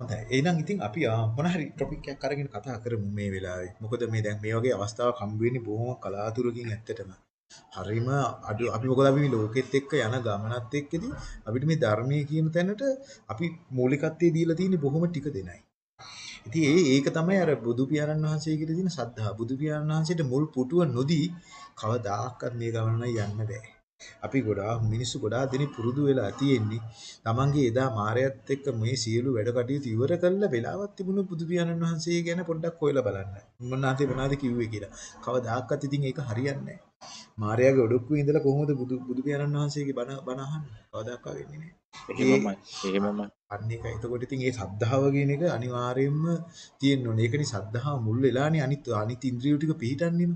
හොඳයි. එහෙනම් ඉතින් අපි මොන හරි ටොපික් එකක් අරගෙන කතා කරමු මේ වෙලාවේ. මොකද මේ දැන් මේ වගේ අවස්ථාවක් හම්බ වෙන්නේ බොහොම කලාතුරකින් ඇත්තටම. හරිම අඩු අපි මොකද අපි මේ ලෝකෙත් එක්ක යන ගමනත් එක්කදී අපිට මේ ධර්මයේ කියන තැනට අපි මූලිකත්වයේ දීලා තියෙන්නේ බොහොම ටික දෙනයි. ඉතින් ඒ ඒක තමයි අර බුදු පියාණන් වහන්සේ කියලා තියෙන සද්ධා. බුදු පියාණන් වහන්සේට මුල් පුටුව නොදී කවදාකවත් මේ ගමන යන්න බෑ. අපි ගොඩාක් මිනිස්සු ගොඩාක් දෙනෙක් පුරුදු වෙලා තියෙන්නේ තමන්ගේ එදා මායයත් එක්ක මේ සියලු වැඩ කටයුතු ඉවර කළා වෙලාවක් තිබුණු බුදු පියාණන් වහන්සේ ගැන පොඩ්ඩක් හොයලා බලන්න. මොනවාද මොනවාද කිව්වේ කියලා. කවදාකවත් ඉතින් ඒක හරියන්නේ නැහැ. මායාවේ ඔඩොක්කුවේ ඉඳලා කොහොමද බුදු බුදු පියාණන් වහන්සේගේ බණ බණ අහන්නේ? කවදාකවත් වෙන්නේ නැහැ. එහෙමමයි. එහෙමමයි. අන්න ඒක. එතකොට ඉතින් ඒ සද්ධාව කියන එක අනිවාර්යයෙන්ම තියෙන්න ඕනේ. ඒකනේ සද්ධාව මුල් වෙලානේ අනිත් අනිත් ඉන්ද්‍රිය ටික පිහිටන්නේම.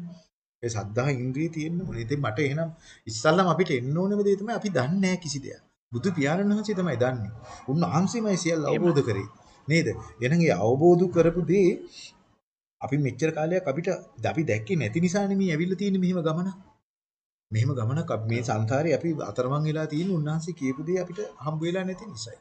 ඒ සද්ධා ඉන්ද්‍රිය තියෙන්න ඕනේ. ඉතින් මට එහෙනම් ඉස්සල්ලාම අපිට එන්න ඕනම දේ තමයි අපි දන්නේ නැහැ කිසි දෙයක්. බුදු පියාණන් වහන්සේ තමයි දන්නේ. උන්වහන්සේමයි සියල්ල අවබෝධ කරේ. නේද? එහෙනම් ඒ අවබෝධ කරපු දේ අපි මෙච්චර කාලයක් අපිට අපි දැක්කේ නැති නිසානේ මේ ඇවිල්ලා තියෙන්නේ මෙහෙම ගමනක්. මෙහෙම ගමනක් මේ සංසාරේ අපි අතරමං වෙලා තියෙන උන්වහන්සේ කියපු දේ අපිට හම්බ වෙලා නැති නිසායි.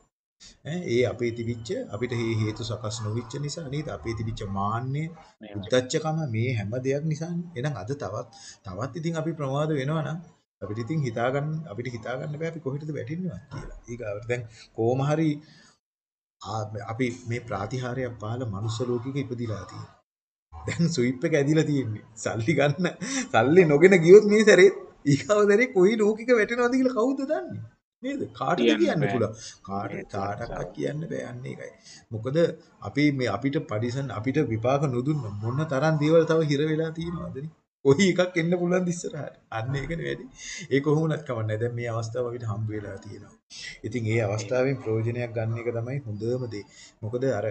ඒ අපේ තිබිච්ච අපිට හේතු සකස් නොවිච්ච නිසා නේද අපේ තිබිච්ච මාන්නේ උද්දච්චකම මේ හැම දෙයක් නිසානේ එහෙනම් අද තවත් තවත් ඉතින් අපි ප්‍රමාද වෙනවා නම් අපිට ඉතින් හිතා ගන්න අපිට හිතා ගන්න බෑ අපි කොහෙටද වැටෙන්නවත් කියලා. ඊගාවට දැන් කොහොම හරි අපි මේ ප්‍රාතිහාරයක් පාල මනුස්ස ලෝකෙක ඉපදිලා තියෙනවා. දැන් ස්විප් එක ඇදිලා තියෙන්නේ. සල්ලි ගන්න සල්ලි නොගෙන ගියොත් මේ සැරේ ඊගාව දරේ කොයි ලෝකික වැටෙනවද කියලා කවුද දන්නේ? නේද? කාටද කියන්න පුළුවන්. කාට කාටවත් කියන්න බෑ අන්න ඒකයි. මොකද අපි මේ අපිට පරිසන් අපිට විපාක නොදුන්න මොන තරම් දේවල් තව හිර වෙලා තියෙනවද? කොයි එකක් එන්න පුළුවන් ඉස්සරහට. අන්න ඒකනේ වැඩි. ඒ කොහොමුණත් කමන්නේ. දැන් මේ අවස්ථාව අපිට හම්බ වෙලා තියෙනවා. ඉතින් ඒ අවස්ථාවෙන් ප්‍රයෝජනයක් ගන්න එක තමයි හොඳම දේ. මොකද අර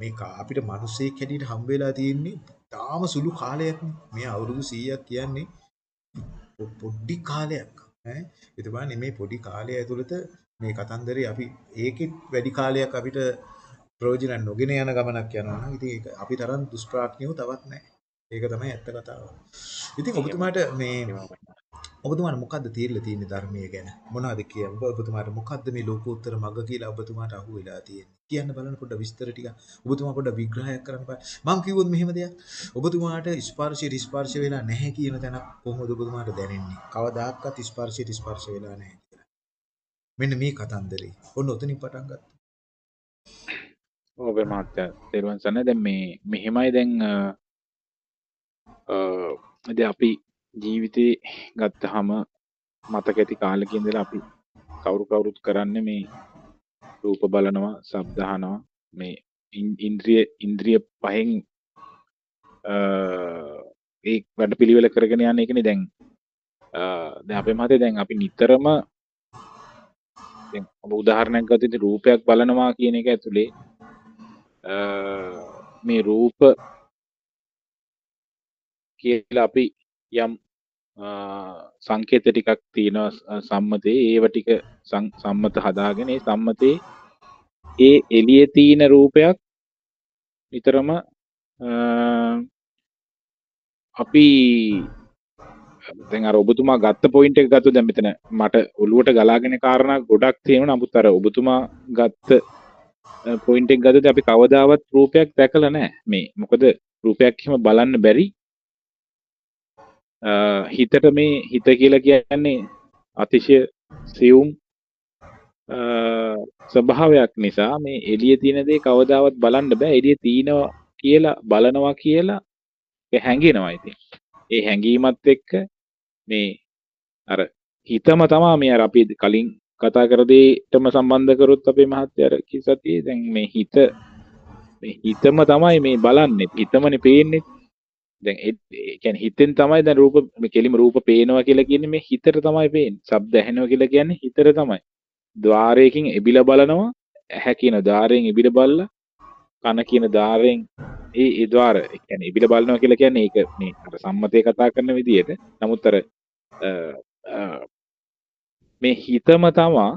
මේ අපිට මිනිස්සෙක් හැටියට හම්බ වෙලා තියෙන්නේ තාම සුළු කාලයක් මේ අවුරුදු 100ක් කියන්නේ පොඩි කාලයක් ඈ ඒ තමයි මේ පොඩි කාලය ඇතුළත මේ කතන්දරේ අපි ඒකෙත් වැඩි කාලයක් අපිට ප්‍රයෝජන නොගෙන යන ගමනක් යනවා නම් ඉතින් ඒක අපි තරම් දුෂ්ප්‍රාඥයෝ තවත් නැහැ. ඒක තමයි ඇත්ත කතාව. ඉතින් ඔබතුමාට මේ ඔබතුමාට මොකද්ද තීරලා තියෙන්නේ ධර්මයේ ගැන? මොනවද කියන්නේ? ඔබතුමාට මොකද්ද මේ ලෝකෝත්තර මඟ කියලා ඔබතුමාට අහුවෙලා තියෙන්නේ? කියන්න බලන්න පොඩ්ඩ විස්තර ටික. ඔබතුමා පොඩ්ඩ විග්‍රහයක් කරන්න බෑ. මම කිව්වොත් මෙහෙම දෙයක්. ඔබතුමාට ස්පර්ශය ස්පර්ශ වෙලා නැහැ කියන තැන කොහොමද ඔබතුමාට දැනෙන්නේ? කවදාකවත් ස්පර්ශය ස්පර්ශ වෙලා නැහැ කියලා. මෙන්න මේ කතන්දරේ. ඔන්න ඔතනින් පටන් ගත්තා. ඔබ මහත්තයා තෙරුවන් සරණයි. දැන් මේ මෙහෙමයි දැන් අ අපි ජීවිතේ ගත්තහම මතක ඇති කාලෙක ඉඳලා අපි කවුරු කවුරුත් කරන්නේ මේ රූප බලනවා, ශබ්ද අහනවා, මේ ඉන්ද්‍රිය ඉන්ද්‍රිය පහෙන් ඒ වැඩපිළිවෙල කරගෙන යන එකනේ දැන්. දැන් අපේ මතේ දැන් අපි නිතරම දැන් ඔබ උදාහරණයක් ගත්තොත් රූපයක් බලනවා කියන එක ඇතුලේ මේ රූප කියලා අපි යම් සංකේත ටිකක් තියෙනවා සම්මතේ ඒව ටික සම්මත හදාගෙන ඒ සම්මතේ ඒ එළියේ තියෙන රූපයක් නිතරම අපි දැන් අර ඔබතුමා ගත්ත පොයින්ට් එක ගත්තොත් දැන් මෙතන මට ඔළුවට ගලාගෙන කාරණා ගොඩක් තියෙනවා නමුත් අර ඔබතුමා ගත්ත පොයින්ට් එක ගත්තොත් අපි කවදාවත් රූපයක් දැකලා නැහැ. මේ මොකද රූපයක් එහෙම බලන්න බැරි? හිතට මේ හිත කියලා කියන්නේ අතිශය සියුම් ස්වභාවයක් නිසා මේ එළිය තියෙන දේ කවදාවත් බලන්න බෑ. එළිය තියෙනවා කියලා බලනවා කියලා හැඟෙනවා ඉතින්. ඒ හැඟීමත් එක්ක මේ අර හිතම තමා මේ අර අපි කලින් කතා කර දෙයටම සම්බන්ධ කරොත් අපේ මහත්තයා අර කිසතියේ දැන් මේ හිත මේ හිතම තමයි මේ බලන්නේ. හිතමනේ පේන්නේ. දැන් ඒ කියන්නේ හිතෙන් තමයි දැන් රූප කෙලිම රූප පේනවා කියලා කියන්නේ මේ හිතට තමයි පේන්නේ. ශබ්ද ඇහෙනවා කියලා කියන්නේ හිතට තමයි. ద్వාරයකින් එබිලා බලනවා, ඇහැ කියන ద్వාරයෙන් එබිලා බලලා, කන කියන ద్వාරයෙන් ඒ ඒ ద్వාර කියන්නේ එබිලා බලනවා කියලා කියන්නේ ඒක මේ අර සම්මතේ කතා කරන විදිහට. නමුත් අර මේ හිතම තමා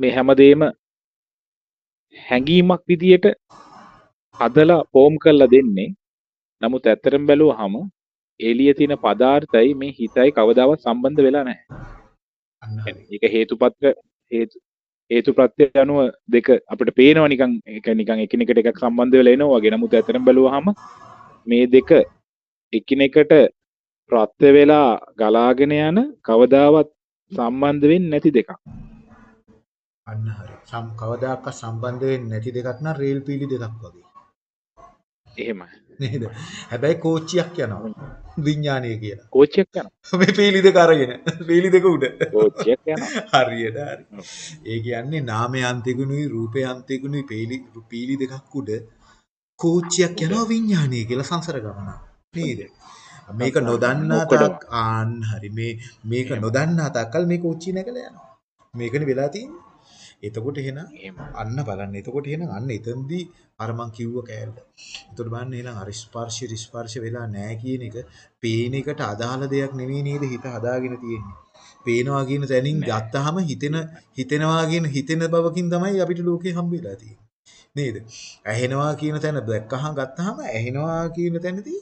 මේ හැමදේම හැඟීමක් විදියට හදලා ෆෝම් කරලා දෙන්නේ. නමුත් ඇත්තටම බැලුවහම එළිය තියෙන පදාර්ථයි මේ හිතයි කවදාවත් සම්බන්ධ වෙලා නැහැ. ඒක හේතුපත්‍ර හේතු හේතු ප්‍රත්‍ය අනුව දෙක අපිට පේනවා නිකන් ඒක නිකන් එකිනෙකට එකක් සම්බන්ධ වෙලා එනවා වගේ නමුත් ඇත්තටම බැලුවාම මේ දෙක එකිනෙකට ප්‍රත්‍ය වෙලා ගලාගෙන යන කවදාවත් සම්බන්ධ වෙන්නේ නැති දෙකක්. අන්න හරි. සම් කවදාකවත් සම්බන්ධ වෙන්නේ නැති දෙකක් නම් රේල් පීලි දෙකක් වගේ. එහෙමයි. නේද? හැබැයි කෝච්චියක් යනවා. විඥානය කියලා. කෝච්චියක් යනවා. මේ පීලි දෙක අරගෙන. පීලි දෙක උඩ. කෝච්චියක් යනවා. හරියට හරි. ඒ කියන්නේ නාමයේ අන්තිගුණුයි රූපයේ අන්තිගුණුයි පීලි පීලි දෙකක් උඩ කෝච්චියක් යනවා විඥානය කියලා සංසාර ගමන. නේද? මේක නොදන්නා තාක් ආන්න හරි මේ මේක නොදන්නා තාක්කල් මේ කෝච්චිය නැගලා යනවා. මේකනේ වෙලා තියෙන්නේ. එතකොට එහෙනම් අන්න බලන්න. එතකොට එහෙනම් අන්න එතනදී අර මං කිව්ව කෑල්ල. එතකොට බලන්න එහෙනම් අර ස්පර්ශ ස්පර්ශ වෙලා නැහැ කියන එක පේන එකට අදාළ දෙයක් නෙවෙයි නේද හිත හදාගෙන තියෙන්නේ. පේනවා කියන තැනින් ගත්තාම හිතෙන හිතෙනවා කියන හිතෙන බවකින් තමයි අපිට ලෝකේ හම්බ වෙලා තියෙන්නේ. නේද? ඇහෙනවා කියන තැන දැක්කහම ගත්තාම ඇහෙනවා කියන තැනදී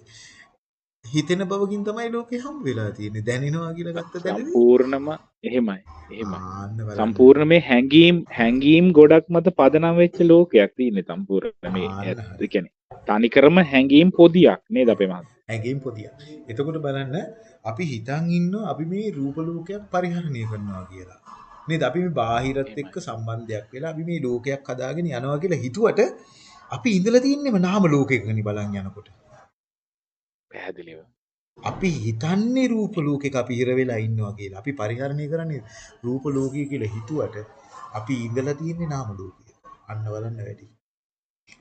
හිතෙන බවකින් තමයි ලෝකේ හම්බ වෙලා තියෙන්නේ. දැනෙනවා කියලා ගත්ත තැනදී සම්පූර්ණම එහෙමයි. එහෙමයි. සම්පූර්ණ මේ හැඟීම් හැඟීම් ගොඩක් මත පදනම් වෙච්ච ලෝකයක් තියෙන්නේ සම්පූර්ණ මේ ඒ කියන්නේ තනිකරම හැඟීම් පොදියක් නේද අපේ මහත්. හැඟීම් පොදියක්. එතකොට බලන්න අපි හිතන් ඉන්නවා අපි මේ රූප ලෝකයක් පරිහරණය කරනවා කියලා. නේද? අපි මේ බාහිරත් එක්ක සම්බන්ධයක් වෙලා අපි මේ ලෝකයක් හදාගෙන යනවා කියලා හිතුවට අපි ඉඳලා තින්නේම නාම ලෝකයකනේ බලන් යනකොට. පැහැදිලිව. අපි හිතන්නේ රූප ලෝකෙක අපි හිර වෙලා ඉන්නවා කියලා. අපි පරිහරණය කරන්නේ රූප ලෝකය කියලා හිතුවට අපි ඉඳලා තියෙන්නේ නාම ලෝකයක. අන්න බලන්න වැඩි.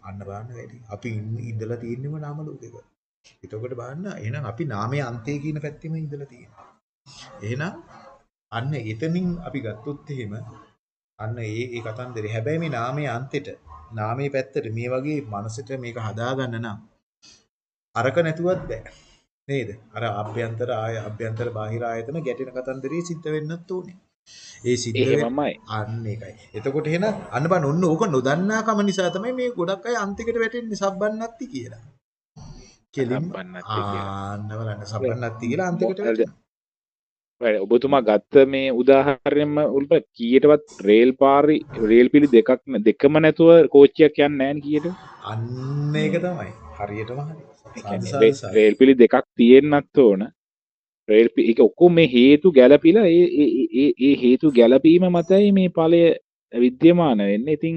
අන්න බලන්න වැඩි. අපි ඉඳලා තියෙන්නේම නාම ලෝකෙක. එතකොට බලන්න එහෙනම් අපි නාමයේ අන්තය කියන පැත්තෙම ඉඳලා තියෙනවා. එහෙනම් අන්න එතනින් අපි ගත්තොත් එහෙම අන්න ඒ ඒ කතන්දරේ. හැබැයි මේ නාමයේ අන්තෙට නාමයේ පැත්තට මේ වගේ මනසට මේක හදාගන්න නම් අරක නැතුවත් බෑ. නේද? අර අභ්‍යන්තර ආය අභ්‍යන්තර බාහිර ආයතන ගැටෙන කතන්දරේ සිද්ධ වෙන්නත් ඕනේ. ඒ සිද්ධ වෙන්නේ අන්න ඒකයි. එතකොට එහෙනම් අන්න බලන්න ඔන්න ඕක නොදන්නා කම නිසා තමයි මේ ගොඩක් අය අන්තිකට වැටෙන්නේ සබ්බන්නත්ති කියලා. කෙලින් ආන්න බලන්න සබ්බන්නත්ති කියලා අන්තිකට වැටෙනවා. ඔබතුමා ගත්ත මේ උදාහරණයම උල්ප කීයටවත් රේල් පාරි රේල් පිළි දෙකක් දෙකම නැතුව කෝච්චියක් යන්නේ නැහැ කීයට? අන්න ඒක තමයි. හරියටම හරි. රේල් පිළි දෙකක් තියෙන්නත් ඕන. රේල් එක ඔක්කොම මේ හේතු ගැලපිලා ඒ හේතු ගැලපීම මතයි මේ පලය විද්‍යමාන වෙන්න. ඉතින්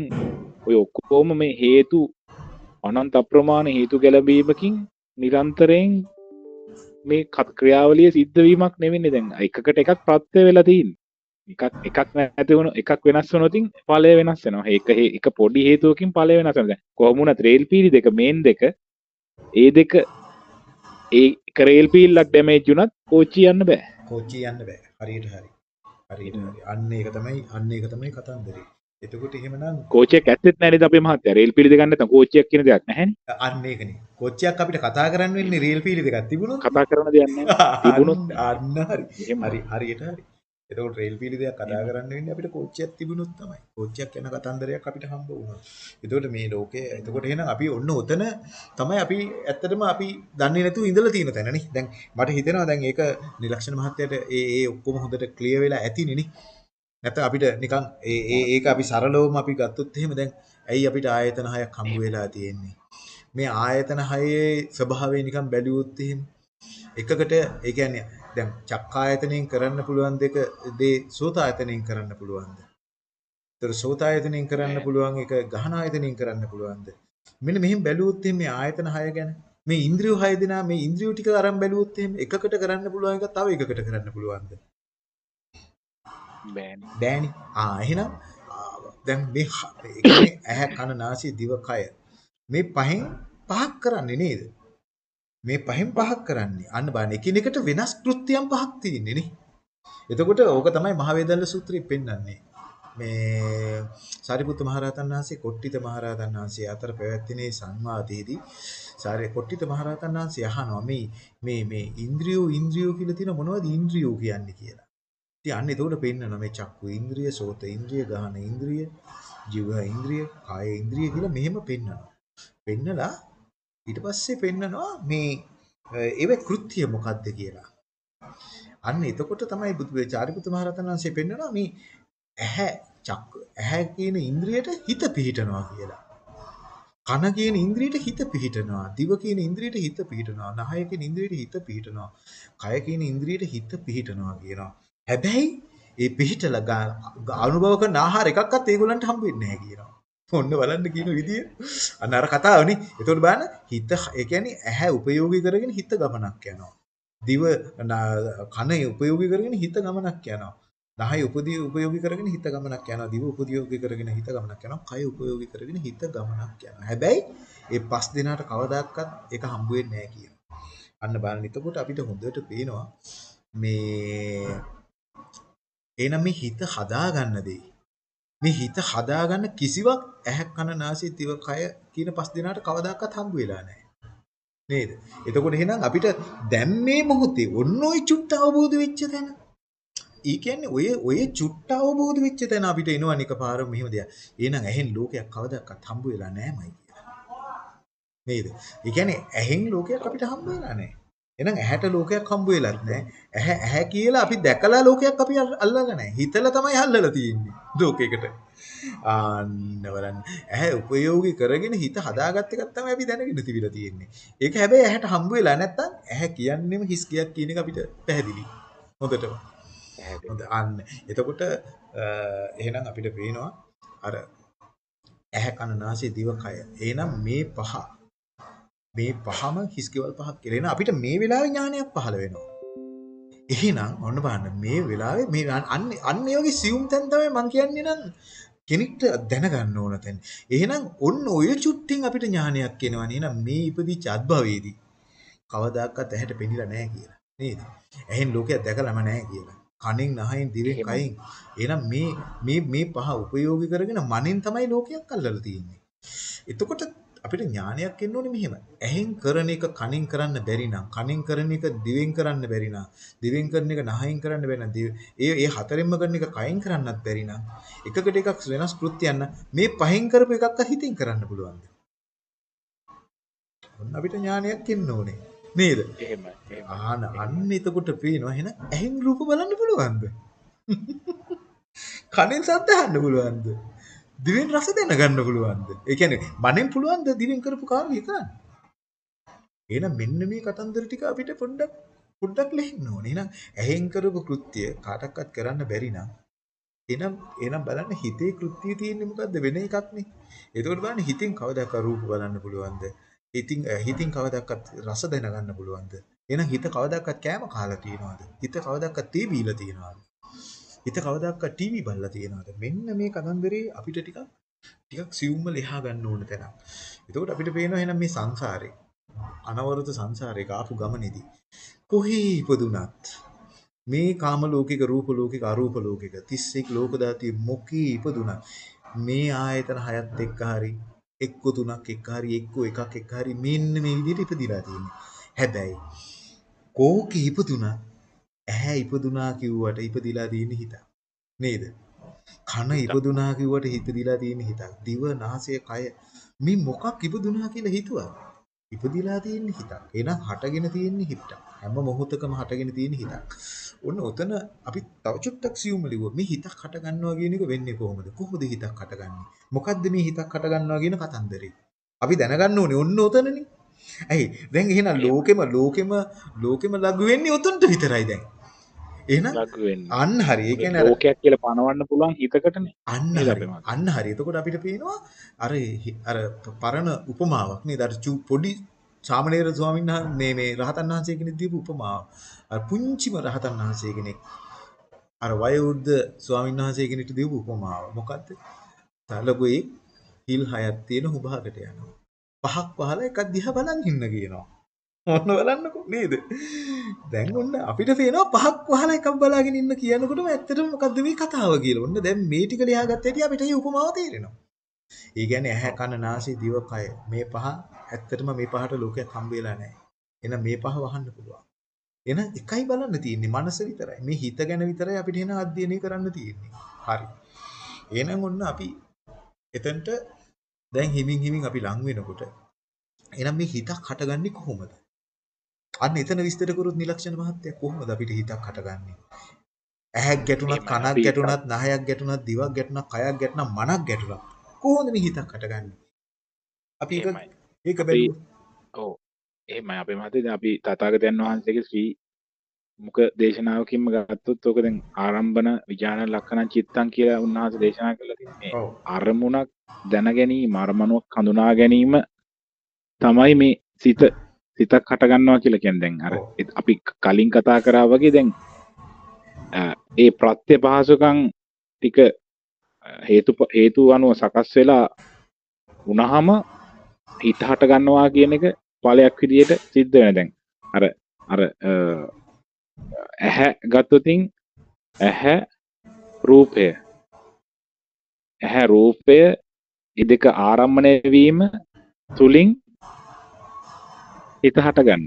ඔය ඔක්කෝම මේ හේතු අනන්ත අප්‍රමාණ හේතු ගැලබීමකින් නිරන්තරයෙන් මේ කත් ක්‍රියාවලිය සිද්ධවීමක් නෙවෙන්නේ. දැන් එකකට එකක් ප්‍රත්්‍ය වෙලතින් එකක් එකක් ඇතිවුණු එකක් වෙනස් වනොතින් පලය වෙනස් වෙනවා. ඒක එක පොඩි හේතුවකින් පලය වෙනසද කොහමුණ ත්‍රේල් පිරි දෙක මේන් දෙක ඒ දෙක ඒ කරේල් පිල්ලක් ඩැමේජ් වුණත් කෝච්චි යන්න බෑ. කෝච්චි යන්න බෑ. හරියට හරි. හරි. අන්න ඒක තමයි අන්න ඒක තමයි කතන්දරේ. එතකොට එහෙමනම් කෝච්චියක් ඇත්තෙත් නැහැ නේද අපේ මහත්තයා? රේල් පීලි දෙක නැත්නම් කෝච්චියක් කියන දෙයක් නැහැනේ අන්න ඒකනේ කෝච්චියක් අපිට කතා කරන්න වෙන්නේ රේල් පීලි දෙකක් තිබුණොත්. කතා කරන දෙයක් නැහැ. තිබුණොත් අන්න හරි. හරි හරියට හරි එතකොට රේල් පීලි දෙයක් කතා කරන්න වෙන්නේ අපිට කෝච්චියක් තිබුණොත් තමයි. කෝච්චියක් යන කතන්දරයක් අපිට හම්බ වුණා. එතකොට මේ ලෝකේ එතකොට එහෙනම් අපි ඔන්න ඔතන තමයි අපි ඇත්තටම අපි දන්නේ නැතුව ඉඳලා තියෙන තැන නේ. දැන් මට හිතෙනවා දැන් ඒක නිලක්ෂණ මහත්තයාට ඒ ඒ ඔක්කොම හොඳට ක්ලියර් වෙලා ඇතිනේ නේ. නැත්නම් අපිට නිකන් ඒ ඒ ඒක අපි සරලවම අපි ගත්තොත් එහෙම දැන් ඇයි අපිට ආයතන හයක් හම්බ වෙලා තියෙන්නේ? මේ ආයතන හයේ ස්වභාවය නිකන් බැලුවොත් එහෙම එකකට ඒ කියන්නේ දැන් චක්කායතනෙන් කරන්න පුළුවන් දෙක දේ සෝතායතනෙන් කරන්න පුළුවන්ද? ඒතර සෝතායතනෙන් කරන්න පුළුවන් එක ගහන ආයතනෙන් කරන්න පුළුවන්ද? මෙන්න මෙහෙම බැලුවොත් මේ ආයතන 6 ගැන මේ ඉන්ද්‍රිය 6 දෙනා මේ ඉන්ද්‍රිය ටික අරන් බැලුවොත් එහෙම එකකට කරන්න පුළුවන් එක තව එකකට කරන්න පුළුවන්ද? බෑනේ. බෑනේ. ආ එහෙනම් දැන් මේ ඇහැ කන නාසය දිව කය මේ පහෙන් පහක් කරන්නේ නේද? මේ පහෙන් පහක් කරන්නේ. අන්න බලන්න එකිනෙකට වෙනස් කෘත්‍යයන් පහක් තියෙන්නේ නේ. එතකොට ඕක තමයි මහවේදල්ල සූත්‍රයේ පෙන්වන්නේ. මේ සාරිපුත්ත මහරහතන් වහන්සේ කොට්ටිත මහරහතන් වහන්සේ අතර පැවැත්තිනේ සංවාදයේදී සාරි කොට්ටිත මහරහතන් වහන්සේ අහනවා මේ මේ මේ ඉන්ද්‍රියෝ ඉන්ද්‍රියෝ කියලා තියෙන මොනවද ඉන්ද්‍රියෝ කියන්නේ කියලා. ඉතින් අන්න එතකොට පෙන්වනවා මේ චක්කු ඉන්ද්‍රිය, සෝත ඉන්ද්‍රිය, ගාහන ඉන්ද්‍රිය, ජීව ඉන්ද්‍රිය, කාය ඉන්ද්‍රිය කියලා මෙහෙම පෙන්වනවා. පෙන්නලා ඊට පස්සේ පෙන්නනවා මේ ඒවේ කෘත්‍ය මොකක්ද කියලා. අන්න එතකොට තමයි බුදු චාරිපුත් මහ රහතන් වහන්සේ පෙන්නනවා මේ ඇහැ චක්ක ඇහැ කියන ඉන්ද්‍රියට හිත පිහිටනවා කියලා. කන කියන ඉන්ද්‍රියට හිත පිහිටනවා. දිව කියන ඉන්ද්‍රියට හිත පිහිටනවා. නහය කියන ඉන්ද්‍රියට හිත පිහිටනවා. කය කියන ඉන්ද්‍රියට හිත පිහිටනවා කියනවා. හැබැයි ඒ පිහිටලා අනුභව කරන ආහාර එකක්වත් ඒගොල්ලන්ට හම්බ වෙන්නේ නැහැ කියනවා. ඔන්න බලන්න කියන විදිය. අන්න අර කතාවනේ. එතකොට බලන්න හිත ඒ කියන්නේ ඇහැ උපයෝගී කරගෙන හිත ගමනක් යනවා. දිව කන උපයෝගී කරගෙන හිත ගමනක් යනවා. නහය උපදී උපයෝගී කරගෙන හිත ගමනක් යනවා. දිව උපයෝගී කරගෙන හිත ගමනක් යනවා. කය උපයෝගී කරගෙන හිත ගමනක් යනවා. හැබැයි ඒ පස් දිනාට කවදාකවත් ඒක හම්බ වෙන්නේ නැහැ කියනවා. අන්න බලන්න. එතකොට අපිට හොඳට පේනවා මේ එහෙනම් මේ හිත හදාගන්න දෙයි. මේ හිත හදාගන්න කිසිවක් ඇහැ කන නාසය දිව කය කියන පස් දිනාට කවදාකවත් හම්බ වෙලා නැහැ. නේද? එතකොට එහෙනම් අපිට දැන් මේ මොහොතේ ඔන්න ඔය චුට්ට අවබෝධ වෙච්ච තැන. ඊ කියන්නේ ඔය ඔය චුට්ට අවබෝධ වෙච්ච තැන අපිට එනවා නිකපාරම මෙහෙම දෙයක්. එහෙනම් ඇහෙන් ලෝකයක් කවදාකවත් හම්බ වෙලා නැහැමයි කියලා. නේද? ඒ කියන්නේ ඇහෙන් ලෝකයක් අපිට හම්බ වෙලා නැහැ. එහෙනම් ඇහැට ලෝකයක් හම්බ වෙලත් නැහැ. ඇහැ ඇහැ කියලා අපි දැකලා ලෝකයක් අපි අල්ලලා නැහැ. හිතලා තමයි අල්ලලා තියෙන්නේ ලෝකයකට. ආන්න බලන්න. ඇහැ උපයෝගී කරගෙන හිත හදාගත්ත එකක් තමයි අපි දැනගෙන තිබිලා තියෙන්නේ. ඒක හැබැයි ඇහැට හම්බ වෙලා නැත්තම් ඇහැ කියන්නේම හිස් කියක් කියන එක අපිට පැහැදිලි. හොඳටම. හොඳ අන්න. එතකොට එහෙනම් අපිට පේනවා අර ඇහැ කන නාසය දිව කය. එහෙනම් මේ පහ මේ පහම හිස්කෙවල් පහක් කියලා අපිට මේ වෙලාවේ ඥානයක් පහළ වෙනවා. එහෙනම් ඔන්න බලන්න මේ වෙලාවේ මේ අන්න අන්න ඒ වගේ සියුම් තැන් තමයි මම කියන්නේ නම් කෙනෙක්ට දැනගන්න ඕන තැන. එහෙනම් ඔන්න ඔය චුට්ටින් අපිට ඥානයක් එනවනේ. එහෙනම් මේ ඉපදිච්ච අත්භවයේදී කවදාකවත් ඇහැට පෙනිලා නැහැ කියලා. නේද? ඇහෙන් ලෝකයක් දැකලාම නැහැ කියලා. කනෙන් නහයෙන් දිවෙන් කයින්. එහෙනම් මේ මේ මේ පහ උපයෝගී කරගෙන මනෙන් තමයි ලෝකයක් අල්ලලා තියෙන්නේ. එතකොට අපිට ඥානයක් එන්න ඕනේ මෙහෙම. ඇහෙන් කරන එක කනෙන් කරන්න බැරි නම්, කනෙන් කරන එක දිවෙන් කරන්න බැරි නම්, දිවෙන් කරන එක නහයෙන් කරන්න බැරි නම්, ඒ ඒ හතරෙන්ම කරන එක කයෙන් කරන්නත් බැරි නම්, එකකට එකක් වෙනස් කෘත්‍යයන් මේ පහෙන් කරපු එකක්වත් හිතින් කරන්න පුළුවන්ද? ඔන්න අපිට ඥානයක් එන්න ඕනේ. නේද? එහෙමයි. ආන අන්න එතකොට පේනවා එහෙනම් ඇහෙන් රූප බලන්න පුළුවන්ද? කනෙන් ශබ්ද අහන්න පුළුවන්ද? දිවෙන් රස දැනගන්න පුළුවන්ද? ඒ කියන්නේ මනෙන් පුළුවන්ද දිවෙන් කරපු කාර්යය කරන්න? එහෙනම් මෙන්න මේ කතන්දර ටික අපිට පොඩ්ඩක් පොඩ්ඩක් ලියන්න ඕනේ. එහෙනම් ඇහෙන් කරපු කෘත්‍ය කාටවත් කරන්න බැරි නම් එහෙනම් එහෙනම් බලන්න හිතේ කෘත්‍යය තියෙන්නේ මොකද්ද වෙන එකක් නේ. එතකොට බලන්න හිතෙන් කවදාක රූප බලන්න පුළුවන්ද? හිතින් හිතින් කවදාකවත් රස දැනගන්න පුළුවන්ද? එහෙනම් හිත කවදාකවත් කෑම කාලා තියනවද? හිත කවදාකවත් තේ බීලා තියනවද? හිත කවදාකවත් ටීවී බලලා තියනවද? මෙන්න මේ කතන්දරේ අපිට ටිකක් ටිකක් සියුම්ම ලියා ගන්න ඕන තැන. එතකොට අපිට පේනවා එහෙනම් මේ සංසාරේ අනවරත සංසාරේ ආපු ගමනේදී කොහේ ඉපදුනත් මේ කාම ලෝකික රූප ලෝකික අරූප ලෝකික 31 ලෝක ධාතිය මොකී ඉපදුනත් මේ ආයතන හයත් එක්ක හරි එක්ක තුනක් එක්ක හරි එක්ක එකක් එක්ක හරි මෙන්න මේ විදිහට ඉපදිලා තියෙන්නේ. හැබැයි කෝකී ඉපදුනත් ඇහැ ඉපදුනා කිව්වට ඉපදිලා තියෙන හිත. නේද? කන ඉපදුනා කිව්වට හිතදිලා තියෙන හිතක්. දිව, නාසය, කය මේ මොකක් ඉපදුනා කියලා හිතුවා. ඉපදිලා තියෙන හිතක්. එහෙනම් හටගෙන තියෙන හිතක්. හැම මොහොතකම හටගෙන තියෙන හිතක්. ඔන්න ඔතන අපි තව චුට්ටක් සියුම් ලිව්වා. මේ හිතක් හට ගන්නවා කියන එක වෙන්නේ කොහොමද? කොහොමද හිතක් හටගන්නේ? මොකද්ද මේ හිතක් හට ගන්නවා කියන කතන්දරේ? අපි දැනගන්න ඕනේ ඔන්න ඔතනනේ. ඇයි දැන් එහෙනම් ලෝකෙම ලෝකෙම ලෝකෙම ලඟු වෙන්නේ උතුන්ට විතරයි දැන්. එහෙනම්. අන්න හරි. ඒ කියන්නේ ලෝකයක් කියලා පනවන්න පුළුවන් හිතකටනේ. අන්න හරි. අන්න හරි. එතකොට අපිට පේනවා අර අර පරණ උපමාවක් නේද? අර පොඩි සාමණේර ස්වාමීන් වහන්සේ මේ මේ රහතන් වහන්සේ කෙනෙක් දීපු උපමාව. අර පුංචිම රහතන් වහන්සේ කෙනෙක් අර වයෝවෘද්ධ ස්වාමීන් වහන්සේ කෙනෙක්ට දීපු උපමාව. මොකද්ද? තලගොයේ හිල් හයක් තියෙන හුඹහකට යනවා. පහක් වහලා එකක් දිහා බලන් ඉන්න කියනවා. ඔන්න බලන්නකෝ නේද? දැන් ඔන්න අපිට පේනවා පහක් වහලා එකක් බලාගෙන ඉන්න කියනකොටම ඇත්තටම මොකද්ද මේ කතාව කියලා. ඔන්න දැන් මේ ටික ලියාගත්ත හැටි අපිට මේ උපමාව තේරෙනවා. ඒ කියන්නේ ඇහැ කන නාසය දිව කය මේ පහ ඇත්තටම මේ පහට ලෝකයක් හම්බ වෙලා නැහැ. එහෙනම් මේ පහ වහන්න පුළුවන්. එහෙනම් එකයි බලන්න තියෙන්නේ මනස විතරයි. මේ හිත ගැන විතරයි අපිට එන අධ්‍යයනය කරන්න තියෙන්නේ. හරි. එහෙනම් ඔන්න අපි එතනට දැන් හිමින් හිමින් අපි ලං වෙනකොට එහෙනම් මේ හිතක් හටගන්නේ කොහොමද? අන්න එතන විස්තර කරුත් නිලක්ෂණ මහත්තයා කොහොමද අපිට හිතක් හටගන්නේ? ඇහැක් ගැටුණත්. කනක් ගැටුණත් නහයක් ගැටුණත් දිවක් ගැටුණත් කයක් ගැටුණත් මනක් ගැටුණත් කොහොමද මේ හිතක් හටගන්නේ? අපි ඒක. ඒක අපි බැලුවොත් ඔව්. එහෙමයි අපේ මහත්තයා දැන් අපි තථාගතයන් වහන්සේගේ ශ්‍රී මුක දේශනාවකින්ම ගත්තොත් ඕක දැන් ආරම්භන විඥාන ලක්ෂණ චිත්තං කියලා උන්වහන්සේ දේශනා කළා තියෙන්නේ. ඔව් අරමුණක් දැන ගැනීම අරමුණක් හඳුනා ගැනීම තමයි මේ සිත සිතක් හටගන්නවා කියලා කියන්නේ දැන් අර අපි කලින් කතා කරා වගේ දැන් ඒ ප්‍රත්‍ය පහසුකම් ටික හේතු හේතු අනුව සකස් වෙලා වුණාම හිත හට ගන්නවා කියන එක ඵලයක් විදියට සිද්ධ වෙන දැන්. අර අර ඇහැ ගත්තොතින් ඇහැ රූපය. ඇහැ රූපය ඒ දෙක ආරම්භණය වීම තුලින් හිත හට ගන්න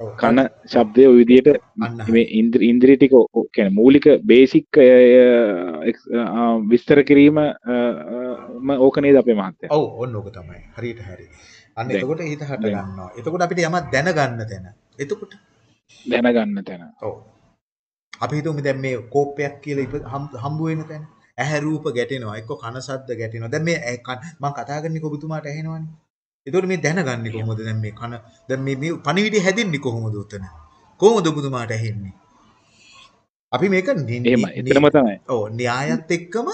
ඔව් කන ශබ්දය ඔය විදියට මේ ඉන්ද්‍ර ඉන්ද්‍රිය ටික කියන්නේ මූලික බේසික් විස්තර කිරීම ඕක නේද අපේ මහත්තයා ඔව් ඔන්න ඕක තමයි. හරියට හරි. අන්න එතකොට හිත හට ගන්නවා. එතකොට අපිට යමක් දැනගන්න තැන. එතකොට දැනගන්න තැන ඔව් අපි හිතමු දැන් මේ කෝපයක් කියලා හම්බ වෙන තැන. ඇහැ රූප ගැටෙනවා. එක්ක කන ශබ්ද ගැටෙනවා. දැන් මේ මම කතා කරන්නේ ඔබතුමාට ඇහෙනවනේ. එතකොට මේ දැනගන්නේ කොහොමද දැන් මේ කන දැන් මේ මේ පණිවිඩය හැදෙන්නේ කොහොමද උතන? කොහොමද ඔබතුමාට ඇහෙන්නේ? අපි මේක එහෙම එතනම තමයි ඔව් න්‍යායත් එක්කම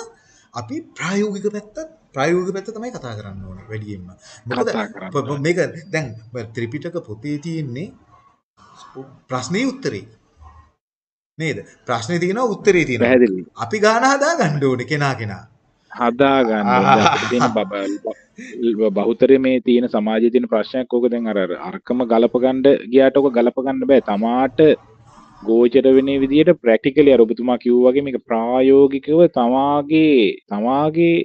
අපි ප්‍රායෝගික පැත්තත් ප්‍රායෝගික පැත්ත තමයි කතා කරන්න ඕනේ වැඩියෙන්ම. මොකද මේක දැන් ත්‍රිපිටක පොතේ තියෙන්නේ ප්‍රශ්නේ උත්තරේ නේද? ප්‍රශ්නේ තියෙනවා උත්තරේ තියෙනවා. අපි ගාන හදා ගන්න ඕනේ කෙනා කෙනා. හදා ගන්න ඕනේ. දැන් අපිට තියෙන බබ බ- බහුතරය මේ තියෙන සමාජයේ තියෙන ප්‍රශ්නයක් ඕක දැන් අර අර අරකම ගලප ගන්න ගියාට ඕක ගලප ගන්න බෑ. තමාට ගෝචර වෙන විදිහට ප්‍රැක්ටිකලි අර ඔබතුමා කිව්වා වගේ මේක ප්‍රායෝගිකව තමාගේ තමාගේ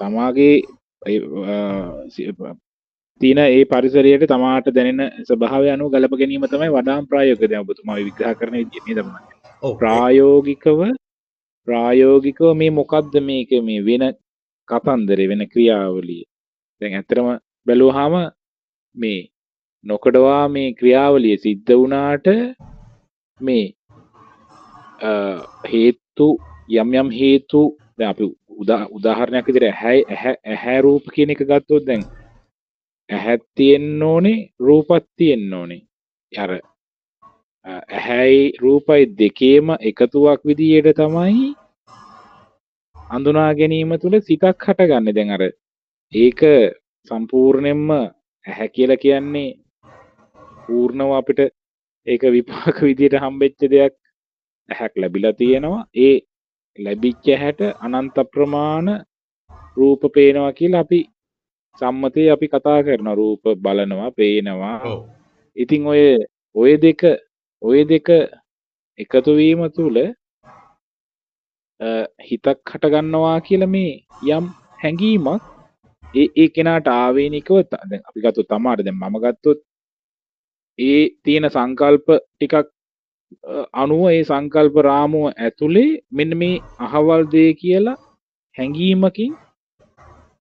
තමාගේ තියෙන ඒ පරිසරයට තමාට දැනෙන ස්වභාවය අනුව ගලප ගැනීම තමයි වඩාම් ප්‍රායෝගික දැන් ඔබතුමා විග්‍රහ කරන ප්‍රායෝගිකව ප්‍රායෝගිකව මේ මොකක්ද මේක මේ වෙන කතන්දරේ වෙන ක්‍රියාවලිය? දැන් ඇත්තරම බැලුවහම මේ නොකඩවා මේ ක්‍රියාවලිය සිද්ධ වුණාට මේ අ, හේතු යම් යම් හේතු දැන් අපි උදා උදාහරණයක් විදිහට ඇහැ ඇහැ ඇහැ රූප කියන එක ගත්තොත් දැන් ඇහත් තියෙන්න ඕනේ රූපත් තියෙන්න ඕනේ. අර අ, ඇහැයි රූපයි දෙකේම එකතුවක් විදියට තමයි අඳුනා ගැනීම තුළ සිතක් හටගන්න. දැන් අර ඒක සම්පූර්ණයෙන්ම ඇහැ කියලා කියන්නේ පූර්ණව අපිට ඒක විපාක විදියට හම්බෙච්ච දෙයක් ඇහැක් ලැබිලා තියෙනවා. ඒ ලැබිච්ච ඇහැට අනන්ත ප්‍රමාණ රූප පේනවා කියලා අපි සම්මතයේ අපි කතා කරන රූප බලනවා පේනවා. ඉතින් ඔය ඔය දෙක ඔය දෙක එකතු වීම තුළ අ, හිතක් හටගන්නවා කියලා මේ යම් හැඟීමක් ඒ ඒ කෙනාට ආවේනිකව ත- දැන් අපි ගත්තොත් තමාට දැන් මම ගත්තොත් ඒ තියෙන සංකල්ප ටිකක් අ, අනුව ඒ සංකල්ප රාමුව ඇතුලේ මෙන්න මේ අහවල් දේ කියලා හැඟීමකින්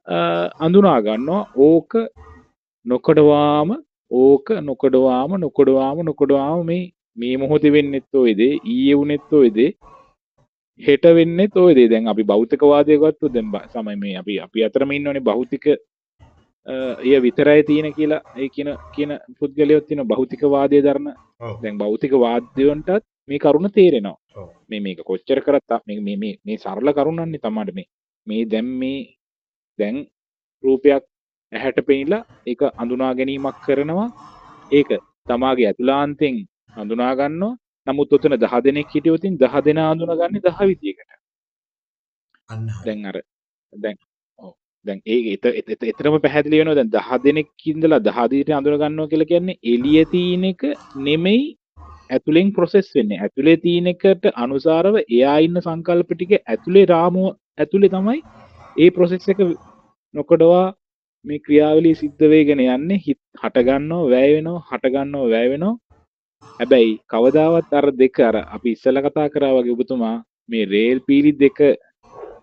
අ, අඳුනා ගන්නවා. ඕක නොකඩවාම ඕක නොකඩවාම නොකඩවාම නොකඩවාම මේ මේ මොහොතේ වෙන්නෙත් ඔය දේ ඊයේ වුණෙත් ඔය දේ හෙට වෙන්නෙත් ඔය දේ දැන් අපි භෞතිකවාදය ගත්තොත් දැන් සමයි මේ අපි අපි අතරම ඉන්නවනේ භෞතික එය විතරයි තියෙන කියලා ඒ කියන කියන පුද්ගලයොත් තියෙන භෞතිකවාදය දරන දැන් භෞතිකවාදයන්ටත් මේ කරුණ තේරෙනවා. මේ මේක කොච්චර කරත් තා- මේ සරල කරුණන්නේ තමයි මේ මේ දැන් මේ දැන් රූපයක් ඇහැට පෙනිලා ඒක අඳුනා ගැනීමක් කරනවා. ඒක තමාගේ ඇතුලාන්තෙන් හඳුනා ගන්නවා. නමුත් ඔතන දහ දෙනෙක් හිටියොතින් දහ දෙනා හඳුනාගන්නේ දහ විදියකට. අන්න. දැන් අර දැන් ඔව්. දැන් ඒ එත එත- එත- එතරම් පැහැදිලි වෙනවා. දැන් දහ දෙනෙක් ඉඳලා දහ දිට අඳුන ගන්නවා කියලා කියන්නේ එළිය තියෙන එක නෙමෙයි ඇතුලෙන් ප්‍රොසෙස් වෙන්නේ. ඇතුලේ තියෙන එකට අනුසාරව එයා ඉන්න සංකල්ප ටික ඇතුලේ රාමුව ඇතුලේ තමයි ඒ ප්‍රොසෙස් එක නොකඩවා මේ ක්‍රියාවලිය සිද්ධ වෙගෙන යන්නේ. හිත හට ගන්නවා වැය වෙනවා හට ගන්නවා වැය වෙනවා හැබැයි කවදාවත් අර දෙක අර අපි ඉස්සෙල්ලා කතා කරා වගේ ඔබතුමා මේ රේල් පීලි දෙක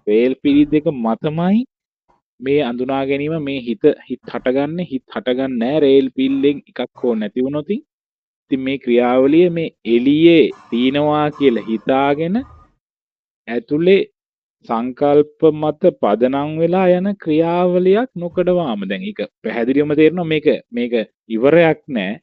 රේල් පීලි දෙක මතමයි මේ අඳුනා ගැනීම මේ හිත හිත හටගන්නේ හිත හටගන්නේ නැහැ. රේල් පිල්ලෙන් එකක් හෝ නැති වුණොත් ඉතින් මේ ක්‍රියාවලිය මේ එළියේ තියෙනවා කියලා හිතාගෙන ඇතුලේ සංකල්ප මත පදනම් වෙලා යන ක්‍රියාවලියක් නොකඩවාම. දැන් ඒක පැහැදිලිවම තේරෙනවා මේක මේක ඉවරයක් නෑ.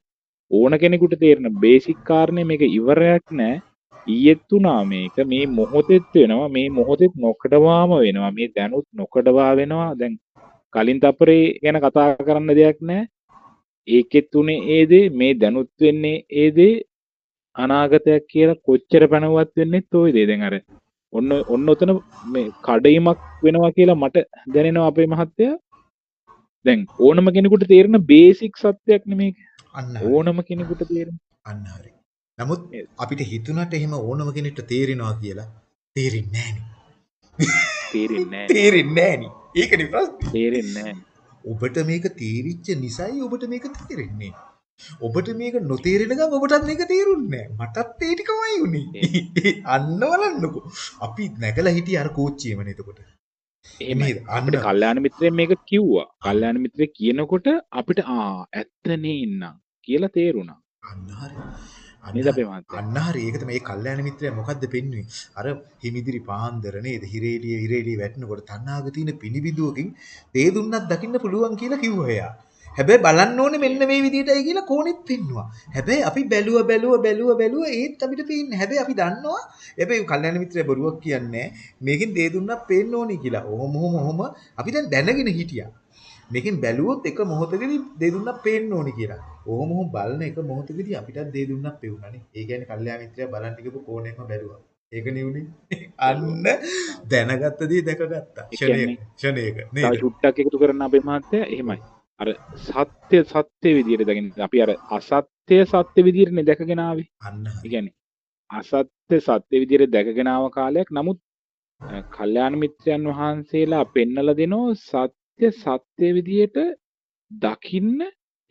ඕන කෙනෙකුට තේරෙන බේසික් කාරණේ මේක ඉවරයක් නෑ. ඊයේත් උනා මේක. මේ මොහොතෙත් වෙනවා මේ මොහොතෙත් නොකඩවාම වෙනවා. මේ දැනුත් නොකඩවා වෙනවා. දැන් කලින් තප්පරේ ගැන කතා කරන්න දෙයක් නෑ. ඒකෙත් උනේ ඒ දේ මේ දැනුත් වෙන්නේ ඒ දේ අනාගතයක් කියලා කොච්චර පැනවත් වෙන්නෙත් ওই දේ. දැන් අර ඔන්න ඔන්න ඔතන මේ කඩයිමක් වෙනවා කියලා මට දැනෙනවා අපේ මහත්තයා. දැන් ඕනම කෙනෙකුට තේරෙන බේසික් සත්‍යයක් නෙමේක අන්න. ඕනම කෙනෙකුට තේරෙන අන්න හරි. නමුත්? අපිට හිතුණට එහෙම ඕනම කෙනෙක්ට තේරෙනවා කියලා තේරෙන්නේ නැහනේ. තේරෙන්නේ නැහැ තේරෙන්නේ නැහනේ. ඒකනේ ප්‍රශ්නේ. තේරෙන්නේ නැහැ ඔබට මේක තේරිච්ච නිසායි ඔබට මේක තේරෙන්නේ. ඔබට මේක නොතේරෙන ගමන් ඔබටත් මේක තේරුන්නේ නැහැ. මටත් ඒ ටිකමයි උනේ. අන්න බලන්නකෝ. අපි නැගලා හිටියේ අර කෝච්චියමනේ එතකොට. අන්න අපිට කල්යාණ මිත්‍රයෙන් මේක කිව්වා කල්යාණ මිත්‍රය කියනකොට අපිට ආ ඇත්තනේ ඉන්නම් කියලා තේරුණා. නේද අපේ මහත්තයා? අන්න හරි. ඒක තමයි මේ කල්යාණ මිත්‍රයා මොකද්ද පෙන්වන්නේ අර හිමිදිරි පාන්දර නේද? හිරේලිය හිරේලිය වැටෙනකොට තණ්හාග තියෙන පිනිබිදුවකින් තේ දුන්නත් දකින්න පුළුවන් කියලා කිව්වා එයා. හැබැයි බලන්න ඕනේ මෙන්න මේ විදිහටයි කියලා කෝණෙත් පෙන්නවා හැබැයි අපි බැලුව බැලුව බැලුව බැලුව ඒත් අපිට පේන්නේ හැබැයි අපි දන්නවා හැබැයි කල්යාණ මිත්‍රයා බොරුවක් කියන්නේ මේකෙන් තේ දුන්නත් පේන්න ඕනේ කියලා. ඔහොම ඔහොම ඔහොම අපි දැන් දැනගෙන හිටියා. මේකෙන් බැලුවොත් එක මොහොතකදී දේ දුන්නක් පේන්න ඕනි කියලා. ඕම ඔහොම බලන එක මොහොතකදී අපිටත් දේ දුන්නක් පෙවුණානේ. ඒ කියන්නේ කල්යාණ මිත්‍රයා බලන්න ගිහපු කෝණයක්ම බැලුවා. ඒක නියුනේ. අන්න දැනගත්ත දේ දැකගත්තා. ෂණයක ෂණයක තව නේද? චුට්ටක් එකතු කරන්න අපේ මහත්තයා එහෙමයි අර සත්‍ය සත්‍ය විදියට දැකින් අපි අර අසත්‍ය සත්‍ය විදියටනේ දැකගෙන ආවේ අන්න ඒ. කියන්නේ අසත්‍ය සත්‍ය විදියට දැකගෙන ආව කාලයක් නමුත් කල්යාණ මිත්‍රයන් වහන්සේලා පෙන්නලා දෙනෝ සත්‍ය සත්‍ය විදියට දකින්න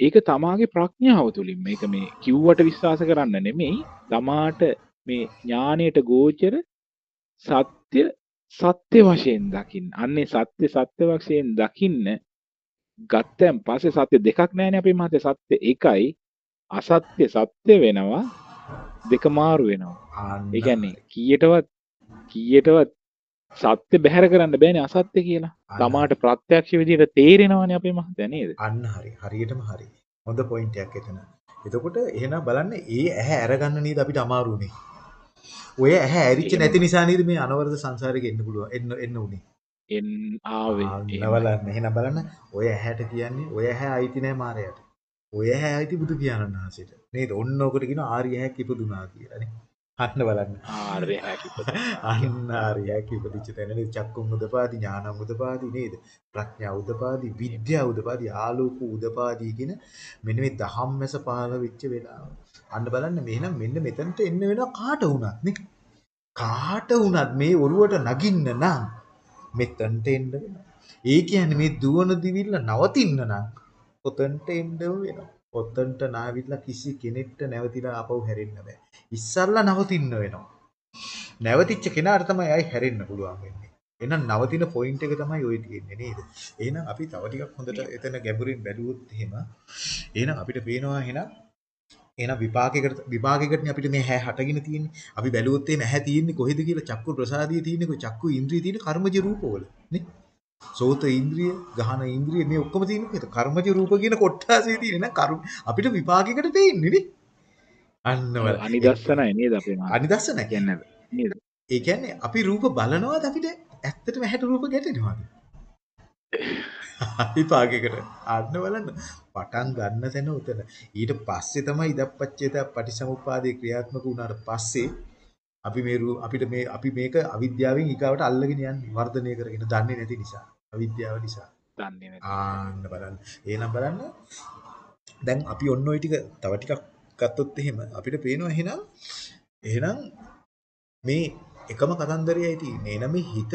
ඒක තමාගේ ප්‍රඥාව තුළින්. මේක මේ කිව්වට විශ්වාස කරන්න නෙමෙයි. තමාට මේ ඥානයට ගෝචර සත්‍ය සත්‍ය වශයෙන් දකින්න. අන්නේ සත්‍ය සත්‍ය වශයෙන් දකින්න ගත්තයන් පස්සේ සත්‍ය දෙකක් නෑනේ අපේ මහත්තයා. සත්‍ය එකයි අසත්‍ය සත්‍ය වෙනවා දෙක මාරු වෙනවා ඒ කියන්නේ කීයටවත් කීයටවත් සත්‍ය බැහැර කරන්න බෑනේ අසත්‍ය කියලා තමාට ප්‍රත්‍යක්ෂ විදිහට තේරෙනවනේ අපේ මහත්තයා නේද අන්න හරි. හරියටම හරි. හොඳ පොයින්ට් එකක් එතන. එතකොට එහෙනම් බලන්න ඒ ඇහැ අරගන්න නේද අපිට අමාරුනේ. ඔය ඇහැ ඇරිච්ච. නැති නිසා නේද මේ අනවරද සංසාරෙක එන්න පුළුවන් එන්න එන්න උනේ. එන් ආවේ. බලන්න එහෙනම් බලන්න ඔය ඇහැට කියන්නේ ඔය ඇහැ අයිති නෑ මායයට. ඔය ඇහැ අයිති බුදු පියාණන් වහන්සේට. නේද? ඔන්න ඔකට කියන ආර්ය ඇහැක් ඉපදුනා කියලා නේ. අන්න බලන්න. ආර්ය ඇහැක් ඉපදිච්ච තැනනේ චක්කුම් උදපාදි ඥානම් උදපාදි නේද? ප්‍රඥා උදපාදි විද්‍යා උදපාදි ආලෝක උදපාදි කියන මෙන්න මේ දහම්මැස පහළ වෙච්ච වෙලාව. අන්න බලන්න මෙහෙනම් මෙන්න මෙතනට එන්න වෙනවා කාට වුණත් නේ. කාට වුණත් මේ ඔරුවට නගින්න නම් මෙතනට එන්න වෙනවා. ඒ කියන්නේ මේ දුවන දිවිල්ල නවතින්න නම් ඔතනට එන්න වෙනවා. ඔතනට නාවිලා කිසි කෙනෙක්ට නැවතිලා ආපහු හැරෙන්න බෑ. ඉස්සල්ලා නවතින්න වෙනවා. නැවතිච්ච කෙනාට තමයි ආයි හැරෙන්න පුළුවන් වෙන්නේ. එහෙනම් නවතින පොයින්ට් එක තමයි ওই තියෙන්නේ නේද? එහෙනම් අපි තව ටිකක් හොඳට එතන ගැඹුරින් බැලුවොත් එහෙම එහෙනම් අපිට පේනවා එහෙනම් එහෙනම් විපාකයකට විපාකයකටනේ අපිට මේ හැ හටගෙන තියෙන්නේ. අපි බැලුවොත් එහෙම ඇහැ තියෙන්නේ කොහෙද කියලා චක්කු ප්‍රසාදිය තියෙන්නේ කොයි චක්කු ඉන්ද්‍රිය තියෙන්නේ කර්මජ රූපවල නේ. සෝත ඉන්ද්‍රිය, ගහන ඉන්ද්‍රිය මේ ඔක්කොම තියෙන්නේ? කර්මජ රූප කියන කොට්ටාසේ තියෙන්නේ නේද? කර්ම අපිට විපාකයකට තියෙන්නේ නේ. අන්න බලන්න. අනිදස්සනයි නේද අපේ මහත්තයා අනිදස්සනයි. කියන්නේ නේද ඒ කියන්නේ අපි රූප බලනවාද අපිට ඇත්තටම ඇහැට රූප ගැටෙනවද? විපාකයකට අන්න බලන්න පටන් ගන්න තැන උතන ඊට පස්සේ තමයි ඉදප්පච්චේත පටිසමුප්පාදේ ක්‍රියාත්මක වුණාට පස්සේ අපි මේ අපිට මේ අපි මේක අවිද්‍යාවෙන් ඊගාවට අල්ලගෙන යන්නේ වර්ධනය කරගෙන දන්නේ නැති නිසා අවිද්‍යාව නිසා දන්නේ නැති ආන්න බලන්න එහෙනම් බලන්න දැන් අපි ඔන්න ওই ටික තව ටිකක් ගත්තොත් එහෙම අපිට පේනවා එහෙනම් එහෙනම් මේ එකම කතන්දරයයි තියෙන්නේ. එහෙනම් මේ හිත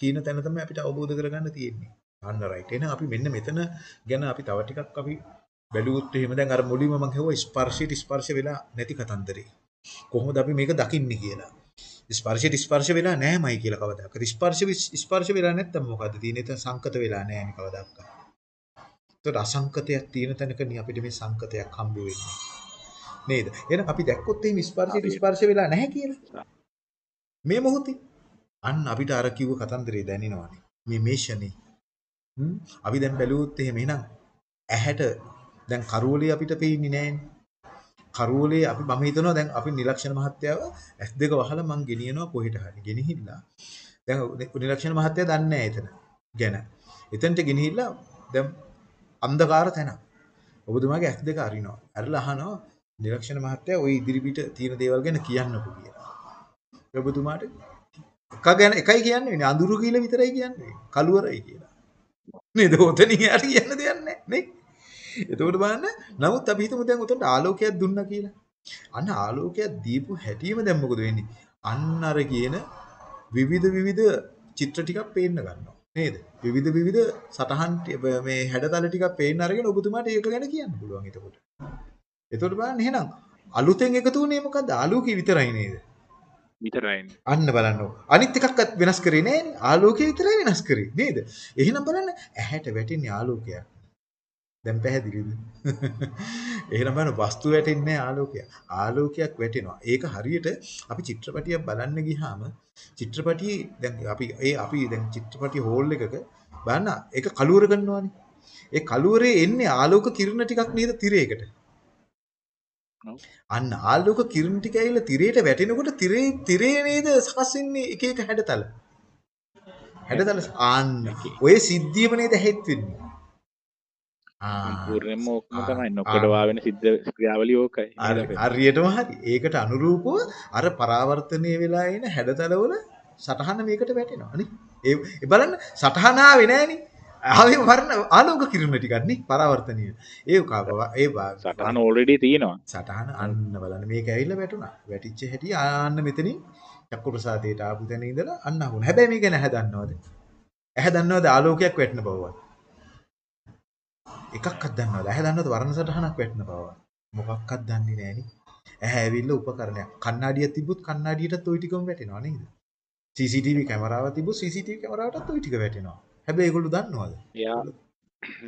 කියන තැන තමයි අපිට අවබෝධ කරගන්න තියෙන්නේ. අන්න රයිට්. එහෙනම් අපි මෙන්න මෙතන ගැන අපි තව ටිකක් අපි බැලුවොත් එහෙම දැන් අර මුලින්ම මම කිව්වා ස්පර්ශයට ස්පර්ශ වෙලා නැති කතන්දරේ. කොහොමද අපි මේක දකින්නේ කියලා. ස්පර්ශයට ස්පර්ශ වෙලා නැහැමයි කියලා කවදාකවත්. ස්පර්ශ ස්පර්ශ වෙලා නැත්තම් මොකද්ද තියෙන්නේ? එතන සංකත වෙලා නැහැනේ කවදාකවත්. ඒතකොට අසංකතයක් තියෙන තැනකනේ අපිට මේ සංකතයක් හම්බ වෙන්නේ. නේද? එහෙනම් අපි දැක්කොත් එහෙම ස්පර්ශයට. ස්පර්ශ වෙලා නැහැ කියලා. මේ මොහොතේ අන්න අපිට අර කිව්ව කතන්දරේ දැනෙනවානේ. මේ මේ ෂනේ. හ්ම් අපි දැන් බැලුවොත් එහෙම එහෙනම් ඇහැට දැන් කරෝලේ අපිට පේන්නේ නැහැනේ. කරෝලේ අපි මම හිතනවා දැන් අපි නිලක්ෂණ මහත්තයාව S2 වහලා මං ගෙනියනවා කොහෙට හරි. ගෙනහිල්ලා දැන් නිලක්ෂණ මහත්තයා දන්නේ නැහැ එතන. ගැන. එතනට ගෙනහිල්ලා දැන් අන්ධකාර තැන. ඔබතුමාගේ S2 අරිනවා. අරලා අහනවා නිලක්ෂණ මහත්තයා ওই ඉදිරිපිට තියෙන දේවල් ගැන කියන්නකෝ කියලා. ඔබතුමාට එක ගැන එකයි කියන්නේ නේ අඳුරු කියලා විතරයි කියන්නේ. කළුවරයි කියලා. නේද? ඔතනින් යාට කියන්න දෙයක් නැහැ නේ. එතකොට බලන්න නමුත් අපි හිතමු දැන් උතන්ට ආලෝකයක් දුන්නා කියලා. අන්න ආලෝකයක් දීපු හැටිම දැන් මොකද වෙන්නේ? අන්න අර කියන විවිධ විවිධ චිත්‍ර ටිකක් පේන්න ගන්නවා. නේද? විවිධ විවිධ සටහන් මේ හැඩතල ටිකක් පේන්න අරගෙන ඔබතුමාට ඒක ගැන කියන්න පුළුවන් එතකොට. එතකොට බලන්න එහෙනම් අලුතෙන් එකතු වුණේ මොකද්ද? ආලෝකය විතරයි නේද? විතරයිනේ. අන්න බලන්න. අනිත් එකක්වත් වෙනස් කරේ නෑනේ. ආලෝකය විතරයි වෙනස් කරේ නේද? එහෙනම් බලන්න ඇහැට වැටෙන්නේ ආලෝකයක්. දැන් පැහැදිලිද? එහෙනම් බලන්න වස්තු වැටෙන්නේ නෑ ආලෝකයක්. වැටෙනවා. ඒක හරියට අපි චිත්‍රපටියක් බලන්න ගියාම චිත්‍රපටියේ දැන් අපි ඒ අපි දැන් චිත්‍රපටි හෝල් එකක බලන්න ඒක කළුවර කරනවානේ. ඒ කළුවරේ එන්නේ ආලෝක කිරණ ටිකක් නේද තිරයකට. අන්න ආලෝක කිරණ ටික ඇවිල්ලා තිරයට වැටෙනකොට තිරේ තිරේ නේද සකස් වෙන්නේ එක එක හැඩතල. හැඩතල ආන්න ඔය සිද්ධියම නේද හෙත් වෙන්නේ. සම්පූර්ණයෙන්ම ඕකම තමයි. නොකඩවා වෙන සිද්ධ ක්‍රියාවලිය ඕකයි. හරි- හරියටම හරි. ඒකට අනුරූපව අර පරාවර්තනය වෙලා එන හැඩතලවල සටහන මේකට වැටෙනවා නේ. ඒ බලන්න සටහන ආවේ නෑනේ. ආවේ වර්ණ ආලෝක කිරණ ටිකක් නේ පරාවර්තනීය. ඒ කාපව ඒ සටහන ඕල්රෙඩි තියෙනවා. සටහන අන්න බලන්න මේක ඇවිල්ලා වැටුණා. වැටිච්ච හැටි ආන්න මෙතනින් චක්කු ප්‍රසාදයට ආපු තැන ඉඳලා අන්න අහුණා. හැබැයි මේක නැහැ දන්නවද? ඇහැ දන්නවද ආලෝකයක් වැටෙන බවවත්? එකක්වත් දන්නවද? ඇහැ දන්නවද වර්ණ සටහනක් වැටෙන බව? මොකක්වත් දන්නේ නැහෙනි. ඇහැ ඇවිල්ලා උපකරණයක්. කණ්ණාඩිය තිබ්බොත් කණ්ණාඩියටත් ওই ටිකම වැටෙනවා නේද? CCTV කැමරාව තිබ්බොත් CCTV කැමරාවටත් ওই ටික වැටෙනවා. හැබැයි ඒගොල්ලෝ දන්නවද? එයා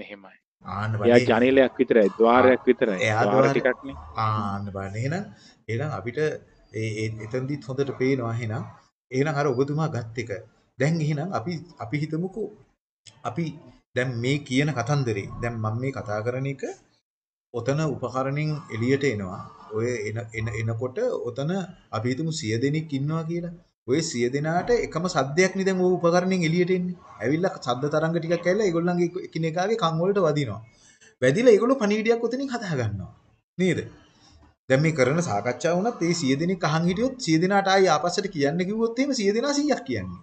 මෙහෙමයි. ආන්න බලන්න. එයා ජනේලයක් විතරයි, ద్వාරයක් විතරයි. ద్వාර ටිකක්නේ. ආන්න බලන්න. එහෙනම් එහෙනම් අපිට ඒ එතනදිත් හොඳට පේනවා එහෙනම්. එහෙනම් අර ඔබතුමා ගත් එක. දැන් එහෙනම් අපි අපි හිතමුකෝ අපි දැන් මේ කියන කතන්දරේ දැන් මම මේ කතා කරන එක ඔතන උපකරණෙන් එළියට එනවා. ඔය එන එන එනකොට ඔතන අපි හිතමු 100 දෙනෙක් ඉන්නවා කියලා. ඔය 100 දෙනාට එකම සද්දයක් නේ දැන් ওই උපකරණෙන් එළියට එන්නේ. ඇවිල්ලා සද්ද තරංග ටිකක් ඇවිල්ලා ඒගොල්ලන්ගේ එකිනෙකාගේ කන් වලට වදිනවා. වැදිලා ඒගොල්ලෝ පණිවිඩයක් ඔතනින් හදා ගන්නවා. නේද? දැන් මේ කරන සාකච්ඡාව වුණත් ඒ 100 දෙනෙක් අහන් හිටියොත් 100 දෙනාට ආයි ආපස්සට කියන්න කිව්වොත් එහෙම 100 දෙනා 100ක් කියන්නේ.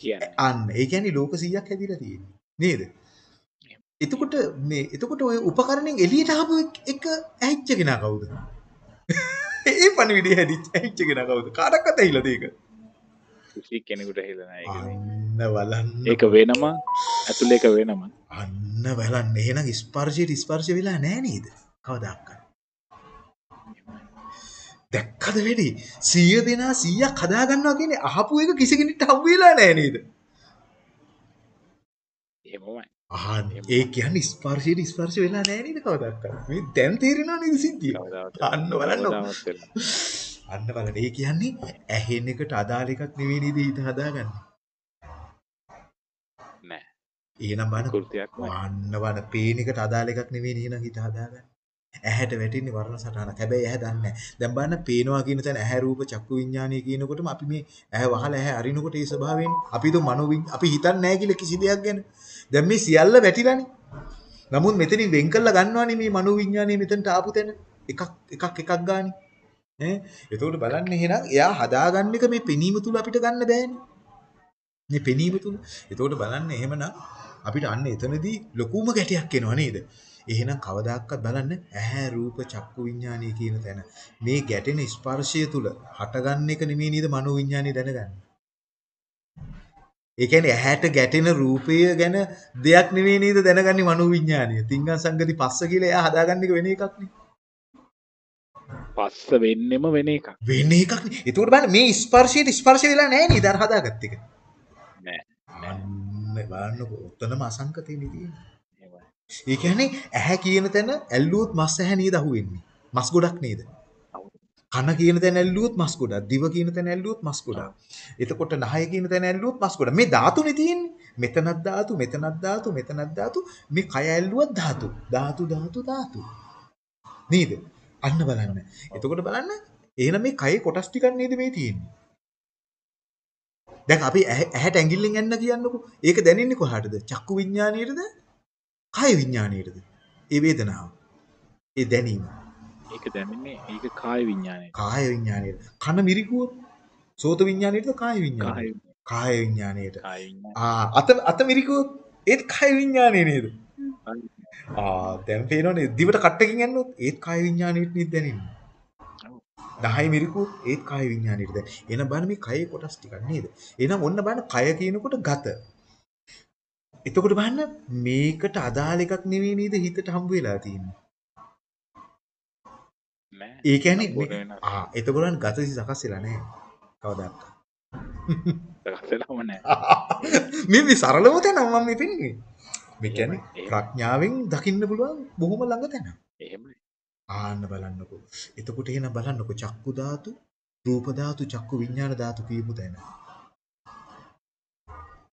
කියන්නේ. අන්න. ඒ කියන්නේ ලෝක 100ක් හැදිලා තියෙන්නේ. නේද? එතකොට මේ එතකොට ඔය උපකරණෙන් එළියට ආපු එක- ඇහිච්ච කෙනා කවුද? ඒ පණිවිඩය හැදිච්ච ඇහිච්ච කෙනා කවුද? කාටවත් ඇහිලාද ඒක? කිසි කෙනෙකුට හෙලා නැහැ ඒක. බලන්න. ඒක වෙනම ඇතුළේ එක වෙනම. අන්න බලන්න. එහෙනම් ස්පර්ශයට ස්පර්ශ වෙලා නැහැ නේද? කවදාවත්. දැක්කද වෙඩි 100 දෙනා 100ක් හදා ගන්නවා කියන්නේ අහපු එක කිසි කෙනෙක්ට හම්බ වෙලා නැහැ නේද? එහෙමමයි. ආ ඒ කියන්නේ ස්පර්ශයට ස්පර්ශ වෙලා නැහැ නේද කවදාවත්. මේ දැන් තේරෙනව නේද සිද්ධිය? අන්න බලන්න. අන්න බලන්න. ඒ කියන්නේ ඇහෙන එකට අදාළ එකක් නෙවෙයි නේද හිත හදාගන්නේ. නෑ. එහෙනම් බලන්න කෘතියක් නෑ. අන්න බලන්න පේන එකට අදාළ එකක් නෙවෙයි නේද හිත හදාගන්නේ. ඇහැට වැටෙන්නේ වර්ණ සටහනක්. හැබැයි ඇහැ දන්නේ නැහැ. දැන් බලන්න පේනවා කියන තැන ඇහැ රූප චක්කු විඥානය කියනකොටම අපි මේ ඇහැ වහලා ඇහැ අරිනකොට ඒ ස්වභාවයෙන් අපි දු මනෝ අපි හිතන්නේ නැහැ කියලා කිසි දෙයක් ගැන. දැන් මේ සියල්ල වැටිලානේ. නමුත් මෙතනින් වෙන් කරලා ගන්නවානේ මේ මනෝ විඥානය මෙතනට ආපු තැන. එකක් එකක් එකක් ගානේ. ඈ එතකොට බලන්න එහෙනම් එයා හදාගන්න එක මේ පෙනීම තුල අපිට ගන්න බෑනේ. මේ පෙනීම තුල. එතකොට බලන්න එහෙමනම් අපිට අන්න එතනදී ලොකුම ගැටයක් එනවා නේද? එහෙනම් කවදාකවත් බලන්න ඇහැ රූප චක්කු විඥානය කියන තැන මේ ගැටෙන ස්පර්ශය තුල හටගන්න එක නෙමෙයි නේද මනෝ විඥානය දැනගන්නේ. ඒ කියන්නේ ඇහැට ගැටෙන රූපය ගැන දෙයක් නෙමෙයි නේද දැනගන්නේ මනෝ විඥානය. තිංගන් සංගති පස්ස කියලා එයා හදාගන්න එක වෙන එකක් නේ. පස්ස වෙන්නෙම වෙන එකක්. වෙන එකක් නේ. ඒකෝට බලන්න මේ ස්පර්ශයට ස්පර්ශ වෙලා නැහැ නේද අර හදාගත්ත එක. නෑ. අන්න බලන්නකො ඔතනම අසංකතේ නේ තියෙන්නේ. ඒ කියන්නේ ඇහැ කියන තැන ඇල්ලුවොත් මස් ඇහැ නේද අහුවෙන්නේ. මස් ගොඩක් නේද? ඔව්. කන කියන තැන ඇල්ලුවොත් මස් ගොඩක්. දිව කියන තැන ඇල්ලුවොත් මස් ගොඩක්. එතකොට නහය කියන තැන ඇල්ලුවොත් මස් ගොඩක්. මේ ධාතුනේ තියෙන්නේ. මෙතනක් ධාතු, මෙතනක් ධාතු, මෙතනක් ධාතු. මේ කය ඇල්ලුවත් ධාතු. ධාතු ධාතු ධාතු. නේද? අන්න බලන්න. එතකොට බලන්න එහෙනම් මේ කයේ කොටස් ටිකක් නේද මේ තියෙන්නේ. දැන් අපි ඇහැ- ඇහැට ඇඟිල්ලෙන් යන්න කියන්නකෝ. ඒක දැනෙන්නේ කොහාටද? චක්කු විඥාණයටද? කාය විඥාණයටද? ඒ වේදනාව. ඒ දැනීම. ඒක දැනෙන්නේ ඒක කාය විඥානය. කාය විඥාණයට. කන මිරිකුවොත් සෝත විඥාණයටද කාය විඥාණයට? කාය කාය විඥාණයට. කාය විඥානය. ආ අත අත මිරිකුවොත් ඒත් කාය විඥාණය නේද? ආ දැන් පේනවනේ දිවට කට්ටකින් යන්නොත් ඒත් කාය විඥාණයට නේද දැනෙන්නේ. දහයි මිරිකුවොත් ඒත් කාය විඥාණයට දැන්. එහෙනම් බලන්න මේ කයේ කොටස් ටිකක් නේද? එහෙනම් ඔන්න බලන්න කය කියනකොට ගත. එතකොට බලන්න මේකට අදාළ එකක් නෙවෙයි නේද හිතට හම්බ වෙලා තියෙන්නේ. ඒ කියන්නේ. ආ එතකොට නම් ගත සකස් වෙලා නැහැ. කවදාවත්. දකසලම නෑ. මේ මේ සරලව තැන මම මේ පෙන්නේ. මේ කියන්නේ. ප්‍රඥාවෙන් දකින්න පුළුවන් බොහොම ළඟ තැන. එහෙමයි. ආන්න බලන්නකෝ. එතකොට එහෙනම් බලන්නකෝ චක්කු ධාතු, රූප ධාතු, චක්කු විඥාන ධාතු කියපු තැන.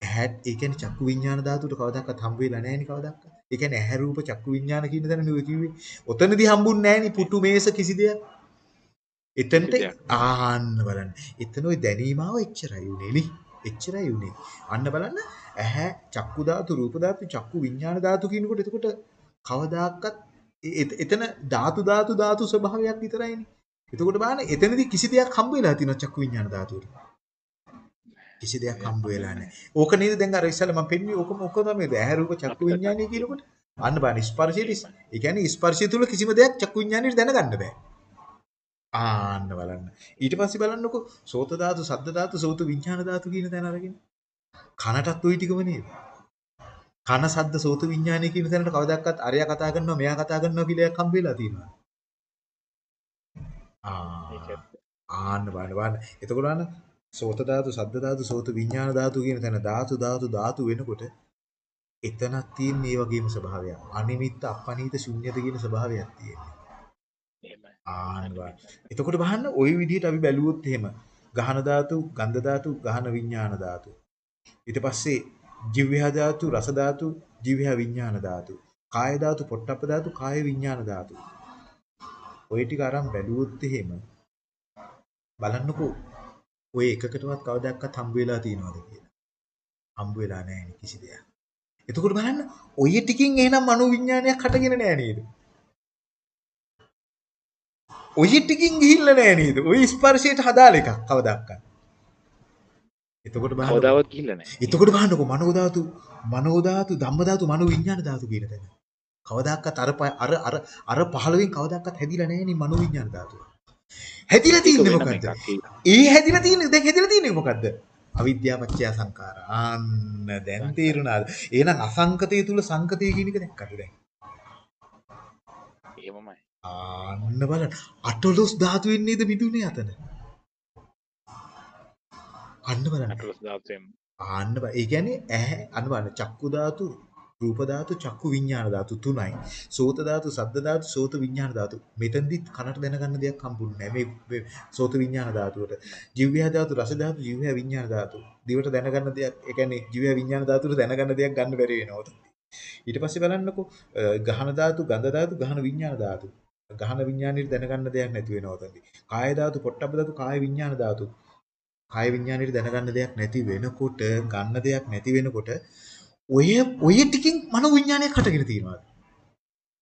ඇහත් ඒ කියන්නේ චක්කු විඥාන ධාතුට කවදාවත් හම්බ වෙලා නැහැ නේ කවදාවත්. ඒ කියන්නේ ඇහැ රූප චක්කු විඥාන කියන තැන නෙවෙයි කිව්වේ. ඔතනදී හම්බුන්නේ නැහැ නේ පුටු මේස කිසි දෙයක්. එතනට. ආන්න බලන්න. එතන ওই දැනීමාව එච්චරයි උනේ නේ. එච්චරයි උනේ. අන්න බලන්න ඇහැ චක්කු ධාතු රූප ධාතු චක්කු විඥාන ධාතු කියනකොට එතකොට කවදාකවත් එතන ධාතු ධාතු ධාතු ස්වභාවයක් විතරයිනේ. එතකොට බලන්න එතනදී කිසි දෙයක් හම්බ වෙලා තියෙනවා චක්කු විඥාන ධාතුවට. කිසි දෙයක් හම්බ වෙලා නැහැ. ඕක නේද දැන් අර ඉස්සෙල්ලා මම පෙන්වුවේ ඕකම ඕක තමයි ඇහැ රූප චක්කු විඥානය කියනකොට. අන්න බලන්න ස්පර්ශයේ ඒ කියන්නේ ස්පර්ශය තුල කිසිම දෙයක් චක්කු විඥානයට දැනගන්න බෑ. ආන්න බලන්න. ඊට පස්සේ බලන්නකෝ සෝත ධාතු, සද්ද ධාතු, සෝත විඥාන ධාතු කියන තැන අරගෙන. කනටත් ওই ටිකම නේද? කන සද්ද සෝත විඥානය කියන තැනට කවදාවත් අරයා කතා කරනවා, මෙයා කතා කරනවා කියලා එකක් හම්බ වෙලා තියෙනවා. ආන්න බලන්න බලන්න. එතකොට අන්න සෝත ධාතු, සද්ද ධාතු, සෝත විඥාන ධාතු කියන තැන ධාතු ධාතු ධාතු වෙනකොට එතනක් තියෙන මේ වගේම ස්වභාවයක්. අනිමිත්ත අපනිත ශුන්‍යත කියන ස්වභාවයක් තියෙනවා. එහෙමයි. ආන්න බලන්න. එතකොට බලන්න ওই විදිහට අපි බැලුවොත් එහෙම ගහන ධාතු, ගන්ධ ධාතු, ගහන විඥාන ධාතු. ඊට පස්සේ ජීවහා ධාතු, රස ධාතු, ජීවහා විඥාන ධාතු. කාය ධාතු, පොට්ටප්ප ධාතු, කාය විඥාන ධාතු. ওই ටික අරන් බැලුවොත් එහෙම බලන්නකෝ ඔය එකකටවත් කවදාවත් හම්බ වෙලා තියෙනවද කියලා. හම්බ වෙලා නැහැ කිසි දෙයක්. එතකොට බලන්න ඔය ටිකින් එහෙනම් මනෝවිඤ්ඤාණයක් හටගෙන නැහැ නේද? ඔය ටිකින් ගිහිල්ලා නැහැ නේද? ඔය ස්පර්ශයට හදාල එකක් කවදාවත්. එතකොට බලන්න කවදාවත් ගිහිල්ලා නෑ. එතකොට බලන්නකෝ මනෝ ධාතු, මනෝ ධාතු, ධම්ම ධාතු, මනෝ විඥාන ධාතු කියන තැන. කවදාවත් අර අර අර අර 15න් කවදාවත් හැදිලා නැහැ නේ මනෝ විඥාන ධාතුව. හැදිලා තියෙන්නේ මොකද්ද? ඒ හැදිලා තියෙන්නේ දැන් හැදිලා තියෙන්නේ මොකද්ද? අවිද්‍යාව පත්‍ය සංඛාර. ආන්න දැන් තේරුණාද? එහෙනම් අසංකතය තුල සංකතය කියන එක දැක්කද දැන්? එහෙමමයි. ආන්න බලන්න. අටලොස් ධාතුවෙන් නේද මිදුනේ අතන? අන්න බලන්න. අටලොස් ධාතුවෙන් ආන්න බා. ඒ කියන්නේ ඇහැ අන්න බලන්න චක්කු ධාතු, රූප ධාතු, චක්කු විඥාන ධාතු තුනයි. සෝත ධාතු, සද්ද ධාතු, සෝත විඥාන ධාතු. මෙතෙන්දි කනට දැනගන්න දෙයක් හම්බුන්නේ නැහැ. මේ මේ සෝත විඥාන ධාතුවට. ජීවය ධාතු, රස ධාතු, ජීවය විඥාන ධාතු. දිවට දැනගන්න දෙයක්, ඒ කියන්නේ ජීවය විඥාන ධාතුවට දැනගන්න දෙයක් ගන්න බැරි වෙනවා උතන. ඊට පස්සේ බලන්නකෝ අ, ගහන ධාතු, ගන්ධ ධාතු, ගහන විඥාන ධාතු. ගහන විඥානෙට දැනගන්න දෙයක් නැති වෙනවා උතනදී. කාය ධාතු, පොට්ටබ්බ ධාතු, කාය විඥාන ධාතු. කාය විඥානෙට දැනගන්න දෙයක් නැති වෙනකොට ගන්න දෙයක් නැති වෙනකොට ඔය ඔය ටිකින් මනෝ විඥානයක් හටගෙන තියෙනවා.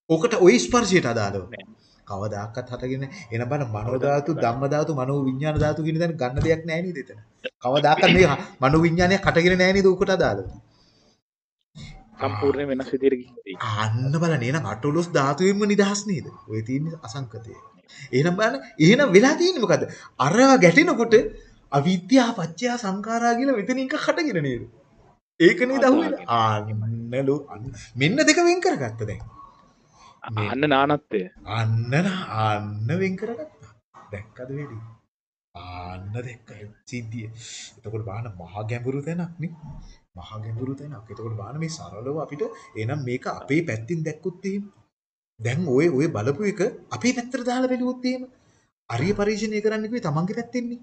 ඕකට ඔය ස්පර්ශයට අදාළව. කවදාකවත් හටගෙන එන බන මනෝ ධාතු, ධම්ම ධාතු, මනෝ විඥාන ධාතු කියන දේ ගන්න දෙයක් නැහැ නේද එතන. කවදාකවත් මේ මනෝ විඥානයක් හටගෙන නැහැ නේද ඕකට අදාළව. සම්පූර්ණ වෙනස් විදියට තියෙන්නේ. අන්න බලන්න එහෙනම් අටලොස් ධාතුවෙන්ම නිදහස් නේද? ඔය තියෙන්නේ අසංකතය. එහෙනම් බලන්න එහෙනම් වෙලා තියෙන්නේ මොකද්ද? අරව ගැටෙනකොට අවිද්‍යාව පත්‍ය සංඛාරා කියලා මෙතන එක හටගෙන නේද? ඒක නේද අහුවෙලා? ආන්නලු මෙන්න දෙක වෙන් කරගත්ත දැන්. අන්න නානත්වය. අන්න අන්න වෙන් කරගත්තා. දැක්කද වෙඩි? ආන්න දැක්ක සිද්ධිය. එතකොට බලන්න මහා ගැඹුරු තැනක් නේ. මහා ගැඹුරු තැනක්. එතකොට බලන්න මේ සරලව අපිට එහෙනම් මේක අපේ පැත්තින් දැක්කුත් එහෙම දැන් ඔය ඔය බලපු එක අපේ පැත්තට දාලා බැලුවොත් එහෙම අරිය පරීක්ෂණය කරන්න කිව්වේ තමන්ගේ පැත්තෙන්නේ.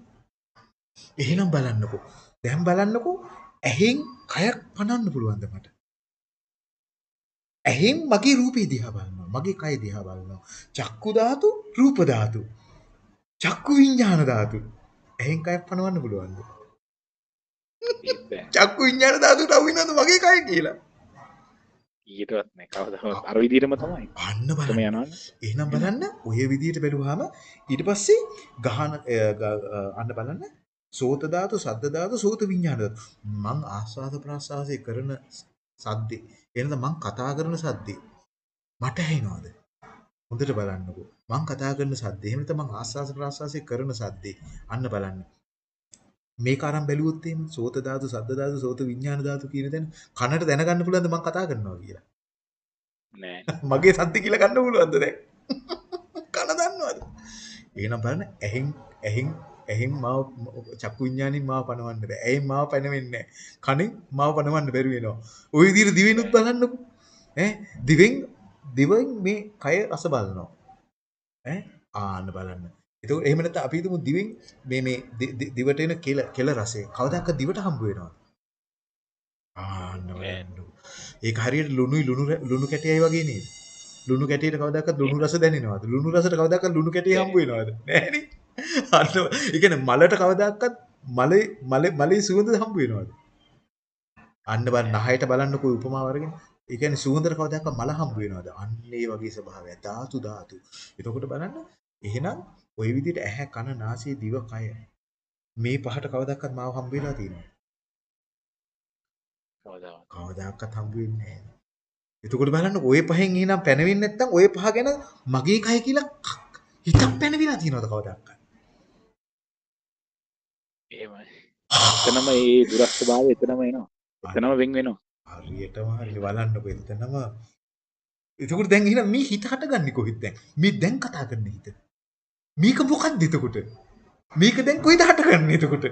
එහෙනම් බලන්නකෝ. දැන් බලන්නකෝ ඇහෙන් කයක් පනන්න පුළුවන්ද මට? ඇහෙන් මගේ රූපේ දිහා බලනවා. මගේ කය දිහා බලනවා. චක්කු ධාතු, රූප ධාතු. චක්කු විඤ්ඤාණ ධාතු. ඇහෙන් කයක් පනවන්න පුළුවන්ද? චක්කු විඤ්ඤාණ ධාතුට අහු වෙනවද මගේ කය කියලා? ඊටවත් නෑ කවදාවත් අර විදිහටම තමයි. අන්න බලන්න. යනවනේ. එහෙනම් බලන්න ඔය විදිහට බැලුවාම ඊට පස්සේ ගහන අන්න බලන්න සෝත ධාතු, සද්ද ධාතු, සෝත විඤ්ඤාණ ධාතු. මං ආස්වාද ප්‍රාස්වාසය කරන සද්දේ එහෙනම් මං කතා කරන සද්දේ මට ඇහෙනවද? හොඳට බලන්නකෝ. මං කතා කරන සද්දේ එහෙම නැත්නම් මං ආස්වාද ප්‍රාස්වාසය කරන සද්දේ අන්න බලන්න. මේක අරන් බැලුවොත් එහෙම සෝත ධාතු, සද්ද ධාතු, සෝත විඤ්ඤාණ ධාතු කියන තැන කනට දැනගන්න පුළුවන්ද මං කතා කරනවා කියලා? නෑ. මගේ සද්ද කියලා ගන්න පුළුවන්ද දැන්? කන දන්නවද? එහෙනම් බලන්න ඇහෙන් ඇහෙන් ඇහෙන් මාව චක්කු විඥානින් මාව පනවන්න බෑ. ඇහෙන් මාව පනවෙන්නේ නැහැ. කනෙන් මාව පනවන්න බැරි වෙනවා. ওই විදිහට දිවෙනුත් බලන්නකෝ. ඈ දිවෙන් දිවෙන් මේ කය රස බලනවා. ඈ ආන්න බලන්න. එතකොට එහෙම නැත්නම් අපි හිතමු දිවෙන් මේ මේ දි- දි- දිවට එන කෙල කෙල රසය කවදාක දිවට හම්බ වෙනවද? ආන්න බලන්න. ඒක හරියට ලුණුයි ලුණු රැ- ලුණු කැටයයි වගේ නේද? ලුණු කැටියට කවදාකවත් ලුණු රස දැනෙනවද? ලුණු රසට කවදාකවත් ලුණු කැටිය හම්බ වෙනවද? නෑනේ. අන්න ඒ කියන්නේ මලට කවදාකවත් මලේ මලේ මලේ සුවඳ හම්බ වෙනවද? අන්න බලන්න නහයට බලන්නකෝ උපමාව අරගෙන. ඒ කියන්නේ සුවඳට කවදාකවත් මල හම්බ වෙනවද? අන්න ඒ වගේ ස්වභාවය. ධාතු ධාතු. එතකොට බලන්න එහෙනම් ওই විදිහට ඇහැ කන නාසය දිව කය මේ පහට කවදාකවත් මාව හම්බ වෙලා තියෙනවද? කවදාවත්. කවදාකවත් හම්බ වෙන්නේ නැහැ. එතකොට බලන්න ওই පහෙන් එහෙනම් පැනවෙන්නේ නැත්නම් ওই පහ ගැන මගේ කය කියලා ක- හිතක් පැනවිලා තියෙනවද කවදාකවත්? එහෙමයි. එතනම ඒ දුරස්ත භාවය එතනම එනවා. එතනම වෙන් වෙනවා. හරියටම හරිය බලන්නකො එතනම එතකොට දැන් එහෙනම් මේ හිත හටගන්නේ කොහෙද දැන්? මේ දැන් කතා කරන හිත. මේක මොකක්ද එතකොට? මේක දැන් කොයිද හටගන්නේ එතකොට?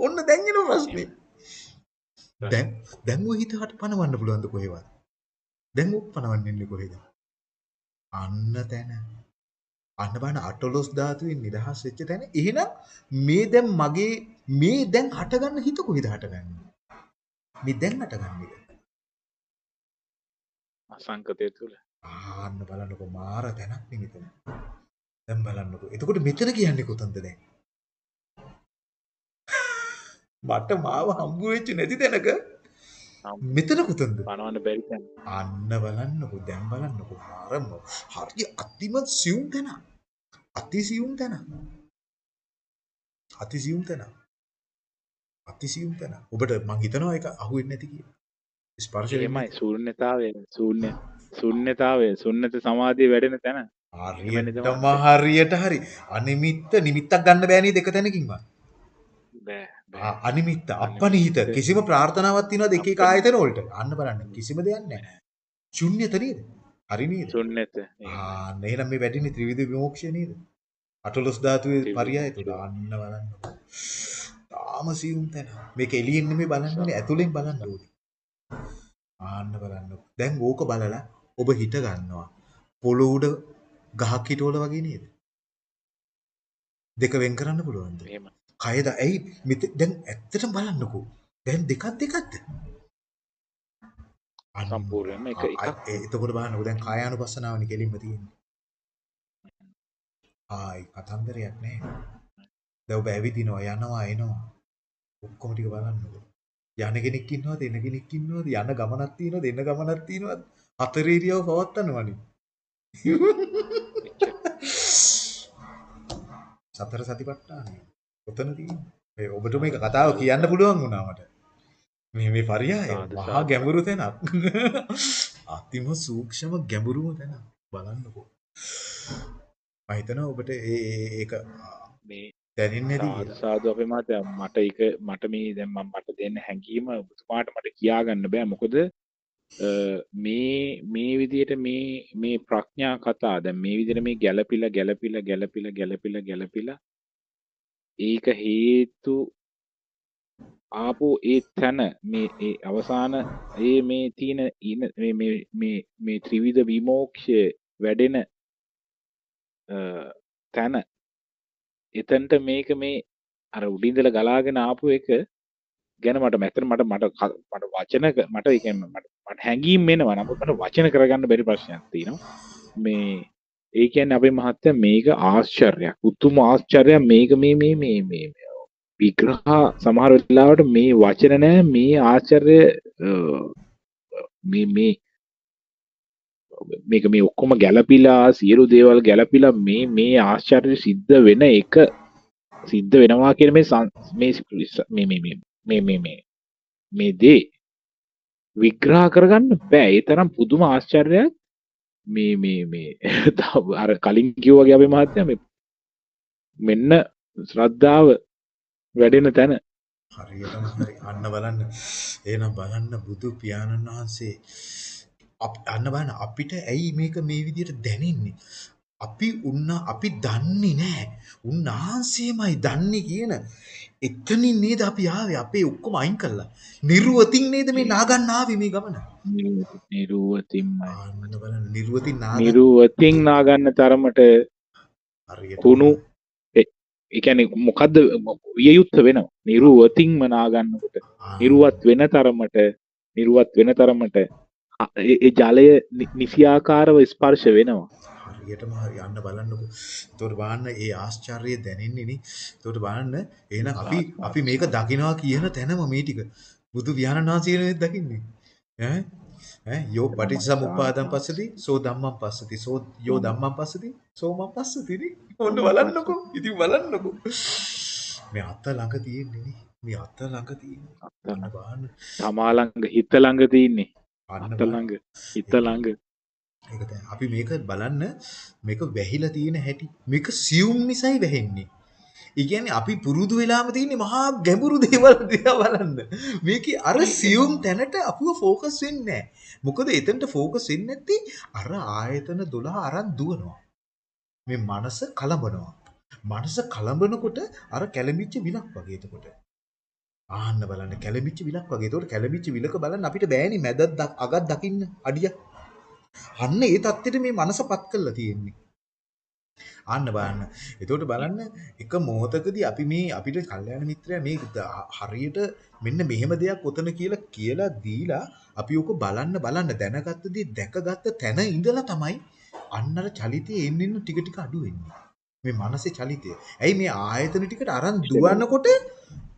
ඔන්න දැන් එන ප්‍රශ්නේ. දැන් දැන් ඔය හිත හට පනවන්න පුළුවන්ද කොහෙවත්? දැන් ඔක් පනවන්නේ කොහෙද? අන්න තැන. අන්න බලන්න අටලොස් ධාතුවෙන් නිදහස් වෙච්ච තැන. එහෙනම් මේ දැන් මගේ මේ දැන් හටගන්න හිත කොහෙද හටගන්නේ? මේ දැන් හටගන්නේ. අසංකතය තුල. ආන්න බලන්නකො මාර තැනක් නේ මෙතන. දැන් බලන්නකො. එතකොට මෙතන කියන්නේ කොතනද දැන්? මට මාව හම්බ වෙච්ච නැති තැනක මෙතන කොතනද? පනවන්න බැරි තැන. අන්න බලන්නකො දැන් බලන්නකො මාරම හරිය අතිමත් සියුම් තැන. අති සියුම් තැන. අති සියුම් තැන. අති සියුම් තැන. ඔබට මං හිතනවා ඒක අහුවෙන්නේ නැති කියලා. ස්පර්ශ වෙන්නේ එහෙමයි ශූන්‍යතාවය ශූන්‍ය ශූන්‍යතාවය ශූන්‍යත සමාධිය වැඩෙන තැන. හරියටම හරියට හරි. අනිමිත්ත නිමිත්තක් ගන්න බෑනේ දෙක තැනකින්වත්. බෑ අනිමිත්ත අපනිහිත කිසිම ප්‍රාර්ථනාවක් තියනවද එක එක ආයතන වලට? අන්න බලන්න කිසිම දෙයක් නැහැ. ශුන්්‍යත නේද? හරි නේද? ශූන්‍යත. ආ එහෙනම් මේ වැඩිනේ ත්‍රිවිධ විමෝක්ෂය නේද? අටලොස් ධාතුවේ පරියාය තුල අන්න බලන්න. තාම සියුම් තැන. මේක එළියෙන් නෙමෙයි බලන්නේ ඇතුලෙන් බලන්න ඕනේ. ආන්න බලන්න. දැන් ඕක බලලා ඔබ හිත ගන්නවා. පොළොව උඩ ගහක් හිටවල වගේ නේද? දෙක වෙන් කරන්න පුළුවන්ද? එහෙම. කයද ඇයි දැන් ඇත්තටම බලන්නකෝ. දැන් දෙකක් දෙකක්ද? සම්පූර්ණයෙන්ම එක එකක්. එතකොට බලන්නකෝ දැන් කායානුපස්සනාවනේ කෙලින්ම තියෙන්නේ. ආයි කතන්දරයක් නෑ. දැන් ඔබ ඇවිදිනවා යනවා එනවා. ඔක්කොම ටික බලන්නකෝ. යන කෙනෙක් ඉන්නවද එන කෙනෙක් ඉන්නවද යන ගමනක් තියෙනවද එන ගමනක් තියෙනවද හතර ඉරියව් පවත්වනවනේ. සතර සතිපට්ඨානය. ඔතන තියෙන්නේ. ඒ ඔබට මේක කතාව කියන්න පුළුවන් වුණා මට. මේ මේ පරියාය මහා. ගැඹුරු තැනක්. අතිම සූක්ෂම ගැඹුරුම තැනක්. බලන්නකෝ. මම හිතනවා ඔබට ඒ ඒක මේ දැනෙන්නේ නැති සාදු අපේ මහත්තයා මට ඒක මට මේ දැන් මම මට දෙන්න හැඟීම ඔබතුමාට මට කියා ගන්න බෑ මොකද මේ මේ විදිහට මේ මේ ප්‍රඥා කතා දැන් මේ විදිහට මේ ගැළපිලා ගැළපිලා ගැළපිලා ගැළපිලා ගැළපිලා ඒක හේතු ආපු ඒ තැන මේ ඒ අවසාන ඒ මේ තියෙන ඉන මේ මේ මේ මේ ත්‍රිවිධ විමෝක්ෂය වැඩෙන අ, තැන. එතන්ට මේක මේ අර උඩින්දල ගලාගෙන ආපු එක ගැන මට මැතර මට මට ක- මට වචන ක- මට ඒ කියන්නේ මට මට හැඟීම් එනවා. නමුත් මට වචන කරගන්න බැරි ප්‍රශ්නයක් තියෙනවා. මේ ඒ කියන්නේ අපේ මහත්තයා මේක ආශ්චර්යයක්. උතුම් ආශ්චර්යයක්. මේක මේ මේ මේ මේ මේ. විග්‍රහ සමහර වෙලාවට මේ වචන නෑ මේ ආශ්චර්ය අ, මේ මේ මේක මේ ඔක්කොම ගැලපිලා සියලු දේවල් ගැලපිලා මේ මේ ආශ්චර්ය සිද්ධ වෙන එක සිද්ධ වෙනවා කියන මේ සං- මේ ස්- මේ මේ මේ මේ මේ මේ මේ දේ විග්‍රහ කරගන්න බෑ. ඒ තරම් පුදුම ආශ්චර්යයක් මේ මේ මේ. තව අර කලින් කිව්වා වගේ අපේ මහත්තයා මේ මෙන්න ශ්‍රද්ධාව වැඩෙන තැන. හරියටම හරි. අන්න බලන්න. එහෙනම් බලන්න බුදු පියාණන් වහන්සේ අප- අන්න බලන්න. අපිට ඇයි මේක මේ විදිහට දැනෙන්නේ? අපි උන්න අපි දන්නේ නැහැ උන්වහන්සේමයි දන්නේ කියන එතනින් නේද අපි ආවේ? අපේ ඔක්කොම අයින් කළා. නිර්වතින් නේද මේ නාගන්න ආවේ මේ ගමන? නිරුවතින්මයි අන්න බලන්න නිර්වතින් නිරුවතින් නාගන්න. තරමට කුණු එකැනෙ මොකක්ද විය යුත්ත වෙනවා. නිරුවතින්ම නාගන්නකොට. නිරුවත් වෙන තරමට නිරුවත් වෙන තරමට ජලය නිසියාකාරව ස්පර්ශ වෙනවා. හරියටම හරි. යන්න බලන්නකෝ. එතකොට බලන්න ඒ ආශ්චර්යය දැනෙන්නේ නේ. එතකොට බලන්න එහෙනම් අපි අපි මේක දකිනවා කියන තැනම මේ ටික. බුදු විහාරණ වහන්සේ නේද දකින්නේ. ඈ ඈ යෝ පටිච්චසමුප්පාදං පස්සති සෝ ධම්මං පස්සති සෝ යෝ ධම්මං පස්සති සෝ මං පස්සති නේ. ඔන්න බලන්නකෝ. ඉතින් බලන්නකෝ. මේ අත ළඟ තියෙන්නේ නේ. මේ අත ළඟ තියෙන්නේ. බලන්න. තමා ළඟ හිත ළඟ තියන්නේ අත. ළඟ හිත ළඟ ඒක තමයි. අපි මේක බලන්න මේක වැහිලා තියෙන හැටි. මේක සියුම් නිසයි වැහෙන්නේ. ඉගැන අපි පුරුදු වෙලාම තියන්නේ මහා ගැඹුරු දේවල් දෙයා බලන්න මේක අර සියුම් තැනට අපුව ෆෝකස් වෙන්නේ මොකද එතනට ෆෝකස් වෙන්නේ නැති අර ආයතන 12 අරන් දුවනවා මේ මනස කලඹනවා මනස කලඹනකොට අර කැළඹිච්ච විලක් වගේ එතකොට ආන්න බලන්න කැළඹිච්ච විලක් වගේ. ඒතකොට කැළඹිච්ච විලක බලන්න අපිට බෑනේ මැදක් අගක් දකින්න අඩියක්. අන්න ඒ தත්ත්වෙට මේ මනසපත් කරලා තියෙන්නේ. අන්න බලන්න. එතකොට බලන්න එක මොහොතකදී අපි මේ අපිට කල්යාණ මිත්‍රයා මේ හරියට මෙන්න මෙහෙම දෙයක් ඔතන කියලා කියලා දීලා අපි ඕක බලන්න බලන්න දැනගත්තදී දැකගත්ත තැන ඉඳලා තමයි අන්න අර චලිතයේ එන්න එන්න ටික ටික අඩු වෙන්නේ. මේ මනසේ චලිතය. ඇයි මේ ආයතන ටිකට අරන් දුවනකොට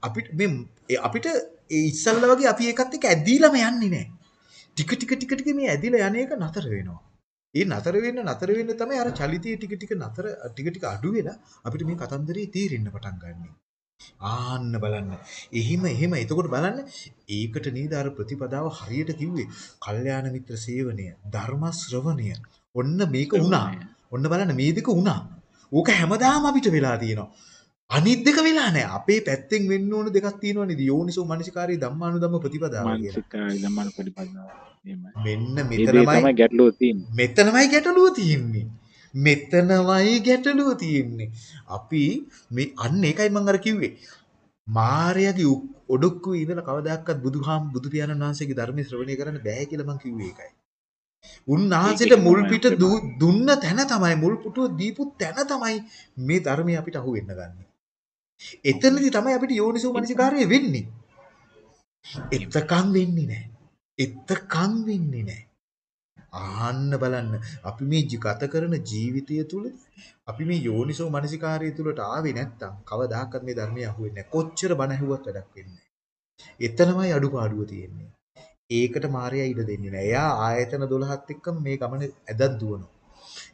අපිට මේ අපිට ඒ ඉස්සල්ලා වගේ අපි ඒකත් එක්ක ඇදීලාම යන්නේ නැහැ. ටික ටික ටික ටික මේ ඇදිලා යන එක නතර වෙනවා. ඒ නතර වෙන්න නතර වෙන්න තමයි අර චලිතයේ ටික ටික නතර ටික ටික අඩු වෙලා අපිට මේ කතන්දරේ තීරෙන්න පටන් ගන්නෙ. ආන්න බලන්න. එහිම එහෙම එතකොට බලන්න ඒකට නේද අර ප්‍රතිපදාව හරියට කිව්වේ. කල්යාණ මිත්‍ර සේවනය, ධර්ම ශ්‍රවණය. ඔන්න මේක වුණා. ඔන්න බලන්න මේ දෙක වුණා. ඕක හැමදාම අපිට වෙලා තියෙනවා. අනිත් දෙක වෙලා නැහැ. අපේ පැත්තෙන් වෙන්න ඕන දෙකක් තියෙනවා නේද? යෝනිසෝ මනසිකාරී ධම්මානුධම්ම ප්‍රතිපදාව කියලා. මානසිකයි දමන පරිපදාව එහෙමයි. මෙන්න මෙතනමයි ගැටලුව තියෙන්නේ මෙතනමයි ගැටලුව තියෙන්නේ. මෙතනමයි ගැටලුව තියෙන්නේ. අපි මේ අන්න ඒකයි මම අර කිව්වේ. මාර්යාගේ ඔඩොක්කුවේ ඉඳලා කවදාකවත් බුදුහාම බුදු පියාණන් වහන්සේගේ ධර්මයේ ශ්‍රවණය කරන්න බෑ කියලා මම කිව්වේ ඒකයි. උන්වහන්සේට මුල් පිට දුන්න තැන තමයි මුල් පුටුව දීපු තැන තමයි මේ ධර්මය අපිට අහු වෙන්න ගන්න. එතනදී තමයි අපිට යෝනිසෝ මනසිකාරය වෙන්නේ. එතකන් වෙන්නේ නැහැ. එතකන් වෙන්නේ නැහැ. ආන්න බලන්න අපි මේ ගත කරන ජීවිතය තුළ අපි මේ යෝනිසෝ මනසිකාරය තුළට ආවේ නැත්තම් කවදාකවත් මේ ධර්මය අහුවෙන්නේ නැහැ. කොච්චර බණ ඇහුවත් වැඩක් වෙන්නේ නැහැ. එතනමයි අඩුපාඩුව තියෙන්නේ. ඒකට මායя ඉඩ දෙන්නේ නැහැ. එයා ආයතන 12ත් එක්කම මේ ගමන ඇදක් දුවනවා.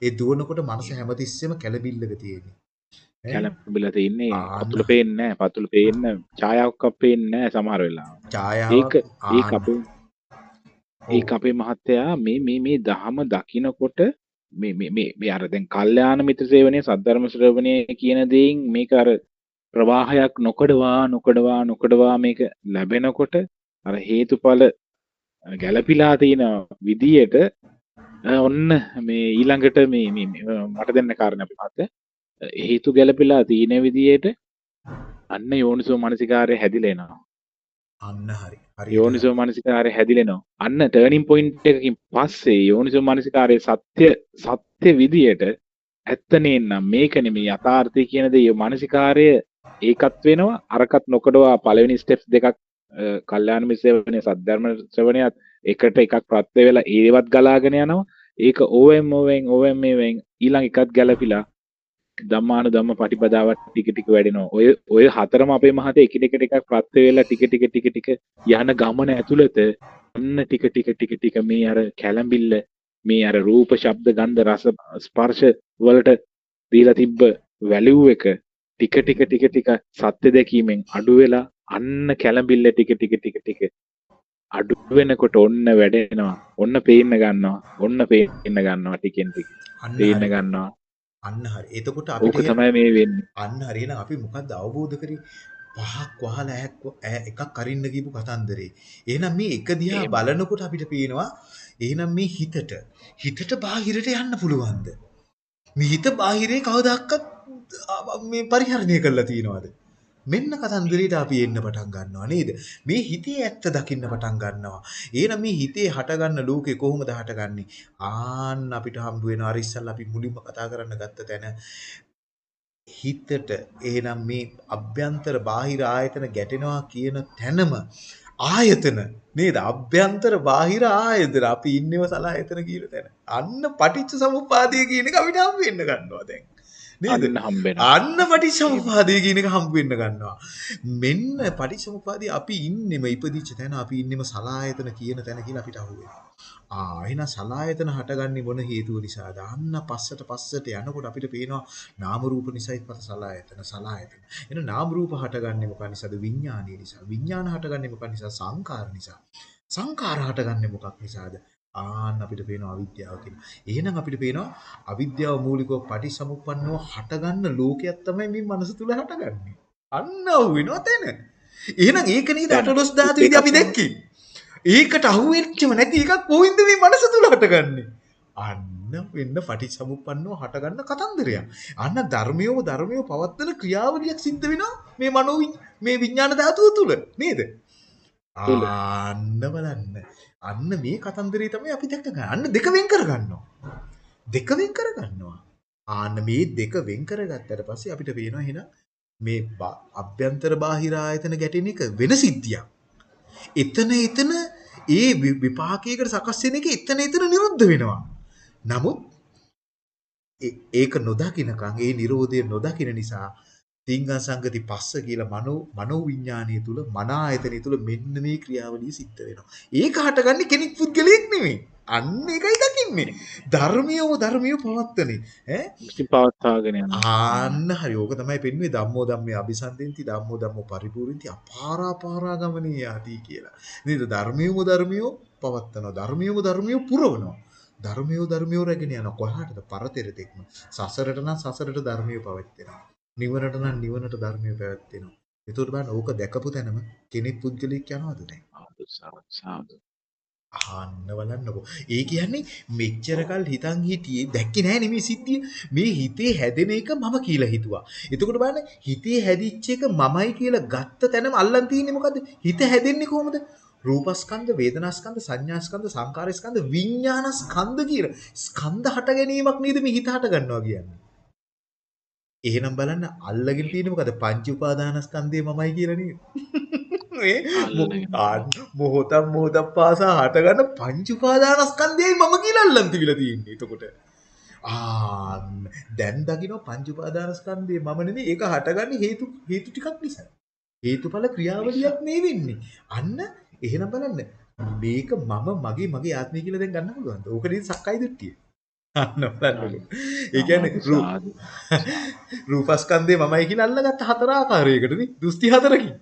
ඒ දුවනකොට මනස හැමතිස්සෙම කැළඹිල්ලක තියෙන්නේ. ඈ? කැලබිලා තින්නේ. පතුල පේන්නේ පතුල පේන්න ඡායාවක් පේන්නේ සමහර ඡායාවක් ඒක ආන්න. අපේ. ඒක අපේ මහත්තයා මේ මේ මේ දහම දකිනකොට මේ අර දැන් කල්යාණ මිත්‍ර සේවනයේ සද්ධර්ම ශ්‍රවණය කියන දේෙන් මේක අර ප්‍රවාහයක් නොකඩවා නොකඩවා නොකඩවා මේක ලැබෙනකොට අර හේතුඵල ගැළපිලා තියෙන විදියට ඔන්න මේ ඊළඟට මේ මට දෙන්න කාරණා මහත්තයා හේතු ගැළපිලා තියෙන විදියට අන්න යෝනිසෝ මනසිකාරය හැදිලා එනවා අන්න හරි. යෝනිසෝ මනසිකාරය හැදිලෙනවා. අන්න ටර්නින් පොයින්ට් එකකින් පස්සේ යෝනිසෝ මනසිකාරයේ සත්‍ය සත්‍ය විදියට ඇත්ත නේනම් මේක නෙමෙයි යථාර්ථය කියන දේ මනසිකාරය ඒකත් වෙනවා අරකත් නොකඩවා පළවෙනි ස්ටෙප්ස් දෙකක් කල්යාණ මිසේවනේ සද්ධර්ම ශ්‍රවණයත් එකට එකක් ප්‍රත්‍ය වෙලා ඒවත් ගලාගෙන යනවා. ඒක ඕවෙන් ඕවෙන් ඕවෙන් මේවෙන් ඊළඟ එකත් ගැලපිලා ධම්මාන ධම්ම පටිපදාවත් ටික ටික වැඩෙනවා. ඔය ඔය හතරම අපේ මහතේ එකිනෙකට එකක් ප්‍රත්‍ය වෙලා ටික ටික ටික ටික යන ගමන ඇතුළත අන්න ටික ටික ටික ටික මේ අර කැළඹිල්ල මේ අර රූප ශබ්ද ගන්ධ රස ස්පර්ශ වලට දීලා තිබ්බ වැලියු එක ටික ටික ටික ටික සත්‍ය දැකීමෙන් අඩු වෙලා අන්න කැළඹිල්ල ටික ටික ටික ටික අඩු වෙනකොට ඔන්න වැඩෙනවා ඔන්න පේන්න ගන්නවා ඔන්න පේන්න ගන්නවා ටිකෙන් ටික පේන්න. ගන්නවා අන්න හරි. එතකොට ඕක අපිට තමයි මේ වෙන්නේ අන්න හරි එහෙනම් අපි මොකද්ද අවබෝධ කරේ? පහක් වහලා ඇහක් එකක් අරින්න කියපු කතන්දරේ. එහෙනම් මේ එක දිහා. බලනකොට අපිට පේනවා එහෙනම් මේ හිතට හිතට බාහිරට යන්න පුළුවන්ද? මේ හිත බාහිරේ කවදාවත් මේ පරිහරණය කරලා තියනවද? මෙන්න කතන්දරේට අපි එන්න පටන් ගන්නවා නේද? මේ හිතේ ඇත්ත දකින්න පටන් ගන්නවා. එහෙනම් මේ හිතේ හටගන්න ලෝකේ කොහොමද හටගන්නේ? ආන්න අපිට හම්බ වෙනවා අර ඉස්සල්ලා අපි මුලින්ම කතා කරන්න ගත්ත තැන හිතට එහෙනම් මේ අභ්‍යන්තර බාහිර ආයතන ගැටෙනවා කියන තැනම ආයතන නේද අභ්‍යන්තර බාහිර ආයතන අපි ඉන්නව සලායතන කියන තැන අන්න පටිච්ච සමුප්පාදය කියන එක අපිට හම්බ වෙන්න ගන්නවා දැන් නේද අන්න හම්බෙනවා අන්න පටිච්චසමුප්පාදය කියන එක හම්බ වෙන්න ගන්නවා. මෙන්න පටිච්චසමුප්පාදය අපි ඉන්නෙම ඉපදිච්ච තැන අපි ඉන්නෙම සලායතන කියන තැන කියලා අපිට අහුවෙනවා. ආ එහෙනම් සලායතන හටගන්නේ මොන හේතුව නිසාද? අන්න පස්සට පස්සට යනකොට අපිට පේනවා නාම රූප නිසායි පත සලායතන සලායතන. එහෙනම් නාම රූප හටගන්නේ මොකක් නිසාද? විඥානීය නිසා. විඥාන හටගන්නේ මොකක් නිසා? සංකාර නිසා. සංකාර හටගන්නේ මොකක් නිසාද? ආන්න අපිට පේනවා අවිද්‍යාව කියලා. එහෙනම් අපිට පේනවා අවිද්‍යාව මූලිකව පටිසමුප්පන්නව හටගන්න ලෝකයක් තමයි මේ මනස තුල හටගන්නේ. අන්න වෙනවා තැන. එහෙනම් ඒක නේද. අටලොස් ධාතු විදි අපි දැක්කේ. ඒකට අහු වෙච්චම නැති එකක් කොයින්ද මේ මනස තුල හටගන්නේ. අන්න වෙන්න පටිසමුප්පන්නව හටගන්න කතන්දරයක්. අන්න ධර්මියව ධර්මියව පවත්තන ක්‍රියාවලියක් සිද්ධ වෙනවා මේ මනෝ මේ විඥාන ධාතුව තුල නේද? අන්න බලන්න. අන්න මේ කතන්දරේ තමයි අපි දැක්ක ගන්න. අන්න දෙක වෙන් කර ගන්නවා. දෙක වෙන් කර ගන්නවා. ආන්න මේ දෙක වෙන් කරගත්තට පස්සේ අපිට පේනවා එහෙනම් මේ බා- අභ්‍යන්තර බාහිර ආයතන ගැටෙන එක වෙන සිද්ධියක්. එතන එතන ඒ වි- විපාකයකට සකස් වෙන එක එතන එතන නිරුද්ධ වෙනවා. නමුත් ඒ- ඒක නොදකින්නකම් ඒ Nirodhe නොදකින්න නිසා තිංග සංගති පස්ස කියලා මනෝ මනෝ විඥානීය තුල මන ආයතනය තුල මෙන්න මේ ක්‍රියාවලිය සිද්ධ වෙනවා. ඒක හටගන්නේ කෙනෙක් පුද්ගලයෙක් නෙමෙයි. අන්න ඒකයි දකින්නේ. ධර්මියව ධර්මියව පවත්තනේ. ඈ පවත්වාගෙන යනවා ආන්න හරි ඕක තමයි පෙන්වන්නේ ධම්මෝ ධම්මේ අபிසන්දෙන්ති ධම්මෝ ධම්මෝ පරිපූර්ණති අපාරා පාරා ගමනේ යති කියලා. නේද ධර්මියම ධර්මියෝ පවත්තනවා ධර්මියම ධර්මියෝ පුරවනවා. ධර්මියෝ ධර්මියෝ රැගෙන යනවා කොහාටද පරතෙරතෙක්ම සසරට නම් සසරට ධර්මියෝ පවත්වෙනවා. නිවනට නම් නිවනට ධර්මියෝ පැවැත්වෙනවා. ඒතකොට බලන්න ඕක දැකපු තැනම කෙනෙක් පුද්ගලෙක් යනවද දැන්? සාදු සාදු අහන්න බලන්නකෝ. ඒ කියන්නේ මෙච්චර කල් හිතන් හිටියේ දැක්කේ නැහැ නෙමේ සිද්ධිය. මේ හිතේ හැදෙන එක මම කියලා හිතුවා. එතකොට බලන්න හිතේ හැදිච්ච එක මමයි කියලා ගත්ත තැනම අල්ලන් තියෙන්නේ මොකද්ද? හිත හැදෙන්නේ කොහොමද? රූපස්කන්ධ, වේදනාස්කන්ධ, සංඥාස්කන්ධ, සංකාරස්කන්ධ, විඥානස්කන්ධ කියලා. ස්කන්ධ හට ගැනීමක් නේද මේ හිත හට ගන්නවා කියන්නේ. එහෙනම් බලන්න අල්ලගෙන තියෙන්නේ මොකද? පංච උපාදානස්කන්ධය මමයි කියලා නේද? ආ මොහොතක් මොහොතක් පාසා හටගන්න පංච උපාදානස්කන්ධයයි මම කියලා අල්ලන් තිබිලා තියෙන්නේ. එතකොට ආ දැන් දකින්න පංච උපාදානස්කන්ධය මම නෙමෙයි ඒක හටගන්නේ හේතු හේතු ටිකක් නිසා. හේතුඵල ක්‍රියාවලියක් මේ වෙන්නේ. අන්න එහෙනම් බලන්න මේක මම මගේ මගේ ආත්මය කියලා දැන් ගන්න පුළුවන්ද? ඕක නේද සක්කාය දෘෂ්ටිය. අන්න බලන්න. ඒ කියන්නේ රූ- සාදු. රූපස්කන්ධය මමයි කියලා අල්ලගත්ත හතර ආකාරයකට නේ. දෘෂ්ටි හතරකින්.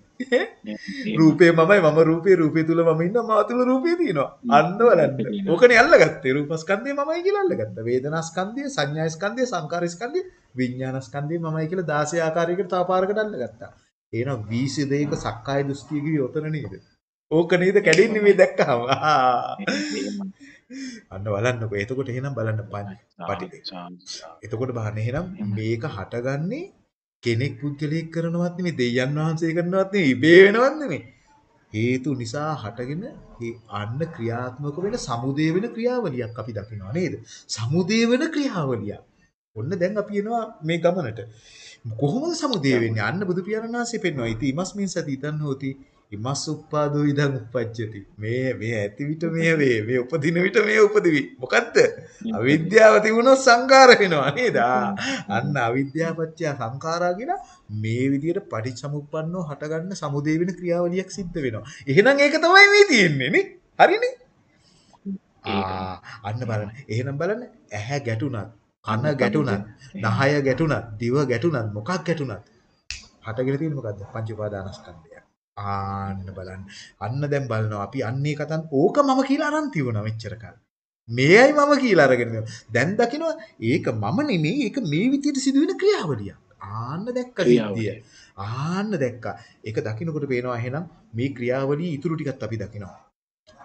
රූපේ මමයි මම රූපේ රූපේ තුල මම ඉන්නවා මා තුල රූපේ තියෙනවා. අන්න බලන්න. ඕකනේ අල්ලගත්තේ. රූපස්කන්ධය මමයි කියලා අල්ලගත්තා. වේදනාස්කන්ධය සංඥාස්කන්ධය සංකාරස්කන්ධය විඥානස්කන්ධය මමයි කියලා 16 ආකාරයකට තව පාරකට අල්ලගත්තා. එහෙනම් 22ක සක්කාය දෘෂ්ටිය කිවි ඔතන නේද ඕක නේද කැඩෙන්නේ මේ දැක්කම. අන්න බලන්නකෝ එතකොට එහෙනම් බලන්න පටි- එතකොට බලන්න එහෙනම් මේක හටගන්නේ කෙනෙක් පුද්ගලයෙක් කරනවත් නෙමෙයි දෙයයන් වහන්සේ කරනවත් නෙමෙයි ඉබේ වෙනවත් නෙමෙයි හේතු නිසා හටගෙන ඒ අන්න ක්‍රියාත්මක වෙන සමුදේ වෙන ක්‍රියාවලියක් අපි දකිනවා නේද? සමුදේ වෙන ක්‍රියාවලියක්. ඔන්න දැන් අපි එනවා මේ ගමනට. කොහොමද සමුදේ වෙන්නේ? අන්න බුදු පියාණන් වහන්සේ පෙන්වනවා. ඉති ඉමස්මින් සති ඉදන් හෝති ඉමස් උප්පාදෝ ඉදන් උපජ්ජති. මේ මේ ඇති විට මේ වේ. මේ උපදින විට මේ උපදිවි. මොකද්ද? අවිද්‍යාව තිබුණොත් සංකාර වෙනවා නේද? අන්න අවිද්‍යාව පත්‍ය සංඛාරා කියන මේ විදිහට පටිච්චසමුප්පන්නව හටගන්න සමුදේ වෙන ක්‍රියාවලියක් සිද්ධ වෙනවා. එහෙනම් ඒක තමයි මේ තියෙන්නේ නේ. හරිනේ? ආ අන්න බලන්න. එහෙනම් බලන්න ඇහැ ගැටුණත්, කන ගැටුණත්, නහය ගැටුණත්, දිව ගැටුණත්, මොකක් ගැටුණත් හටගෙන තියෙන්නේ මොකද්ද? පංච උපාදානස්කන්ධය. ආන්න බලන්න. අන්න දැන් බලනවා අපි අන්නේ කතන් ඕක මම කියලා අරන් තියුණා මෙච්චර කල්. මේයි මම කියලා අරගෙන දැන් දකිනවා ඒක මම නෙමෙයි ඒක මේ විදිහට සිදුවෙන ක්‍රියාවලියක්. ආන්න දැක්ක සිද්ධිය. ආන්න දැක්කා. ඒක දකින්නකොට පේනවා එහෙනම් මේ ක්‍රියාවලිය ඉතුරු ටිකත් අපි දකිනවා.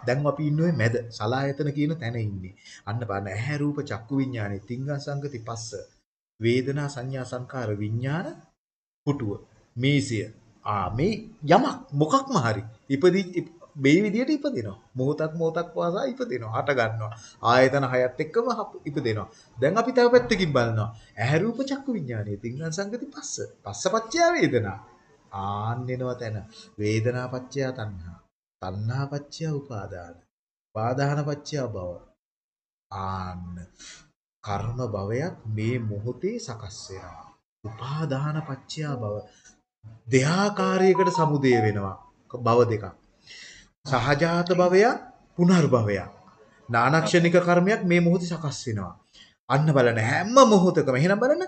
දැන් අපි ඉන්නේ මැද සලායතන කියන තැන ඉන්නේ. අන්න බලන්න ඇහැ රූප චක්කු විඥානෙ තිංග සංගති පස්ස වේදනා සංඥා සංකාර විඥාන පුටුව මේසිය ආ මේ යමක් මොකක්ම හරි ඉපදි මේ විදියට ඉපදිනවා. මොහොතක් මොහොතක් වාසා ඉපදිනවා. හට ගන්නවා. ආයතන හයත් එක්කම ඉපදිනවා. දැන් අපි තව පැත්තකින් බලනවා. ඇහැ රූප චක්කු විඥානයේ තිංගන් සංගති පස්ස. පස්සපච්චය වේදනා. ආන්නෙනවා තැන. වේදනා පච්චය තණ්හා. තණ්හා පච්චය උපාදාන. උපාදාන පච්චය භව ආන්න. කර්ම භවයක් මේ මොහොතේ සකස් වෙනවා. උපාදාන පච්චය භව දෙආකාරයකට සමුදය වෙනවා භව දෙකක්. සහජාත භවයක් පුනර්භවයක්. නානක්ෂණික කර්මයක් මේ මොහොතේ සකස් වෙනවා. අන්න බලන්න හැම මොහොතකම එහෙනම් බලන්න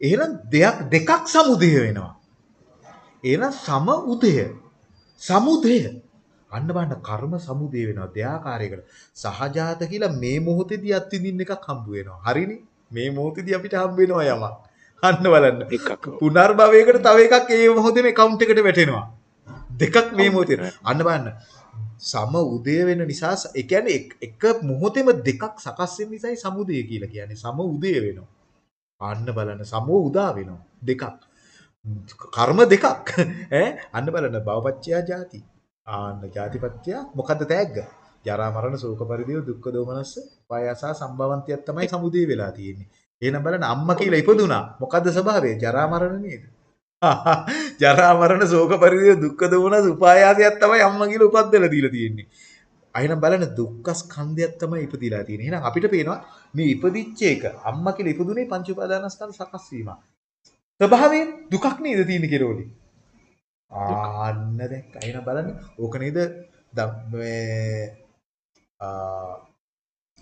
එහෙනම් දෙයක් දෙකක් සමුදය වෙනවා. එහෙනම් සම උදය. සමුදය. අන්න බලන්න කර්ම සමුදය වෙනවා දෙආකාරයකට. සහජාත කියලා මේ මොහොතේදී අත්විඳින්න එකක් හම්බ වෙනවා. හරිනේ? මේ මොහොතේදී අපිට හම්බ වෙනවා යමක්. අන්න බලන්න. පුනර්භවයකට තව එකක් ඒ මොහොතේම account එකට වැටෙනවා. දෙකක් මේ මොහොතේ. අන්න බලන්න. සම උදය වෙන නිසා ඒ කියන්නේ එක මොහොතේම දෙකක් සකස් වෙන නිසායි සමුදය කියලා කියන්නේ. සම උදය වෙනවා. අන්න බලන්න සමෝ උදා වෙනවා. දෙකක්. කර්ම දෙකක්. ඈ අන්න බලන්න භවපච්චයා ජාති. ආන්න ජාතිපත්‍ය මොකද්ද තෑග්ග? ජරා මරණ ශෝක පරිදේව දුක්ඛ දෝමනස්ස පායසා සම්භවන්තියක් තමයි සමුදේ වෙලා තියෙන්නේ. එහෙනම් බලන්න අම්මා කියලා ඉපදුනා. මොකද්ද ස්වභාවය? ජරා මරණ නේද? ජරා මරණ ශෝක පරිදේ දුක්ඛ දෝමනස් උපායාසයක් තමයි අම්මා කියලා උපද්දලා දීලා තියෙන්නේ. අයිනම් බලන්න දුක්ඛ ස්කන්ධයක් තමයි ඉපදිලා තියෙන්නේ. එහෙනම් අපිට පේනවා මේ ඉපදිච්ච එක අම්මා කියලා ඉපදුනේ පංච උපාදානස්කන්ධ සකස් වීම. ස්වභාවයෙන් දුකක් නේද තියෙන්නේ කෙරෝලි? ආන්න දැක්ක. එහෙනම් බලන්න ඕක නේද මේ ආ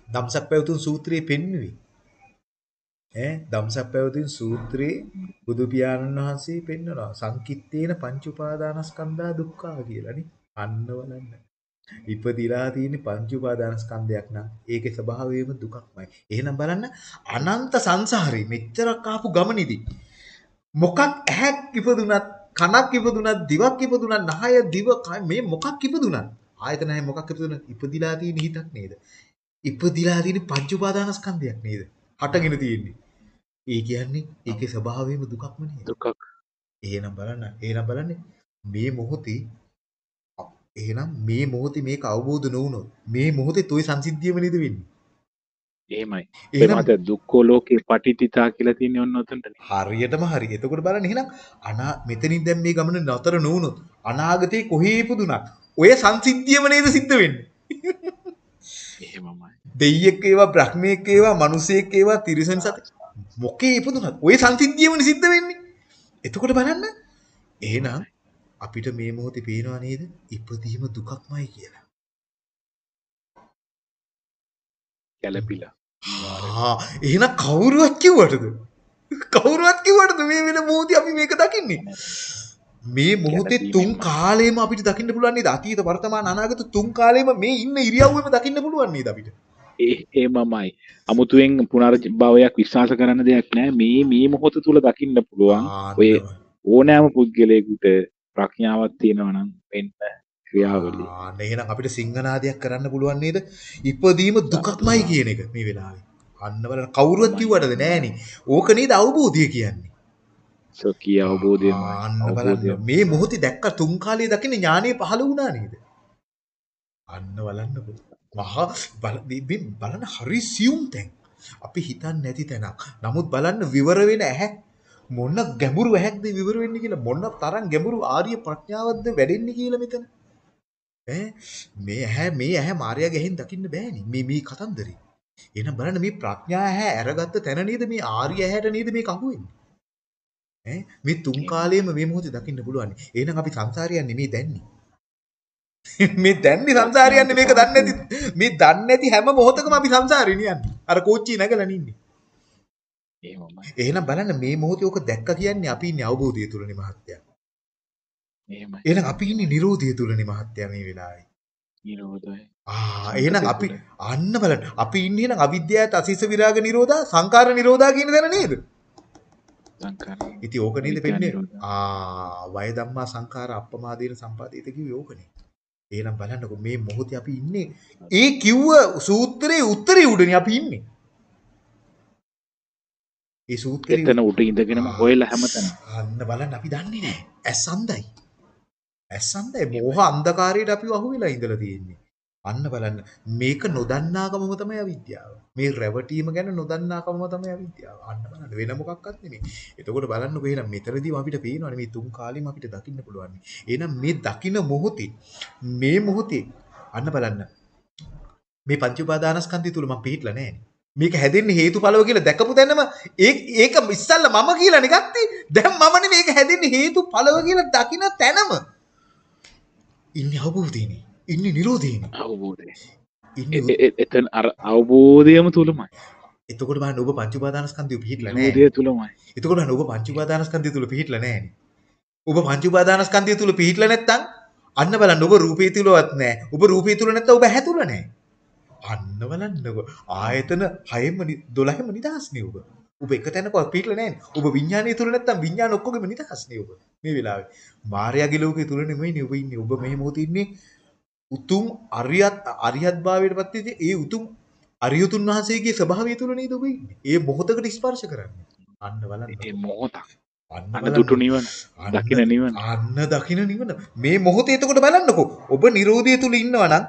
ධම්සප්පවතුන් සූත්‍රයේ පෙන්වුවේ. ඈ ධම්සප්පවතුන් සූත්‍රයේ බුදු පියාණන් වහන්සේ පෙන්වනවා සංකිට්ඨේන පංච උපාදානස්කන්ධා දුක්ඛා කියලානේ. අන්න බලන්න. ඉපදිලා තියෙන පංච උපාදානස්කන්ධයක් නම් ඒකේ ස්වභාවයම දුකක්මයි. එහෙනම් බලන්න අනන්ත සංසාරේ මෙච්චරක් ආපු ගමනේදී මොකක් ඇහක් ඉපදුනත් කනක් ඉපදුනත් දිවක් ඉපදුනත් නහය දිව මේ මොකක් ඉපදුනත් ආයතන නැහැ මොකක් ඉපදුනත් ඉපදිලා තියෙන හිතක් නේද? ඉපදිලා තියෙන පංච උපාදානස්කන්ධයක් නේද? හටගෙන තියෙන්නේ. ඒ කියන්නේ ඒකේ ස්වභාවයම දුකක්ම නේද? දුකක්. එහෙනම් බලන්න. එහෙනම් බලන්න මේ මොහොතේ එහෙනම් මේ මොහොතේ මේක අවබෝධ නොවුනොත් මේ මොහොතේ toy සංසිද්ධියම නේද වෙන්නේ? එහෙමයි. එහෙනම් මත දුක්ඛෝ ලෝකේ පටිතිතා කියලා තියෙන්නේ ඔන්න ඔතනටනේ. හරියටම හරි. එතකොට බලන්න එහෙනම් අනා මෙතනින් දැන් මේ ගමන නතර නොවුනොත් අනාගතේ කොහේ ඉපදුනත් ඔය සංසිද්ධියම නේද සිද්ධ වෙන්නේ? එහෙමමයි. දෙයියෙක් ඒවා බ්‍රහ්මයෙක් ඒවා මිනිසෙක් ඒවා තිරිසන් සත මොකේ ඉපදුනත් ඔය සංසිද්ධියමනේ සිද්ධ වෙන්නේ. එතකොට බලන්න එහෙනම් අපිට මේ මොහොතේ පේනවා නේද? ඉපදීම දුකක්මයි කියලා. කැළපිලා. ආ එහෙනම් කවුරුවත් කිව්වටද? කවුරුවත් කිව්වටද මේ වෙන මොහොතේ අපි මේක දකින්නේ? මේ මොහොතේ තුන් කාලෙම අපිට දකින්න පුළුවන් නේද? අතීත වර්තමාන අනාගත තුන් කාලෙම මේ ඉන්න ඉරියව්වෙම දකින්න පුළුවන් නේද අපිට? ඒ ඒමමයි. අමුතුවෙන් පුනර්භවයක් විශ්වාස කරන්න දෙයක් නෑ. මේ මේ මොහොත තුල දකින්න පුළුවන්. ඔය ඕනෑම පුද්ගලයෙකුට ප්‍රඥාවක් තියෙනවා නම් වෙන්න ක්‍රියාවලිය. ආන්න එහෙනම් අපිට සිංහනාදයක් කරන්න පුළුවන් නේද? ඉපදීම දුකක්මයි කියන එක මේ වෙලාවේ. අන්න බලන්න කවුරුවත් කිව්වටද නෑනේ. ඕක නේද අවබෝධය කියන්නේ. සොකී අවබෝධය අවබෝධය. බලන්න මේ මොහොතේ දැක්ක තුන් කාලේ දකින්න ඥානෙ පහළ වුණා නේද? අන්න බලන්නකො. මහා බල මේ- මේ බලන්න හරි සියුම් තැන්. අපි හිතන්නේ නැති තැනක්. නමුත් බලන්න විවර වෙන ඇහැ මොන ගැඹුරු ඇහැක්ද විවර වෙන්නේ කියලා මොන තරම් ගැඹුරු ආර්ය ප්‍රඥාවක්ද වැඩෙන්නේ කියලා මෙතන. ඈ මේ ඇහැ මේ ඇහැ මාර්යාගේ ඇහෙන් දකින්න බෑනේ. මේ මේ කතන්දරේ. එහෙනම් බලන්න මේ ප්‍රඥා ඇහැ අරගත්ත තැන නේද මේ ආර්ය ඇහැට නේද මේක අහුවෙන්නේ. ඈ මේ තුන් කාලෙම මේ මොහොතේ දකින්න පුළුවන්. එහෙනම් අපි සංසාරේ යන්නේ මේ දැන්නේ. මේ දැන්නේ සංසාරේ යන්නේ මේක දන්නේ නැති මේ දන්නේ නැති හැම මොහොතකම අපි සංසාරේ යන්නේ. අර කෝච්චිය නැගලා නින්නේ. එහෙමයි එහෙනම් බලන්න මේ මොහොතේ ඔක දැක්ක කියන්නේ අපි ඉන්නේ අවබෝධය තුලනේ මහත්තයා. එහෙමයි එහෙනම් අපි ඉන්නේ Nirodha තුලනේ මහත්තයා මේ වෙලාවේ. නිරෝධය ආ එහෙනම් අපි අන්න බලන්න අපි ඉන්නේ නම් අවිද්‍යාවත් අසීස විරාග නිරෝධා සංකාර නිරෝධා කියන තැන නේද? සංකාර ඉතින් ඕක නේද? නිරෝධා. ආ වය ධම්මා සංඛාර අප්පමාදීන සම්පාදිත කිව්වේ ඕකනේ. එහෙනම් බලන්නකො මේ මොහොතේ අපි ඉන්නේ ඒ කිව්ව සූත්‍රයේ උත්තරේ උඩනේ අපි ඉන්නේ. ඒ සූත්‍රේ එතන උඩ ඉඳගෙනම හොයලා හැමතැන අන්න බලන්න අපි දන්නේ නැහැ. ඇස් අන්ධයි. ඇස් අන්ධයි. මෝහ අන්ධකාරයට අපිව අහුවෙලා ඉඳලා තියෙන්නේ. අන්න බලන්න මේක නොදන්නාකමම තමයි අවිද්‍යාව. මේ රැවටීම ගැන නොදන්නාකමම තමයි අවිද්‍යාව. අන්න බලන්න වෙන මොකක්වත් නෙමෙයි. එතකොට බලන්නකො එහෙනම් මෙතනදී අපිට පේනවනේ මේ තුන් කාලෙම අපිට දකින්න පුළුවන්. එහෙනම් මේ දකින්න මොහොතේ මේ මොහොතේ අන්න බලන්න මේ පංච උපාදානස්කන්ධය තුල මම පිළිట్లా නැහැ. මේක හැදෙන්නේ හේතුඵලව කියලා දැකපු තැනම ඒ ඒක ඉස්සල්ලා මම කියලා නිකක්ති දැන් මමනේ මේක හැදෙන්නේ හේතුඵලව කියලා දකින තැනම ඉන්නේ අවබෝධයනේ ඉන්න නිරෝධීම අවබෝධය. එතන් අර අවබෝධයම තුළමයි එතකොට බන්න ඔබ පංචුපාදානස්කන්තිය පිහිටලන දය තුළමයි එතකොට ඔබ පංචුපාදානස්කන්තිය තුළ පිහිටලනෑන ඔබ පංචුපාදානස්කන්තිය තුළ පිහිටල නැත්තන් අන්න බලන්න ඔබ රූපී තුළවත් නෑ ඔබ රූපී තුළ නැත ඔබ හැතුලනෑ අන්න බලන්නක ආයතන හයම දොළහෙම නිදහස්නය ඔබ. ඔබ එක තැනක පිටල නෑ. ඔබ විඥානය තුල නැත්තම් විඥාන ඔක්කොගෙම නිදහස්නේ ඔබ. මේ වෙලාවේ. මායාගේ ලෝකේ තුල නෙමෙයි ඔබ ඉන්නේ. ඔබ මේ මොහොතේ ඉන්නේ උතුම් අරියත් අරියත් භාවයටපත් වෙච්ච ඒ උතුම් අරියතුන් වහන්සේගේ ස්වභාවය තුල නේද ඔබ ඉන්නේ ඒ මොහොතකට ස්පර්ශ කරන්නේ අන්න බලන්න ඒ මොහොතක් අන්න. දුටු නිවන දකින නිවන අන්න දකින නිවන මේ මොහොතේ එතකොට බලන්නකෝ ඔබ Nirodha තුල ඉන්නවා නම්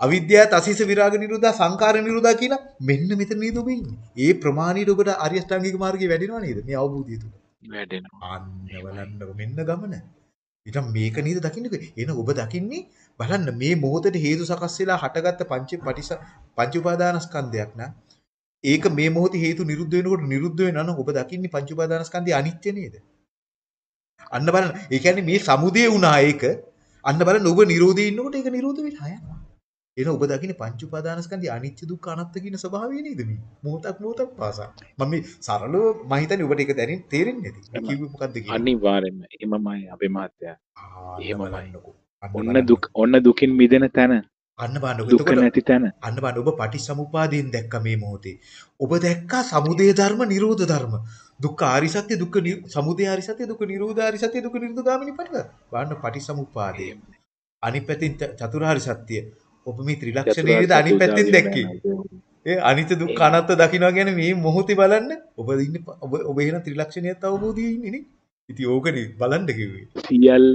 අවිද්‍යාව තසිස විරාග නිරෝධා සංකාර නිරෝධා කියලා මෙන්න මෙතන නේද ඔබ ඉන්නේ. ඒ ප්‍රමාණයට ඔබට ආර්ය අෂ්ටාංගික මාර්ගය වැඩෙනවා නේද? මේ අවබෝධය තුල. වැඩෙනවා අන්න බලන්නකො මෙන්න ගමන. ඊට මේක නේද දකින්නකෝ. එහෙනම් ඔබ දකින්නේ බලන්න මේ මොහොතේ හේතු සකස් වෙලා හටගත්ත පංච පටිස පංච උපාදානස්කන්ධයක් නම් ඒක මේ මොහොතේ හේතු නිරුද්ධ වෙනකොට නිරුද්ධ වෙනවා නම් ඔබ දකින්නේ පංච උපාදානස්කන්ධය අනිත්‍ය නේද? අන්න බලන්න. ඒ කියන්නේ මේ සමුදය වුණා ඒක. අන්න බලන්න ඔබ නිරෝධයේ ඉන්නකොට ඒක නිරෝධ වෙලා යනවා. එහෙනම් ඔබ දකින්නේ පංච උපාදානස්කන්ධය අනිත්‍ය දුක්ඛ අනාත්ම කියන ස්වභාවය නේද මේ? මොහොතක් මොහොතක් පාසා. මම මේ සරලව මම හිතන්නේ ඔබට ඒක දැනෙන්න තේරෙන්නේ නැති. කිව්වේ මොකද්ද කියලා. අනිවාර්යෙන්ම එහෙමමයි අපේ මහත්තයා එහෙමමයි. ඔන්න. දුක් ඔන්න දුකින් මිදෙන තැන අන්න බලන්නකෝ. දුක නැති තැන අන්න බලන්න ඔබ පටිච්චසමුපාදයෙන් දැක්ක මේ මොහොතේ. ඔබ දැක්කා සමුදය ධර්ම, නිරෝධ ධර්ම. දුක්ඛ ආරි සත්‍ය, දුක්ඛ සමුදය ආරි සත්‍ය, දුක්ඛ නිරෝධ ආරි සත්‍ය, දුක්ඛ නිරෝධ ගාමිනී පටිපද. බලන්න පටිච්චසමුපාදය. අනිත් පැත්තෙන් ච- චතුරාර්ය සත්‍ය. ඔබ මේ ත්‍රිලක්ෂණයේ අනිත් පැත්තෙන් දැක්කේ. ඒ අනිත්‍ය දුක්ඛ අනාත්ම දකින්නවා කියන්නේ මේ මොහොතේ බලන්න ඔබ ඉන්නේ ඔබ ඔබ එහෙනම් ත්‍රිලක්ෂණියත් අවබෝධයේ ඉන්නේ නේ. ඉතින් ඕකනේ බලන්න කිව්වේ. සියල්ල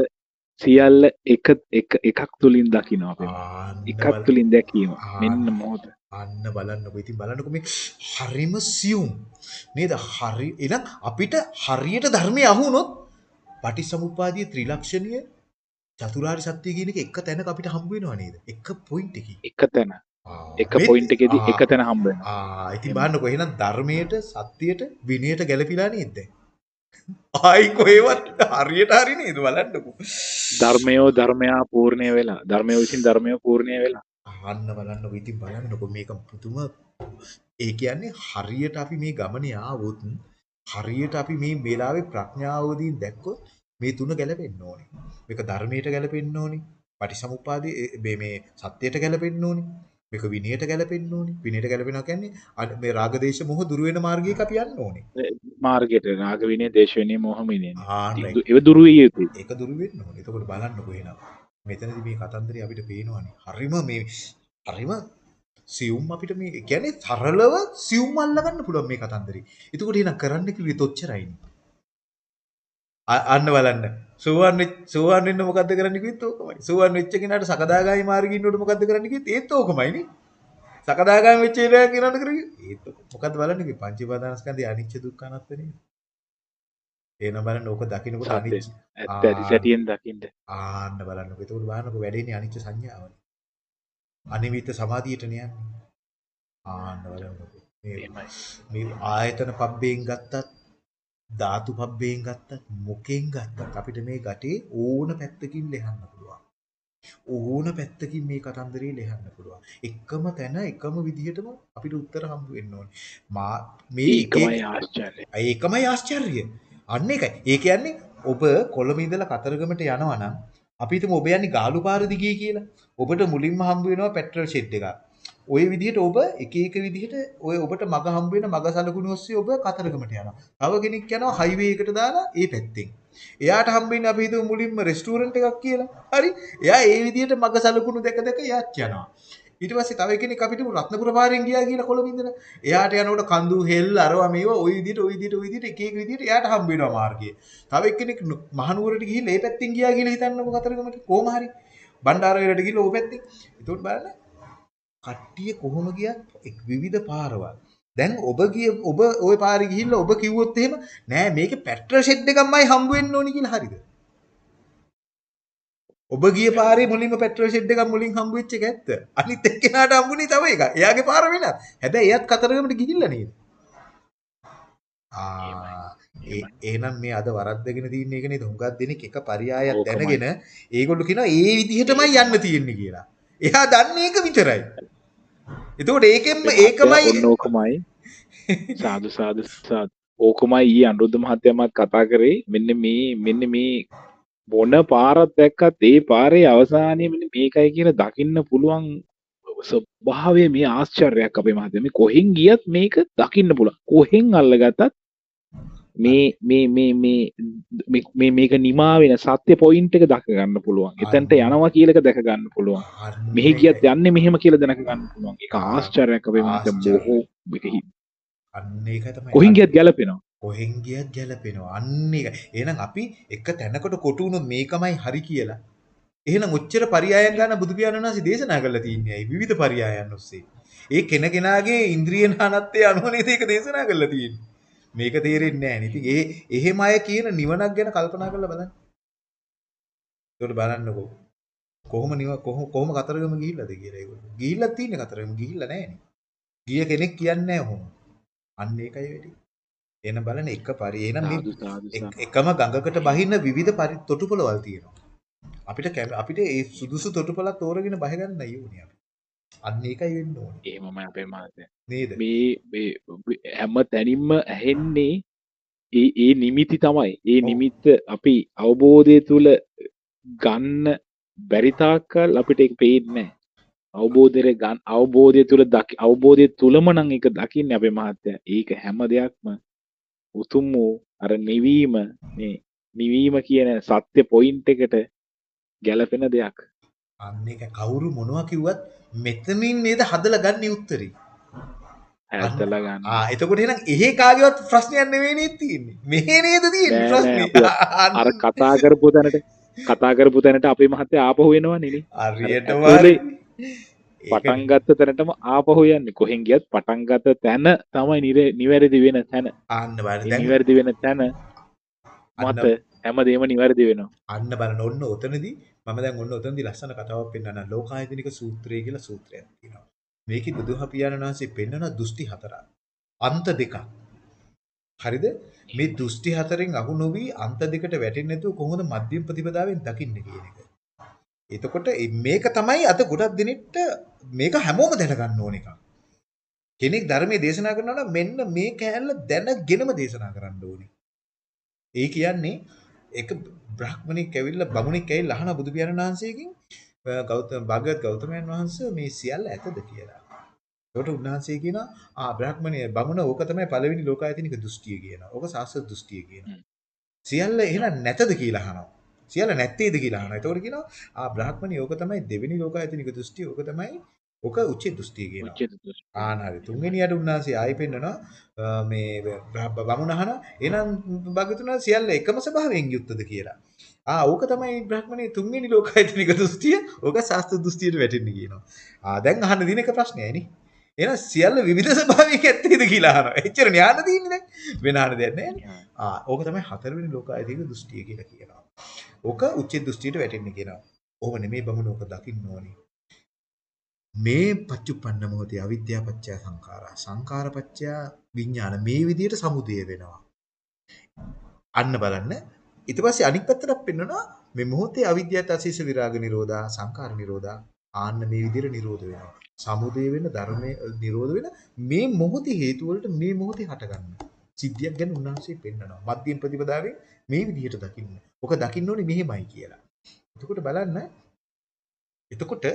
සියල්ල එක එක එකක් තුලින් ආන්න එකක්. තුලින් දැකීම. මෙන්න මොහොත අන්න බලන්නකො. ඉතින් බලන්නකො මේ හරිම සියුම් නේද? හරි එහෙනම් අපිට හරියට ධර්මයේ අහුනොත් පටිසමුප්පාදී ත්‍රිලක්ෂණීය චතුරාර්ය සත්‍ය කියන එක එක තැනක අපිට හම්බ වෙනවා නේද? එක පොයින්ට් එකකින්. එක තැන එක පොයින්ට් එකේදී එක තැන හම්බ වෙනවා ආ ඉතින් බලන්නකො එහෙනම් ධර්මයට සත්‍යයට විනයට ගැළපීලා නේද දැන්? ආයි කොහෙවත් හරියට හරි නේද බලන්නකො. ධර්මයෝ ධර්මයා පූර්ණය වෙලා ධර්මය විසින් ධර්මය පූර්ණය වෙලා අහන්න බලන්නකො ඉතින් බලන්නකො මේක පුදුම ඒ කියන්නේ හරියට අපි මේ ගමනේ ආවොත් හරියට අපි මේ වෙලාවේ ප්‍රඥාවෝදීන් දැක්කොත් මේ තුන ගැලපෙන්න ඕනේ. මේක ධර්මයට ගැලපෙන්න ඕනේ. පටිසමුප්පාදේ මේ මේ සත්‍යයට ගැලපෙන්න ඕනේ. මේක විනයට ගැලපෙන්න ඕනේ. විනයට ගැලපෙනවා කියන්නේ මේ රාගදේශ මොහ දුර වෙන මාර්ගයක අපි යන්න ඕනේ. මාර්ගයට රාග විනය දේශ විනය මොහ විනය ඒව දුරු විය යුතුයි ඒක දුරු වෙන්න ඕනේ. එතකොට බලන්නකො එහෙනම්. මෙතනදී මේ කතන්දරය අපිට පේනවනේ. හරිම මේ හරිම සියුම් අපිට මේ කියන්නේ සරලව සියුම් අල්ලගන්න පුළුවන් මේ කතන්දරේ. එතකොට එහෙනම් කරන්න කිව්වෙත් ඔච්චරයිනේ. අන්න බලන්න. සෝවන් සෝවන් වෙන්න මොකද්ද කරන්න කිව්වෙත් ඕකමයි. සෝවන් වෙච්ච කෙනාට සකදාගාමි මාර්ගෙ ඉන්නකොට මොකද්ද කරන්න කිව්වෙත් ඒත් ඕකමයි නේ. සකදාගාමි වෙච්ච ඉරයක් කෙනාට කරන්නේ ඒත්. මොකද්ද බලන්න කිව්වේ පංච උපාදානස්කන්ධය අනිච්ච දුක්ඛ අනාත්මනේ. එන බලන්න ඕක දකින්නකොට. අනිච්ච ඇත්ත ඇති සැටියෙන් දකින්න. ආන්න බලන්නකො. ඒකෝට බලන්නකො වැඩේනේ අනිච්ච සංඥාවනේ. අනිමිත්ත සමාධියටනේ යන්නේ. ආන්න බලන්නකො. මේ ආයතන පබ්බයෙන් ගත්තත් ධාතු පබ්බයෙන් ගත්තත් මොකෙන් ගත්තත් අපිට මේ ගටේ ඕන පැත්තකින් ලෙහන්න පුළුවන්. ඕන පැත්තකින් මේ කතන්දරේ ලෙහන්න පුළුවන්. එකම තැන එකම විදිහටම අපිට උත්තර හම්බ වෙන්න ඕනේ. මා මේ ඒකමයි ආශ්චර්යය. ඒකමයි ආශ්චර්යය. අන්න ඒකයි. ඒ කියන්නේ ඔබ කොළඹ ඉඳලා කතරගමට යනවා නම් අපි හිතමු ඔබ යන්නේ ගාලු පාර දිගේ කියලා. ඔබට මුලින්ම හම්බ වෙනවා පෙට්‍රල් ෂෙඩ් එකක්. ওই විදිහට ඔබ එක එක විදිහට ඔය ඔබට මග හම්බ වෙන මග සලකුණු ඔස්සේ ඔබ කතරගමට යනවා. තව කෙනෙක් යනවා හයිවේ එකට දාලා ඒ පැත්තෙන්. එයාට හම්බ වෙන්නේ අපි හිතමු මුලින්ම රෙස්ටුරන්ට් එකක් කියලා. හරි. එයා ඒ විදිහට මග සලකුණු දැක දැක එයාත් යනවා. ඊට පස්සේ තව කෙනෙක් අපිට රත්නපුර පාරෙන් ගියා කියලා කොළඹ ඉඳලා. එයාට යනකොට කඳු හෙල් අරවා මේවා ওই විදිහට ওই විදිහට ওই විදිහට එක එක විදිහට එයාට හම්බ වෙනවා මාර්ගය. තව එක්කෙනෙක් නු- මහනුවරට ගිහිල්ලා ඒ පැත්තෙන් ගියා කියලා හිතන්නකො කතරගමට කොහොම හරි. බණ්ඩාරවලට ගිහිල්ලා ඕ පැත්තෙන්. ඒකට බලන්න කට්ටිය කොහොම ගියත් විවිධ පාරවල්. දැන් ඔබ ගිය ඔබ ওই පාරේ ගිහිල්ලා ඔබ කිව්වොත් එහෙම නෑ මේකේ පෙට්‍රල් ෂෙඩ් එකක්මයි හම්බ වෙන්න ඕනි කියලා හරිද? ඔබ ගිය පාරේ මුලින්ම පෙට්‍රල් ෂෙඩ් එකක් මුලින් හම්බ වෙච්ච එක ඇත්ත. අනිත් එක්කෙනාට හම්බුනේ තව එකක්. එයාගේ පාර වෙනත්. හැබැයි එයාත් කතරගමට ගිහිල්ලා නේද? ආ එහෙනම් මේ අද වරද්දගෙන තියෙන එක නේද? හුඟක් දෙනෙක් එක පරයයක්. දැනගෙන ඒගොල්ලෝ කියනවා ඒ විදිහටමයි යන්න තියෙන්නේ කියලා. එයා දන්නේ ඒක විතරයි. එතකොට ඒකෙන්ම ඒකමයි ඕකමයි. සාදු සාදු සාදු. ඕකමයි ඊයේ අනුරුද්ධ මහත්තයා මත් කතා කරේ මෙන්න මේ මෙන්න මේ මොන පාරක් දැක්කත් ඒ පාරේ අවසානයේ මෙන්න මේකයි කියලා දකින්න පුළුවන් ස්වභාවය මේ ආශ්චර්යයක් අපේ මහත්තයා මේ කොහෙන් ගියත් මේක දකින්න පුළුවන් කොහෙන් අල්ලගත්තත් මේ මේ මේ මේ මේ- මේක නිමා වෙන සත්‍ය පොයින්ට් එක දක ගන්න පුළුවන් එතනට යනවා කියලා එක දැක ගන්න පුළුවන් මෙහි ඒකයි. යන්නේ මෙහෙම කියලා දැනක ගන්න පුළුවන් මහත්තයා ආශ්චර්යයි. බොහෝ. කොහින් ගියත් ගැලපෙනවා කොහෙන් ගියත් ගැලපෙනවා. අන්න ඒක. එහෙනම් අපි එක තැනකට කොටු වුණොත් මේකමයි හරි කියලා. එහෙනම් ඔච්චර පරයයන් ගන්න බුදු පියාණන් වහන්සේ දේශනා කරලා තියන්නේ ඇයි? විවිධ පරයයන් ඔස්සේ. ඒ කෙන කෙනාගේ ඉන්ද්‍රිය නානත්වයේ අනුව නේද ඒක දේශනා කරලා තියෙන්නේ. මේක තේරෙන්නේ නැහැ නේ. ඉතින් ඒ එහෙම අය කියන නිවනක් ගැන කල්පනා කරලා බලන්න. ඒකට බලන්නකෝ. කොහොම නිව කොහොම කොහොම කතරගම ගිහිල්ලාද කියලා ඒගොල්ලෝ. ගිහිල්ලා තියෙන්නේ කතරගම ගිහිල්ලා නැහැනේ. ගිය කෙනෙක් කියන්නේ නැහැ ඔහොම. අන්න ඒකයි වෙන්නේ. එන බලන එක පරි එන එකම ගඟකට බහින්න විවිධ පරි තොටුපළවල් තියෙනවා. අපිට අපිට ඒ සුදුසු තොටුපළක් තෝරගෙන බහ ගන්නයි ඕනේ අපි. අන්න ඒකයි වෙන්න ඕනේ. එහෙමමයි අපේ මහත්තයා නේද? මේ හැම තැනින්ම ඇහෙන්නේ ඒ ඒ නිමිති තමයි ඒ. නිමිත්ත අපි අවබෝධය තුළ ගන්න බැරිතාකල් අපිට එක පේන්නේ අවබෝධය ගන්න අවබෝධය තුළ දකි අවබෝධය තුළම නම් එක දකින්න අපේ මහත්තයා ඒක හැම දෙයක්ම උතුම් වූ අර නිවීම මේ නිවීම කියන සත්‍ය පොයින්ට් එකට ගැලපෙන දෙයක් අන්න ඒක කවුරු මොනවා කිව්වත් මෙතනින් නේද හදලා ගන්න උත්තරේ. ඇත්තලා ගන්න ආ එතකොට එහෙනම් එහෙ කාගේවත් ප්‍රශ්නයක් නෙවෙයි නේද තියෙන්නේ. මෙහෙ නේද තියෙන්නේ ප්‍රශ්නේ. අර කතා කරපු තැනට කතා කරපු තැනට අපේ මහත්තයා ආපහු වෙනවා නේ හරියටම. පටන් ගත්ත තැනටම ආපහු යන්නේ කොහෙන් ගියත් පටන් ගත්ත තැන තමයි නිවැරදි වෙන තැන අන්න බලන්න නිවැරදි වෙන තැන මත හැමදේම නිවැරදි වෙනවා අන්න බලන්න ඔන්න ඔතනදී මම දැන් ඔන්න ඔතනදී ලස්සන කතාවක් පෙන්නන්න ලෝකායතනික සූත්‍රය කියලා සූත්‍රයක් තියෙනවා. මේකේ බුදුහපියාණන් වහන්සේ පෙන්වන දෘෂ්ටි හතරක්. අන්ත දෙකක්. හරිද? මේ දෘෂ්ටි හතරෙන් අහු නොවි අන්ත දෙකට වැටෙන්නේ නැතුව කොහොමද මධ්‍යම ප්‍රතිපදාවෙන් දකින්නේ කියන එක. එතකොට ඒ- මේක තමයි අද ගොඩක් දෙනෙක්ට මේක හැමෝම දැනගන්න ඕන එකක්. කෙනෙක් ධර්මයේ දේශනා කරනවා නම් මෙන්න මේ කෑල්ල දැනගෙනම දේශනා කරන්න ඕනේ. ඒ කියන්නේ එක බ්‍රාහ්මණෙක් ඇවිල්ලා බමුණෙක් ඇවිල්ලා අහන බුදු පියාණන් වහන්සේගෙන් අ, ගෞතම භාග්‍යවත් ගෞතමයන් වහන්සේ මේ සියල්ල ඇතද කියලා. ඒකට උන්වහන්සේ කියනවා ආ බ්‍රාහ්මණය බමුණ ඕක තමයි පළවෙනි ලෝකායතනික දෘෂ්ටිය කියනවා. ඕක සාස්ත්‍ර දෘෂ්ටිය කියනවා. හ්ම්. සියල්ල එහෙනම් නැතද කියලා අහනවා. සියල්ල නැත්තේද කියලා අහනවා. ඒතකොට කියනවා ආ බ්‍රාහ්මණය ඕක තමයි දෙවෙනි ලෝකායතනික දෘෂ්ටිය. ඕක තමයි ඕක උච්චේ දෘෂ්ටිය කියනවා. උච්චේත දෘෂ්ටි. ආන හරි තුන්වෙනියට උන්වහන්සේ ආයි පෙන්නනවා මේ බ- බමුණ අහන එහෙනම් වහන්සේ සියල්ල එකම ස්වභාවයෙන් යුක්තද කියලා. ආ ඕක තමයි බ්‍රහ්මණේ තුන්වෙනි ලෝකායතනික දෘෂ්ටිය. ඕක ශාස්ත්‍ර දෘෂ්ටියට වැටෙන්නේ කියනවා. ආ දැන් අහන්න දින එක ප්‍රශ්නයයි නේ. එහෙනම් සියල්ල විවිධ ස්වභාවයක ඇත්තේද කියලා අහනවා. එච්චර ඥාන තියෙන්නේ දැන්. වෙන අහන්න දෙයක් නැහැ. ආ ඕක තමයි හතරවෙනි ලෝකායතනික දෘෂ්ටිය කියලා කියනවා. ඕක උච්චේ දෘෂ්ටියට වැටෙන්නේ කියනවා. ඕව නෙමෙයි බමුණ ඕක දකින්න ඕනේ. මේ පච්චුප්පන්න මොහොතේ අවිද්‍යාව පත්‍ය සංඛාරා. සංඛාර පත්‍ය විඥාන මේ විදිහට සමුදය වෙනවා. අන්න බලන්න. ඊට පස්සේ අනිත් පැත්තට පෙන්නනවා මේ මොහොතේ අවිද්‍යාව තසීස විරාග නිරෝධා සංඛාර නිරෝධා ආන්න මේ විදිහට නිරෝධ වෙනවා. සමුදය වෙන ධර්මයේ නිරෝධ වෙන මේ මොහොතේ හේතු වලට මේ මොහොතේ හටගන්න සිද්ධියක් ගැන උන්වහන්සේ පෙන්නනවා. මධ්‍යම ප්‍රතිපදාවෙන් මේ විදිහට දකින්න. ඔක දකින්න ඕනේ මෙහෙමයි කියලා. එතකොට බලන්න. එතකොට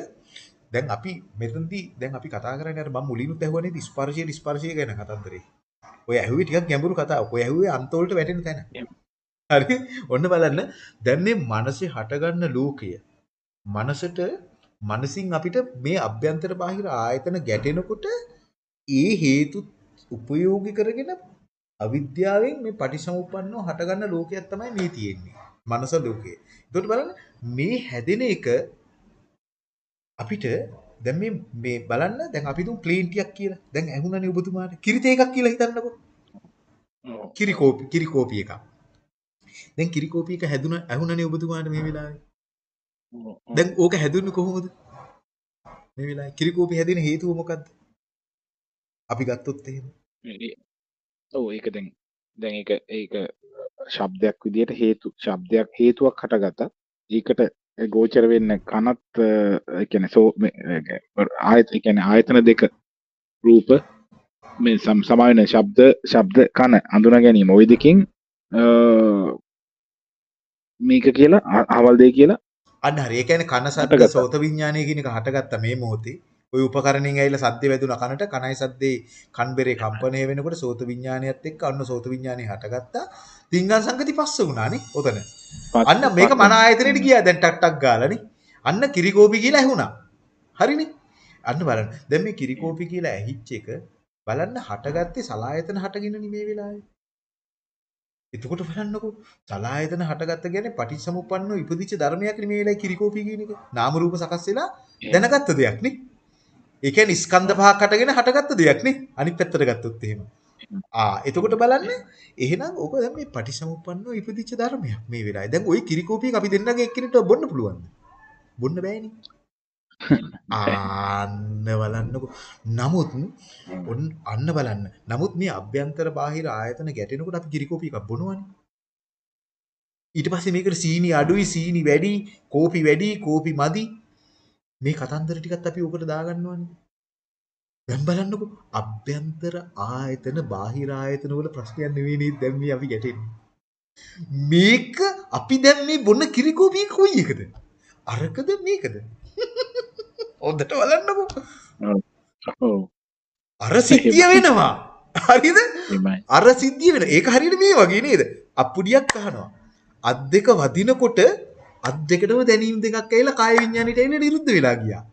දැන් අපි මෙතනදී දැන් අපි කතා කරන්නේ අර මම මුලින්ම ඇහුවනේ ස්පර්ශයේ ස්පර්ශය ගැන කතන්දරේ. ඔය ඇහුවේ ටිකක් ගැඹුරු කතාවක්. ඔය ඇහුවේ අන්ත වලට වැටෙන තැන. හරි. ඔන්න බලන්න දැන් මේ මනසේ හටගන්න ලෝකය. මනසට මනසින් අපිට මේ අභ්‍යන්තර බාහිර ආයතන ගැටෙනකොට ඒ හේතු උපයෝගී කරගෙන අවිද්‍යාවෙන් මේ පටිසමුප්පන්නව හටගන්න ලෝකයක් තමයි මේ තියෙන්නේ. මනස ලෝකය. ඒකට බලන්න මේ හැදෙන එක අපිට දැන් මේ මේ බලන්න දැන් අපි දුම් ප්ලේන් ටිකක් කියලා. දැන් ඇහුණනේ ඔබතුමාට කිරිතේ එකක් කියලා හිතන්නකෝ. කිරි කෝපි කිරි කෝපි එකක්. දැන් කිරි කෝපි එක හැදුන ඇහුණනේ ඔබතුමාට මේ වෙලාවේ. දැන් ඕක හැදුන්නේ කොහොමද? මේ වෙලාවේ කිරි කෝපි හැදෙන හේතුව මොකද්ද? අපි ගත්තොත් එහෙම. ඔව් ඒක දැන් දැන් ඒක ඒක ශබ්දයක් විදිහට හේතු ශබ්දයක් හේතුවක් හටගත්තා ඒකට ගෝචර වෙන්න කනත් කියන්නේ සෝ ආයත කියන්නේ ආයතන දෙක රූප මේ සම සමාවෙන ශබ්ද ශබ්ද කන අඳුන ගැනීම ওই දෙකෙන් මේක කියලා අ- අහවල් දෙය කියලා අන්න හරි. ඒ කියන්නේ කන හටගත්තා. සෝත විඥානය කියන එක හටගත්ත මේ මොහොතේ. ওই උපකරණෙන් ඇවිල්ලා සද්ද වැදුනා කනට කනයි සද්දේ කන්බරේ කම්පණය වෙනකොට සෝත විඥානයත් එක්ක අන්න සෝත විඥානය හටගත්තා. තිංගන් සංගති පස්ස වුණානේ. ඔතන. අන්න මේක මන ආයතනෙට ගියා දැන් ටක් ටක් ගාලානේ. අන්න කිරිකෝපි කියලා ඇහුණා. හරිනේ. අන්න බලන්න. දැන් මේ කිරිකෝපි කියලා ඇහිච්ච එක බලන්න හටගත්තේ සලායතන හටගෙන මේ වෙලාවේ. එතකොට බලන්නකෝ සලායතන හටගත්ත කියන්නේ පටිච්චසමුප්පන්නව ඉපදිච්ච ධර්මයක් නේ මේ වෙලාවේ කිරිකෝපි කියන එක. නාම රූප සකස් වෙලා දැනගත්ත දෙයක් නේ. ඒ කියන්නේ ස්කන්ධ පහක් හටගෙන හටගත්ත දෙයක් නේ. අනිත් පැත්තට ගත්තොත් එහෙම. ආ එතකොට බලන්න එහෙනම් ඕක දැන් මේ පටිසමුප්පන්නව ඉපදිච්ච ධර්මයක් මේ වෙලාවේ. දැන් ওই කිරිකෝපියක අපි දෙන්නගේ එක්කෙනෙක්ට බොන්න පුළුවන්ද? බොන්න බෑනේ. ආන්න බලන්නකෝ. නමුත් අන්න බලන්න. නමුත් මේ අභ්‍යන්තර බාහිර ආයතන ගැටෙනකොට අපි කිරිකෝපි එකක් බොනවනේ. ඊට පස්සේ මේකට සීනි අඩුයි, සීනි වැඩි, කෝපි වැඩි, කෝපි මදි. මේ කතන්දර ටිකත් අපි උකට දාගන්නවනේ. දැන් බලන්නකෝ අභ්‍යන්තර ආයතන බාහිර ආයතන වල ප්‍රශ්නයක් නෙවෙයි නේද දැන් මේ අපි ගැටෙන්නේ. මේක අපි දැන් මේ බොන කිරිකෝපි කොයි එකද? අරකද මේකද? හොඳට බලන්නකෝ. අර සිද්ධිය වෙනවා. හරිද? අර සිද්ධිය වෙන. ඒක හරියට මේ වගේ නේද? අප්පුඩියක් අහනවා. අත් දෙක වදිනකොට අත් දෙකටම දැනීම් දෙකක් ඇවිල්ලා කාය විඤ්ඤාණයට ඇවිල්ලා නිරුද්ධ වෙලා ගියා.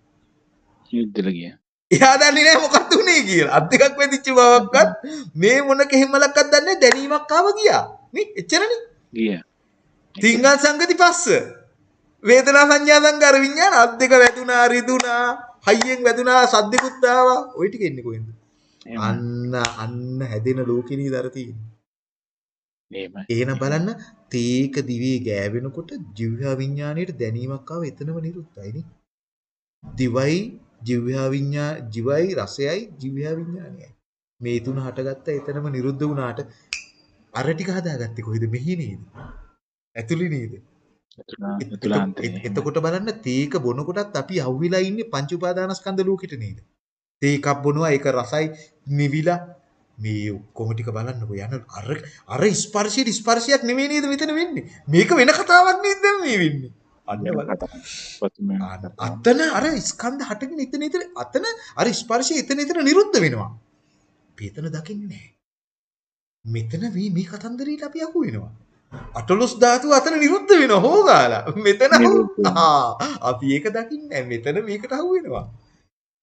යුද්ධල ගිය එයා දන්නේ නැහැ මොකක්ද උනේ කියලා. අත් දෙකක් වැදිච්ච බවක්වත් මේ මොන කෙහෙමලක්වත් දන්නේ දැනීමක් ආව ගියා. නේ? එච්චරනේ. ගිය තිංගන් සංගති පස්ස. වේදනා සංඥා සංකාර විඤ්ඤාණ අත් දෙක වැදුනා රිදුනා හයියෙන් වැදුනා සද්දෙකුත් ආවා. ওই ටික එන්නේ කොහෙන්ද? අන්න අන්න හැදෙන ලෝකේ නේද අර තියෙන්නේ. එහෙනම් බලන්න තේක දිවේ ගෑවෙනකොට ජීවහා විඥාණයට දැනීමක් ආව එතනම නිරුද්ධයි නේ. දිවයි ජීවහා විඥා ජීවයි රසයයි ජීවහා විඥානයයි. මේ තුන හටගත්ත එතනම නිරුද්ධ වුණාට අර ටික හදාගත්තේ කොහෙද මෙහි නේද? ඇතුළේ නේද? එතකොට බලන්න තේක බොනකොටත් අපි අහුවිලා ඉන්නේ පංච උපාදානස්කන්ධ ලෝකෙට නේද? තේකක් බොනවා ඒක රසයි නිවිලා මේ ඔක්කොම ටික බලන්නකෝ යන අර අර ස්පර්ශයේ ස්පර්ශයක් නෙමෙයි නේද මෙතන වෙන්නේ. මේක වෙන කතාවක් නේද දැන් මේ වෙන්නේ. අන්න බලන්න. අතන අර ස්කන්ධ හටගෙන එතන එතන අතන අර ස්පර්ශය එතන එතන නිරුද්ධ වෙනවා. අපි එතන දකින්නේ. මෙතන මේ මේ කතන්දරේට අපි අහු වෙනවා. අටලොස් ධාතුව අතන නිරුද්ධ වෙනවා හොගාලා. මෙතන අපි ඒක දකින්නේ. මෙතන මේකට අහු වෙනවා.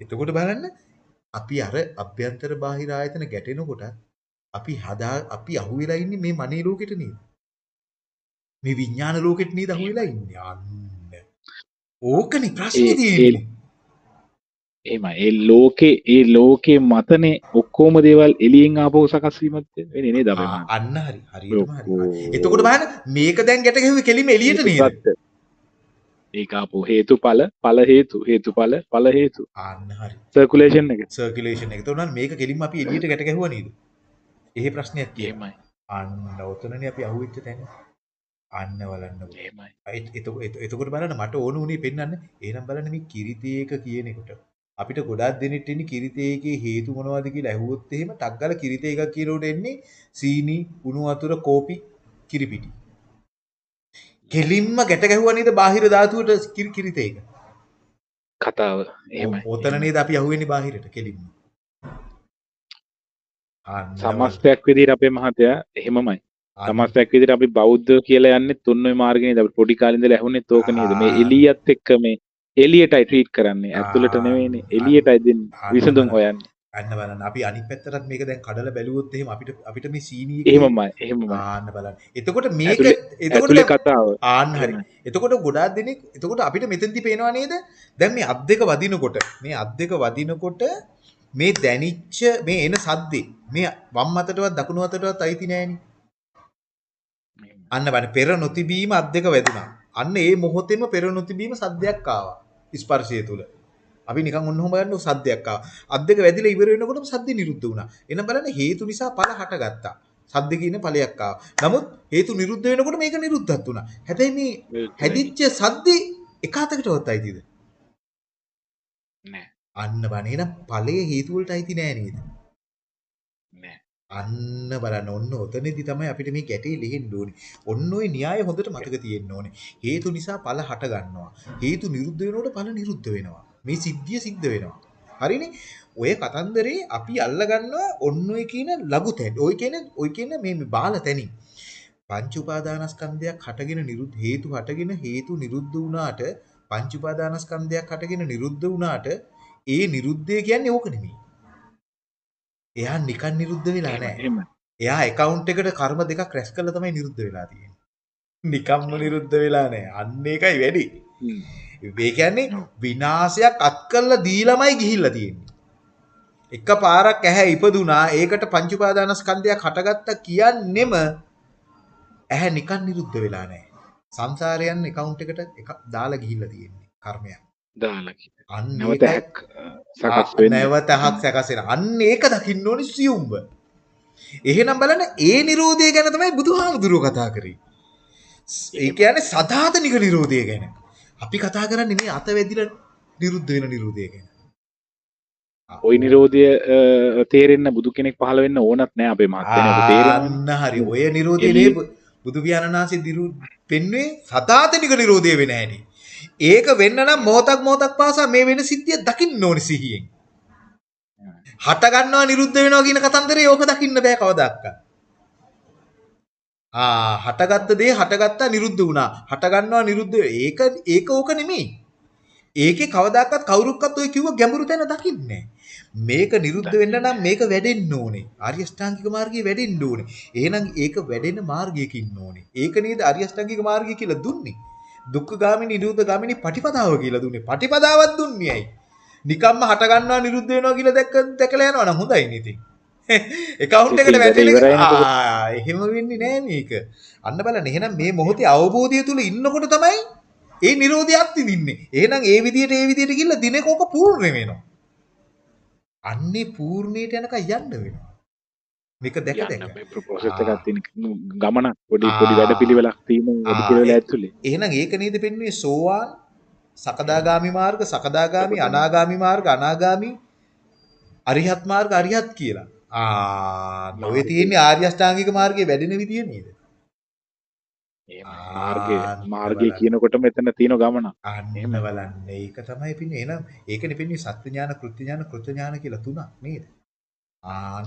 එතකොට බලන්න අපි අර අභ්‍යන්තර බාහිර ආයතන ගැටෙනකොට අපි හදා අපි අහුවෙලා ඉන්නේ මේ මනේ ලෝකෙට නේද? මේ විඥාන ලෝකෙට නේද අහුවෙලා ඉන්නේ. අන්න. ඕකනේ ප්‍රශ්නේ තියෙන්නේ. එහෙමයි ඒ ලෝකේ ඒ ලෝකේ මතනේ ඔක්කොම දේවල් එළියෙන් ආපහු සකස් වීමත් වෙන්නේ නේද අපේ? අන්න හරි. හරියටම හරි. එතකොට බලන්න මේක දැන් ගැට ගැහුවේ කෙලිම එළියට නේද? හේතුඵල. ඒක ආපහු හේතුඵල ඵල හේතු හේතුඵල ඵල හේතු. සර්කියුලේෂන් එක සර්කියුලේෂන් එක. නම් මේක කෙලින්ම අපි එළියට ගැට ගැහුවා නේද? එහෙ ප්‍රශ්නයක් තියෙනවා. එහෙමයි අන්න ඔතනනේ අපි අහුවෙච්ච තැන. අන්න බලන්න. එහෙමයි එත- එත- එත- එතකොට බලන්න මට ඕන උනේ පෙන්වන්න. එහෙනම් බලන්න මේ කිරිතේක කියන එකට අපිට ගොඩාක් දෙනෙක් ඉන්නේ කිරිතේකේ හේතු මොනවද කියලා ඇහුවොත් එහෙම ටක් ගාලා කිරිතේකක් කියනකොට එන්නේ සීනි, උණු වතුර, කෝපි, කිරිපිටි. කෙලින්ම ගැට ගැහුවා නේද බාහිර ධාතුවට කිරි- කිරිතේක. කතාව එහෙමයි ඔතන නේද අපි අහුවෙන්නේ බාහිරට කෙලින්ම. සමස්තයක් විදිහට අපේ මහතයා එහෙමමයි. සමස්තයක් විදිහට අපි බෞද්ධ කියලා යන්නේ තුන්වෙනි මාර්ගේ නේද අපි පොඩි කාලේ ඉඳලා ඇහුන්නේත් ඕක නේද මේ. එළියත් එක්ක මේ එළියටයි ට්‍රීට් කරන්නේ ඇතුළට. නෙවෙයිනේ එළියටයි දෙන්නේ විසඳුම්. හොයන්නේ අන්න බලන්න අපි අනිත් පැත්තටත් මේක දැන් කඩලා බැලුවොත් එහෙම අපිට අපිට මේ සීනි එකේ- එහෙමමයි එහෙමයි ආන්න බලන්න. එතකොට මේක එතකොට කතාව ආන්න හරි. එතකොට ගොඩාක් දෙනෙක් එතකොට අපිට මෙතෙන්දි පේනවා නේද? දැන් මේ අත් දෙක වදිනකොට මේ අත් දෙක වදිනකොට මේ දැනිච්ච මේ එන සද්දේ මේ වම් අතටවත් දකුණු අතටවත් අයිති නෑනේ. අන්න බලන්න පෙර නොතිබීම අත් දෙක වැදුනා. අන්න ඒ මොහොතේම පෙර නොතිබීම සද්දයක් ආවා. ස්පර්ශය තුල. අපි නිකන් ඔන්න ඔහම බලන්න සද්දයක් ආවා. අත් දෙක වැදිලා ඉවර වෙනකොටම සද්ද නිරුද්ධ වුණා. එන බලන්න හේතු නිසා ඵල හටගත්තා. සද්ද කියන ඵලයක් ආවා. නමුත් හේතු නිරුද්ධ වෙනකොට මේක නිරුද්ධත් වුණා. හැබැයි මේ හැදිච්ච සද්දේ එක අතකටවත් අයිතිද? නෑ අන්න බලන්න එහෙනම් ඵලයේ හේතු වලට අයිති නෑ නේද? නෑ අන්න බලන්න ඔන්න ඔතනදී තමයි අපිට මේ ගැටේ ලිහෙන්න ඕනේ. ඔන්න ওই න්‍යාය හොඳට මතක තියෙන්න ඕනේ. හේතු නිසා ඵල හට ගන්නවා. හේතු නිරුද්ධ වෙනකොට ඵල නිරුද්ධ වෙනවා. මේ සිද්ධිය සිද්ධ වෙනවා. හරිනේ? ඔය කතන්දරේ අපි අල්ල ගන්නවා ඔන්න ඔය කියන ලඝු තැන්. ඔය කියන ඔය කියන මේ බාල තැනින්. පංච උපාදානස්කන්ධයක් හටගෙන නිරුද්ධ හේතු හටගෙන හේතු නිරුද්ධ වුණාට පංච උපාදානස්කන්ධයක් හටගෙන නිරුද්ධ වුණාට ඒ නිරුද්ධය කියන්නේ ඕක නෙමෙයි. එයා නිකන් නිරුද්ධ වෙලා නැහැ. එයා account එකට කර්ම දෙකක් රැස් කරලා තමයි නිරුද්ධ වෙලා තියෙන්නේ. නිකම්ම නිරුද්ධ වෙලා නැහැ. අන්න ඒකයි වැඩි. ඒ කියන්නේ විනාශයක් අත් කරලා දීලාමයි ගිහිල්ලා තියෙන්නේ. එක පාරක් ඇහැ ඉපදුනා ඒකට පංච උපාදානස්කන්ධයක් හටගත්තා කියන්නෙම ඇහැ නිකන් නිරුද්ධ වෙලා නැහැ. සංසාරයන් account එකට එක දාලා ගිහිල්ලා තියෙන්නේ කර්මයක්. දාලා කිව්වා. අන්න නැවත ඒකයි- හැක් සකස් වෙන්නේ නැවත හක් සැකස් වෙන. අන්න ඒක දකින්න ඕනි සියුම්ව. එහෙනම් බලන්න ඒ Nirodha ගැන තමයි බුදුහාමුදුරුවෝ කතා කරේ. ඒ කියන්නේ සදාතනික Nirodha ගැන. අපි කතා කරන්නේ මේ අත වැදිලා නිරුද්ධ වෙන Nirodha ගැන. ওই නිරෝධය තේරෙන්න බුදු කෙනෙක් පහළ වෙන්න ඕනත් නෑ අපේ. අන්න හරි. ඔය Nirodha බුදු පියාණන්හන්සේ දිරු පෙන්වේ සදාතනික Nirodha වෙන හැටි. ඒක වෙන්න නම් මොහොතක් මොහොතක් පාසා මේ වෙන සිද්ධිය දකින්න ඕනි සිහියෙන්. හට ගන්නවා නිරුද්ධ වෙනවා කියන කතන්දරේ ඕක දකින්න බෑ කවදාවත්. ආ හටගත්ත දේ හටගත්තා නිරුද්ධ වුණා. හට ගන්නවා නිරුද්ධ ඒක ඒක ඕක නෙමෙයි. ඒකේ කවදාකවත් කවුරුක්වත් ඔය කිව්ව ගැඹුරු තැන දකින්නේ මේක නිරුද්ධ වෙන්න නම් මේක වැඩෙන්න ඕනේ. ආර්ය අෂ්ටාංගික මාර්ගයේ වැඩෙන්න ඕනේ. එහෙනම් ඒක වැඩෙන මාර්ගයක ඉන්න ඕනේ. ඒක නේද ආර්ය අෂ්ටාංගික මාර්ගය කියලා දුන්නේ. දුක්ඛ ගාමිනී නිරෝධ ගාමිනී පටිපදාව කියලා දුන්නේ. පටිපදාවක් දුන්නේ ඇයි? නිකම්ම හට ගන්නවා නිරුද්ධ වෙනවා කියලා දැක්ක දැකලා යනවා නම් හොඳයි නේ account එකට? ආ එහෙම වෙන්නේ නෑ මේක. අන්න බලන්න එහෙනම් මේ මොහොතේ අවබෝධය තුල ඉන්නකොට තමයි ඒ නිරෝධය අත්විඳින්නේ. එහෙනම් ඒ විදිහට ඒ විදිහට ගිහිල්ලා දිනක ඕක පූර්ණ වෙනවා. අන්නේ පූර්ණයට යනකම් යන්න වෙනවා. මේක දැක දැක. ප්‍රොසෙස් එකක් තියෙන ගමනක් පොඩි පොඩි. වැඩපිළිවෙලක් තියෙන වැඩපිළිවෙල ඇතුලේ. එහෙනම් ඒක නේද පෙන්වන්නේ සෝවාන් සකදාගාමි මාර්ග සකදාගාමි අනාගාමි මාර්ග අනාගාමි අරිහත් මාර්ග අරිහත් කියලා. ආ නොවේ තියෙන්නේ ආර්ය අෂ්ටාංගික මාර්ගයේ වැඩෙන විදිය නේද? මාර්ගය මාර්ගය. කියනකොට මෙතන තියෙන ගමන. අන්න එහෙම. බලන්න ඒක තමයි පින්නේ. එහෙනම් ඒකනේ පින්නේ සත්‍ය ඥාන කෘත්‍ය ඥාන කෘත්‍ය ඥාන කියලා තුනක් නේද? ආන්න.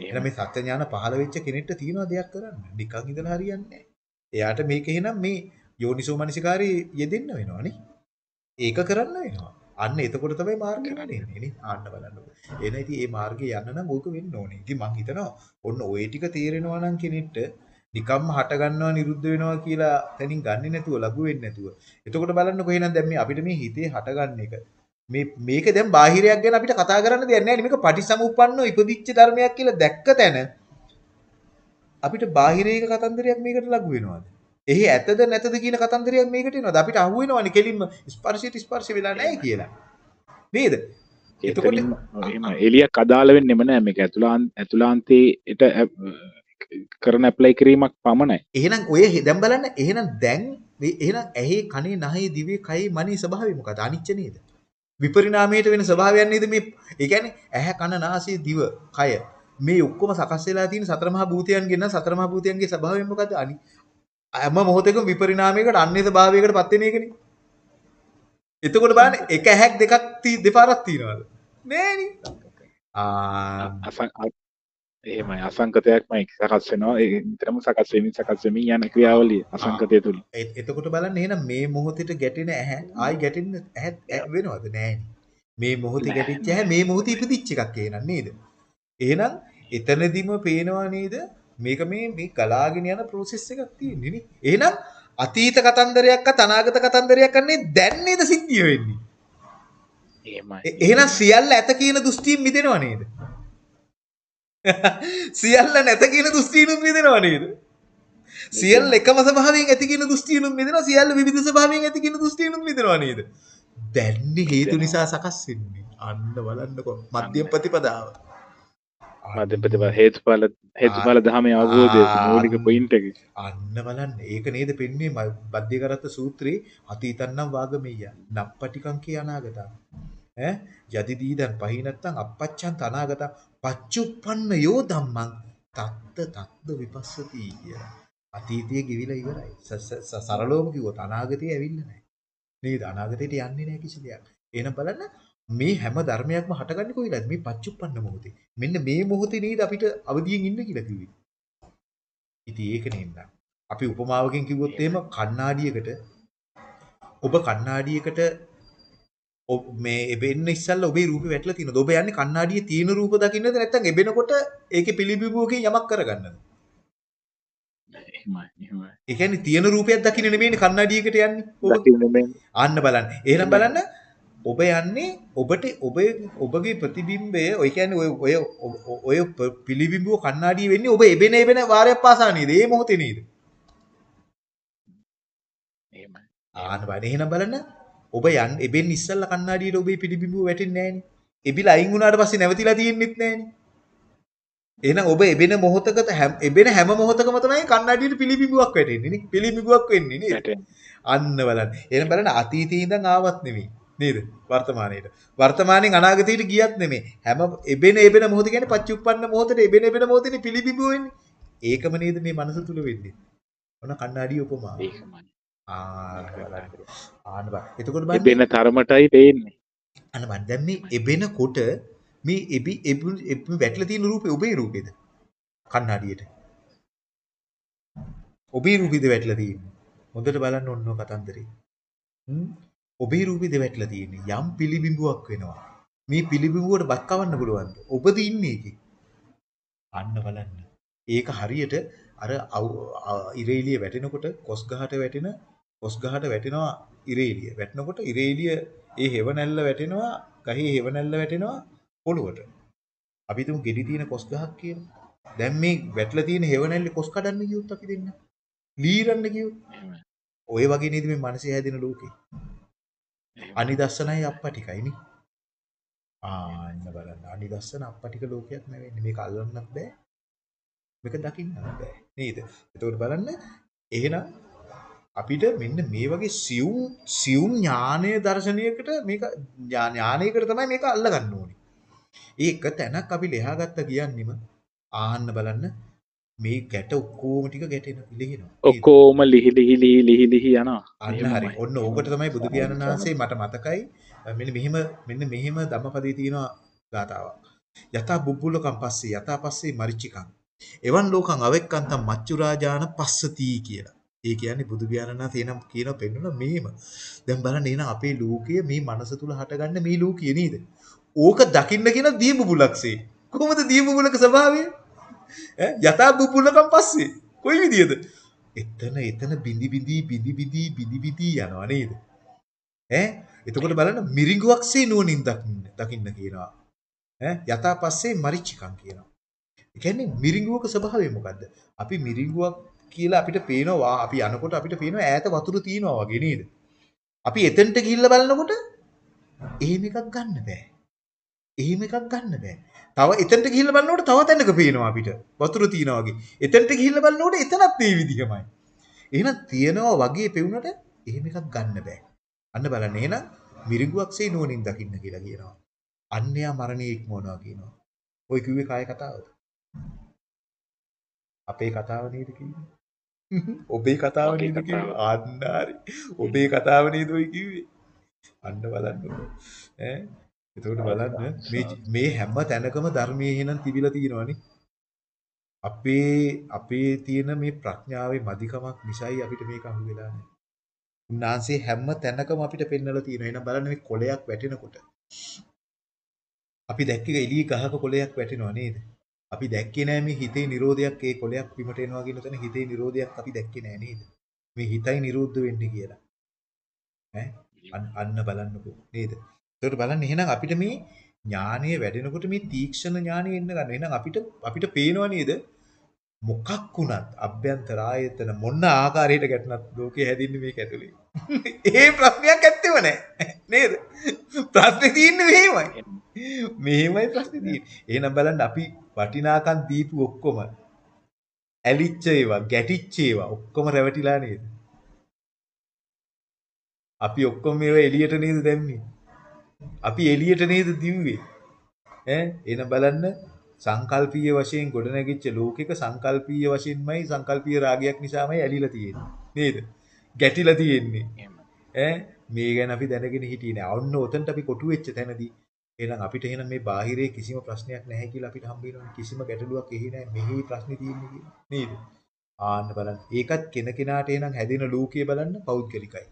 එහෙනම් මේ සත්‍ය ඥාන පහළ වෙච්ච කෙනෙක්ට තියෙනවා දෙයක් කරන්න. නිකන් ඉඳලා හරියන්නේ නැහැ. එයාට මේක එහෙනම් මේ යෝනිසෝ මනසිකාරී යෙදෙන්න වෙනවා නේ. ඒක කරන්න වෙනවා. අන්න එතකොට තමයි මාර්ගය වෙන්නේ නේ. ආන්න බලන්නකො. එන ඉතින් මේ මාර්ගේ යන්න නම් ඕක වෙන්න ඕනේ. ඉතින් මං හිතනවා ඔන්න ওই ටික තේරෙනවා නම් කෙනෙක්ට නිකම්ම හට ගන්නවා නිරුද්ධ වෙනවා කියලා තනින් ගන්නෙ නැතුව ලඝු වෙන්නේ නැතුව. එතකොට බලන්නකො එහෙනම් දැන් මේ අපිට මේ හිතේ හටගන්න එක මේ මේක දැන් බාහිරයක් ගැන අපිට කතා කරන්න දෙයක් නැහැ. මේක පටිසමුප්පන්නෝ ඉපදිච්ච ධර්මයක් කියලා දැක්ක තැන අපිට බාහිරයක කතන්දරයක් මේකට ලඟු වෙනවද? එහි ඇතද නැතද කියන කතන්දරයක් මේකට එනවද? අපිට අහු වෙනවනේ කෙලින්ම ස්පර්ශයට ස්පර්ශ වෙලා නැහැ කියලා. නේද? එතකොට එහෙම එලියක් අදාළ වෙන්නෙම නෑ මේක ඇතුළාන් ඇතුළාන්තේට කරන ඇප්ලයි කිරීමක් පමණයි. එහෙනම් ඔය දැන් බලන්න එහෙනම් දැන් එහෙනම් ඇහි කනේ නහේ දිවේ කයේ මනේ ස්වභාවය මොකද? අනිච්ච නේද? විපරිණාමයට වෙන ස්වභාවයක් නේද මේ? ඒ කියන්නේ ඇහැ කන නාසය දිව කය මේ ඔක්කොම සකස් වෙලා තියෙන සතර මහා භූතයන්ගෙන් නම් සතර මහා භූතයන්ගේ ස්වභාවය මොකද්ද? අනි හැම මොහොතකම විපරිණාමයකට අන්‍ය ස්වභාවයකට පත් වෙන එකනේ. එතකොට බලන්න එක ඇහැක් දෙකක් දෙපාරක් තියනවාද? නෑනේ. ආ එහෙමයි අසංකතයක්මයි සකස් වෙනවා ඒ නිතරම සකස් වෙමින් සකස් වෙමින් යන ක්‍රියාවලිය අසංකතය තුල. එතකොට බලන්න එහෙනම් මේ මොහොතේට ගැටෙන ඇහැ ආයි ගැටෙන්න ඇහැ වෙනවද නෑනේ. මේ මොහොතේ ගැටිච්ච ඇහැ මේ මොහොතේ ඉපදිච්ච එකක් එහෙනම් නේද? එහෙනම් එතනදිම පේනවා නේද මේක මේ මේ ගලාගෙන යන process එකක් තියෙන්නේ නේ. එහෙනම් අතීත කතන්දරයක්වත් අනාගත කතන්දරයක් අන්නේ දැන් නේද සිද්ධිය වෙන්නේ. එහෙමයි. එහෙනම් සියල්ල ඇත කියන දෘෂ්ටියෙන් මිදෙනව නේද? සියල්ල නැත කියන දෘෂ්ටියනුත් මිදෙනව නේද? සියල්ල එකම ස්වභාවයෙන් ඇති කියන දෘෂ්ටියනුත් මිදෙනවා සියල්ල විවිධ ස්වභාවයෙන් ඇති කියන දෘෂ්ටියනුත් මිදෙනව නේද? දැන්නේ හේතු නිසා සකස් වෙන්නේ. අන්න බලන්නකො මධ්‍යම ප්‍රතිපදාව. ප්‍රතිපදාව හේතුඵල හේතුඵල ධර්මයේ අවබෝධය මූලික පොයින්ට් එක. අන්න බලන්න ඒක නේද පෙන්න්නේ බද්ධිකරත් සූත්‍රයේ අතීතන්නම් වාගමෙය. නප්පටිකං කිය අනාගතං. ඈ යදි දීදන් පහිනත්තං අපච්චන් තනාගතං පච්චුප්පන්න යෝ ධම්මං තත්ත තත්ද විපස්සති කිය. අතීතයේ ගිවිලා ඉවරයි. සරලවම කිව්වොත් අනාගතේ ඇවිල්ලා නැහැ. නේද? අනාගතේට යන්නේ නැහැ කිසි දෙයක්. එහෙනම් බලන්න මේ හැම ධර්මයක්ම හටගන්නේ කොයිලාද? මේ පච්චුප්පන්න මොහොතේ. මෙන්න මේ මොහොතේ නේද අපිට අවදියෙන් ඉන්න කියලා කිව්වේ. ඉතින් ඒක නේද? අපි උපමාවකින් කිව්වොත් එහෙම කණ්ණාඩියකට ඔබ කණ්ණාඩියකට මේ එබෙන්න ඉස්සල්ලා ඔබේ රූපේ වැටලා තියෙනවද? ඔබ යන්නේ කණ්ණාඩියේ තියෙන රූප දකින්නද නැත්නම් එබෙනකොට ඒකේ පිළිබිඹුවකින් යමක් කරගන්නද? එහෙමයි එහෙමයි. ඒ කියන්නේ තියෙන රූපයක් දකින්න නෙමෙයිනේ කණ්ණාඩියකට යන්නේ. ඔබ ආන්න බලන්න. එහෙනම් බලන්න ඔබ යන්නේ ඔබට ඔබේ ඔබගේ ප්‍රතිබිම්බය ඔය කියන්නේ ඔය ඔය ඔය පිළිබිඹුව කණ්ණාඩිය වෙන්නේ ඔබ එබෙන එබෙන වාරයක් පාසා නේද? ඒ මොහොතේ නේද? එහෙමයි. ආන්න බලන්න. එහෙනම් බලන්න ඔබ යන් එබෙන් ඉස්සල්ලා කණ්ණාඩියට ඔබේ පිළිබිඹුව වැටෙන්නේ නැහනේ. එබිලා අයින් වුණාට පස්සේ නැවතිලා තියෙන්නෙත් නැහනේ. එහෙනම් ඔබ එබෙන මොහොතකට එබෙන හැම මොහොතකම තමයි කණ්ණාඩියට පිළිබිඹුවක් වැටෙන්නේ නේ. පිළිබිඹුවක් වෙන්නේ නේද? අන්න බලන්න. එහෙනම් බලන්න අතීතේ ඉඳන් ආවත් නෙමෙයි. නේද? වර්තමානයේට. වර්තමානෙන් අනාගතයට ගියත් නෙමෙයි. හැම එබෙන එබෙන මොහොත කියන්නේ පච්චුප්පන්න මොහොතේ එබෙන එබෙන මොහොතේ පිළිබිඹුව වෙන්නේ. ඒකම නේද මේ මනස තුල වෙන්නේ. ඔන්න කණ්ණාඩිය උපමාව. ඒකමයි. ආන්න බා. එතකොට බලන්න එබෙන තරමටයි පේන්නේ. අන්න මන් දැන් මේ එබෙනකොට මේ එබි එබි වැටලා තියෙන රූපේ ඔබේ රූපේද? කණ්ණාඩියට. ඔබේ රූපෙද වැටලා තියෙන්නේ. හොඳට බලන්න ඔන්න කතන්දරේ. ඔබේ රූපෙද වැටලා තියෙන්නේ. යම් පිළිබිඹුවක් වෙනවා. මේ පිළිබිඹුවට බත් කවන්න පුළුවන්ද? ඔබද ඉන්නේ ඒකේ. අන්න බලන්න. ඒක හරියට අර ඉරේලිය වැටෙනකොට කොස් ගහට වැටෙන කොස් ගහට වැටෙනවා ඉරේලිය. වැටෙනකොට ඉරේලිය ඒ හෙව නැල්ල වැටෙනවා ගහේ හෙව නැල්ල වැටෙනවා පොළොවට. අපි තුමු ගෙඩි තියෙන කොස් ගහක් කියලා. දැන් මේ වැටලා තියෙන හෙව නැල්ලේ කොස් කඩන්න කිව්වොත් අපි දෙන්න. ලීරන්න කිව්වොත්. ඔය වගේ නේද මේ මනසේ හැදෙන ලෝකේ. අනිදස්සනයි අප්පටිකයි නේ. ආන්න බලන්න අනිදස්සන අප්පටික ලෝකයක් නෙවෙයි. මේක අල්ලන්නත් බෑ. මේක දකින්නත් බෑ. නේද? එතකොට බලන්න එහෙනම් අපිට මෙන්න මේ වගේ සියුම් සියුම් ඥානීය දර්ශනයකට මේක ඥානයකට තමයි මේක අල්ලගන්න ඕනේ. ඒක තැනක් අපි ලෙහාගත්ත කියන්නෙම ආන්න බලන්න මේ ගැට ඔක්කොම ටික ගැටෙන ලිහිනවා. ඔක්කොම ලිහි ලිහි ලිහි ලිහි ලිහි යනවා. අන්න හරි. ඔන්න ඕකට තමයි බුදු පියාණන් වහන්සේ මට මතකයි මෙන්න මෙහිම මෙන්න මෙහිම ධම්මපදයේ තියෙනවා ගාතාවක්. යතා බුබ්බුලකම් පස්සේ යතා පස්සේ මරිචිකම්. එවන් ලෝකං අවෙක්කන්තම් මච්චුරාජාන පස්සති කියලා. ඒ කියන්නේ බුදු පියාණන් වහන්සේ එනම් කියන පෙන්වන මෙහෙම. දැන් බලන්න එහෙනම් අපේ ලෝකය මේ මනස තුල හටගන්න මේ ලෝකය නේද? ඕක දකින්න කියන දීබුබුලක්සේ. කොහොමද දීබුබුලක ස්වභාවය? ඈ යථා බුබුලකම් පස්සේ. කොයි විදියද? එතන එතන බිඳි බිඳි බිඳි බිඳි බිඳි බිඳි යනවා නේද? ඈ එතකොට බලන්න මිරිඟුවක්සේ නුවණින් දකින්න දකින්න කියනවා. ඈ යථා පස්සේ මරිච්චිකම් කියනවා. ඒ කියන්නේ මිරිඟුවක ස්වභාවය මොකද්ද? අපි මිරිඟුවක් කියලා අපිට පේනවා අපි යනකොට අපිට පේනවා ඈත වතුර තියෙනවා වගේ නේද? අපි එතෙන්ට ගිහිල්ලා බලනකොට එහෙම එකක් ගන්න බෑ. එහෙම එකක් ගන්න බෑ. තව එතෙන්ට ගිහිල්ලා බලනකොට තව තැනක පේනවා අපිට වතුර තියෙනවා වගේ. එතෙන්ට ගිහිල්ලා බලනකොට එතනත් මේ විදිහමයි. එහෙනම් තියනවා වගේ පෙවුනට එහෙම එකක් ගන්න බෑ. අන්න බලන්න එහෙනම් මිරිඟුවක්සේ නුවණින් දකින්න කියලා කියනවා. අන්‍යයා මරණය ඉක්මවනවා කියනවා. ඔය කිව්වේ කාය කතාවද? අපේ කතාව නේද කිව්වේ? ඔබේ කතාව නේද කිව්වේ? හරි. ඔබේ කතාව නේද ඔය කිව්වේ? අන්න බලන්නකො. ඈ එතකොට බලන්න මේ මේ හැම තැනකම ධර්මයේ එහෙනම් තිබිලා තියෙනවනේ. අපේ අපේ තියෙන මේ ප්‍රඥාවේ මදිකමක් නිසායි අපිට මේක අහු වෙලා නැහැ. උන්වහන්සේ හැම තැනකම අපිට පෙන්වලා තියෙනවා. එහෙනම් බලන්න මේ කොළයක් වැටෙනකොට අපි දැක්කේ එළිය ගහක කොළයක් වැටෙනවා නේද? අපි දැක්කේ නෑ මේ හිතේ නිරෝධයක් ඒ කොළයක් බිමට එනවා කියන තැන හිතේ නිරෝධයක් අපි දැක්කේ නෑ නේද? මේ හිතයි නිරෝධ වෙන්නේ කියලා. ඈ අන්න බලන්නකෝ නේද? ඒකට බලන්න එහෙනම් අපිට මේ ඥානය වැඩෙනකොට මේ තීක්ෂණ ඥානය එන්න ගන්න. එහෙනම් අපිට අපිට පේනවා නේද? මොකක් වුණත් අභ්‍යන්තර ආයතන මොන ආකාරයකට ගැටුණත් ලෝකේ හැදින්නේ මේක ඇතුලේ. ඒ ප්‍රශ්නයක් ඇත්තෙම නැහැ. නේද? ප්‍රශ්නේ තියෙන්නේ මෙහෙමයි. මෙහෙමයි ප්‍රශ්නේ තියෙන්නේ. එහෙනම් බලන්න අපි වටිනාකම් දීපු ඔක්කොම ඇලිච්ච ඒවා, ගැටිච්ච ඒවා ඔක්කොම රැවටිලා නේද? අපි ඔක්කොම මේවා එළියට නේද දැම්මේ? අපි එළියට නේද දිව්වේ? ඈ එන බලන්න සංකල්පීය වශයෙන් ගොඩනැගිච්ච ලෝකික සංකල්පීය වශයෙන්මයි සංකල්පීය රාගයක් නිසාමයි ඇලිලා තියෙන්නේ. නේද? ගැටිලා තියෙන්නේ. ඈ මේ ගැන අපි දැනගෙන හිටියේ නෑ. ඔන්න ඔතනට අපි කොටු වෙච්ච තැනදී එහෙනම් අපිට එහෙනම් මේ බාහිරේ කිසිම ප්‍රශ්නයක් නැහැ කියලා අපිට හම්බ වෙනවනේ. කිසිම ගැටලුවක් එහි නැහැ. මෙහි ප්‍රශ්නේ තියෙන්නේ කියලා. නේද? ආන්න බලන්න. ඒකත් කෙනකෙනාට එහෙනම් හැදෙන ලෝකය බලන්න පෞද්ගලිකයි.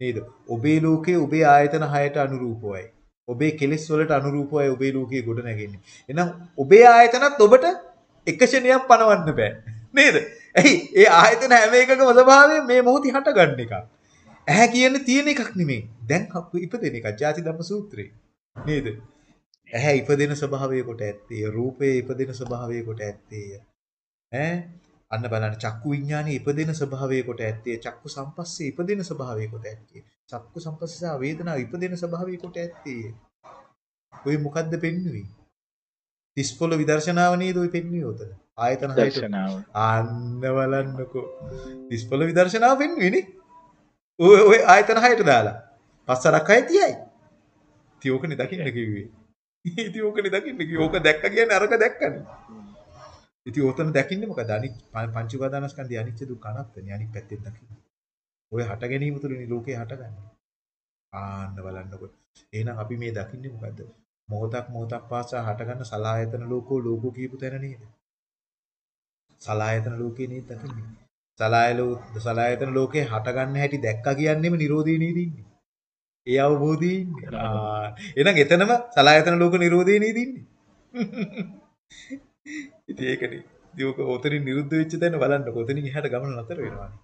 නේද? ඔබේ ලෝකයේ ඔබේ ආයතන 6ට අනුරූපවයි. ඔබේ කෙලෙස් වලට අනුරූපවයි ඔබේ ලෝකයේ ගොඩ නැගෙන්නේ. එහෙනම් ඔබේ ආයතනත් ඔබට එක ෂණයක් පනවන්න බෑ. නේද? ඇයි? ඒ ආයතන හැම එකකම ස්වභාවය මේ මොහොතේ හටගන්න එකක්. ඇහැ කියන්නේ තියෙන එකක් නෙමෙයි. දැන් ඉපදෙන එකක්. ජාති ධම්ම සූත්‍රේ. නේද? ඇහැ ඉපදෙන ස්වභාවය කොට ඇත්තේ. රූපය ඉපදෙන ස්වභාවය කොට ඇත්තේ. ඈ අන්න බලන්න චක්කු විඥානේ ඉපදෙන ස්වභාවය කොට ඇත්තේ. චක්කු සම්පස්සේ ඉපදෙන ස්වභාවය කොට ඇත්තේ. චක්කු සම්පස්සේ සහ වේදනා ඉපදෙන ස්වභාවය කොට ඇත්තේ. ඔය මොකද්ද පෙන්වුවේ? තිස්පොළ විදර්ශනාව නේද ඔය පෙන්වුවේ උතන. ආයතන හයට. අන්න බලන්නකෝ. තිස්පොළ විදර්ශනාව පෙන්වුවේ නේ. ඔය ඔය ආයතන හයට දාලා. පස්සරක් හය තියයි. ඉතින් ඕකනේ දකින්න කිව්වේ. ඉතින් ඕකනේ දකින්න කිව්වේ. ඕක දැක්ක කියන්නේ අරක දැක්කනේ. ඉතින් ඕතන දකින්නේ මොකද? අනිත් පංච උපාදානස්කන්ධය අනිච්ච දුක්ඛ අනාත්මනේ අනිත් පැත්තෙන් දකින්න. ඔය හට ගැනීම තුළනේ ලෝකේ හටගන්නේ. ආන්න බලන්නකො. එහෙනම් අපි මේ දකින්නේ මොකද්ද? මොහොතක් මොහොතක් පාසා හටගන්න සලායතන ලෝකෝ ලෝකෝ කියපු තැන නේද? සලායතන ලෝකේ නේද දකින්නේ? සලායලෝ සලායතන ලෝකේ හටගන්න හැටි දැක්කා කියන්නේම Nirodhe නේද ඉන්නේ? ඒ අවබෝධයේ ඉන්නේ. එහෙනම් එතනම සලායතන ලෝක Nirodhe නේද ඉන්නේ? ඉතින් ඒකනේ. ඉතින් ඕක ඔතනින් නිරුද්ධ වෙච්ච තැන බලන්නකො. ඔතනින් එහාට ගමන නතර වෙනවානේ.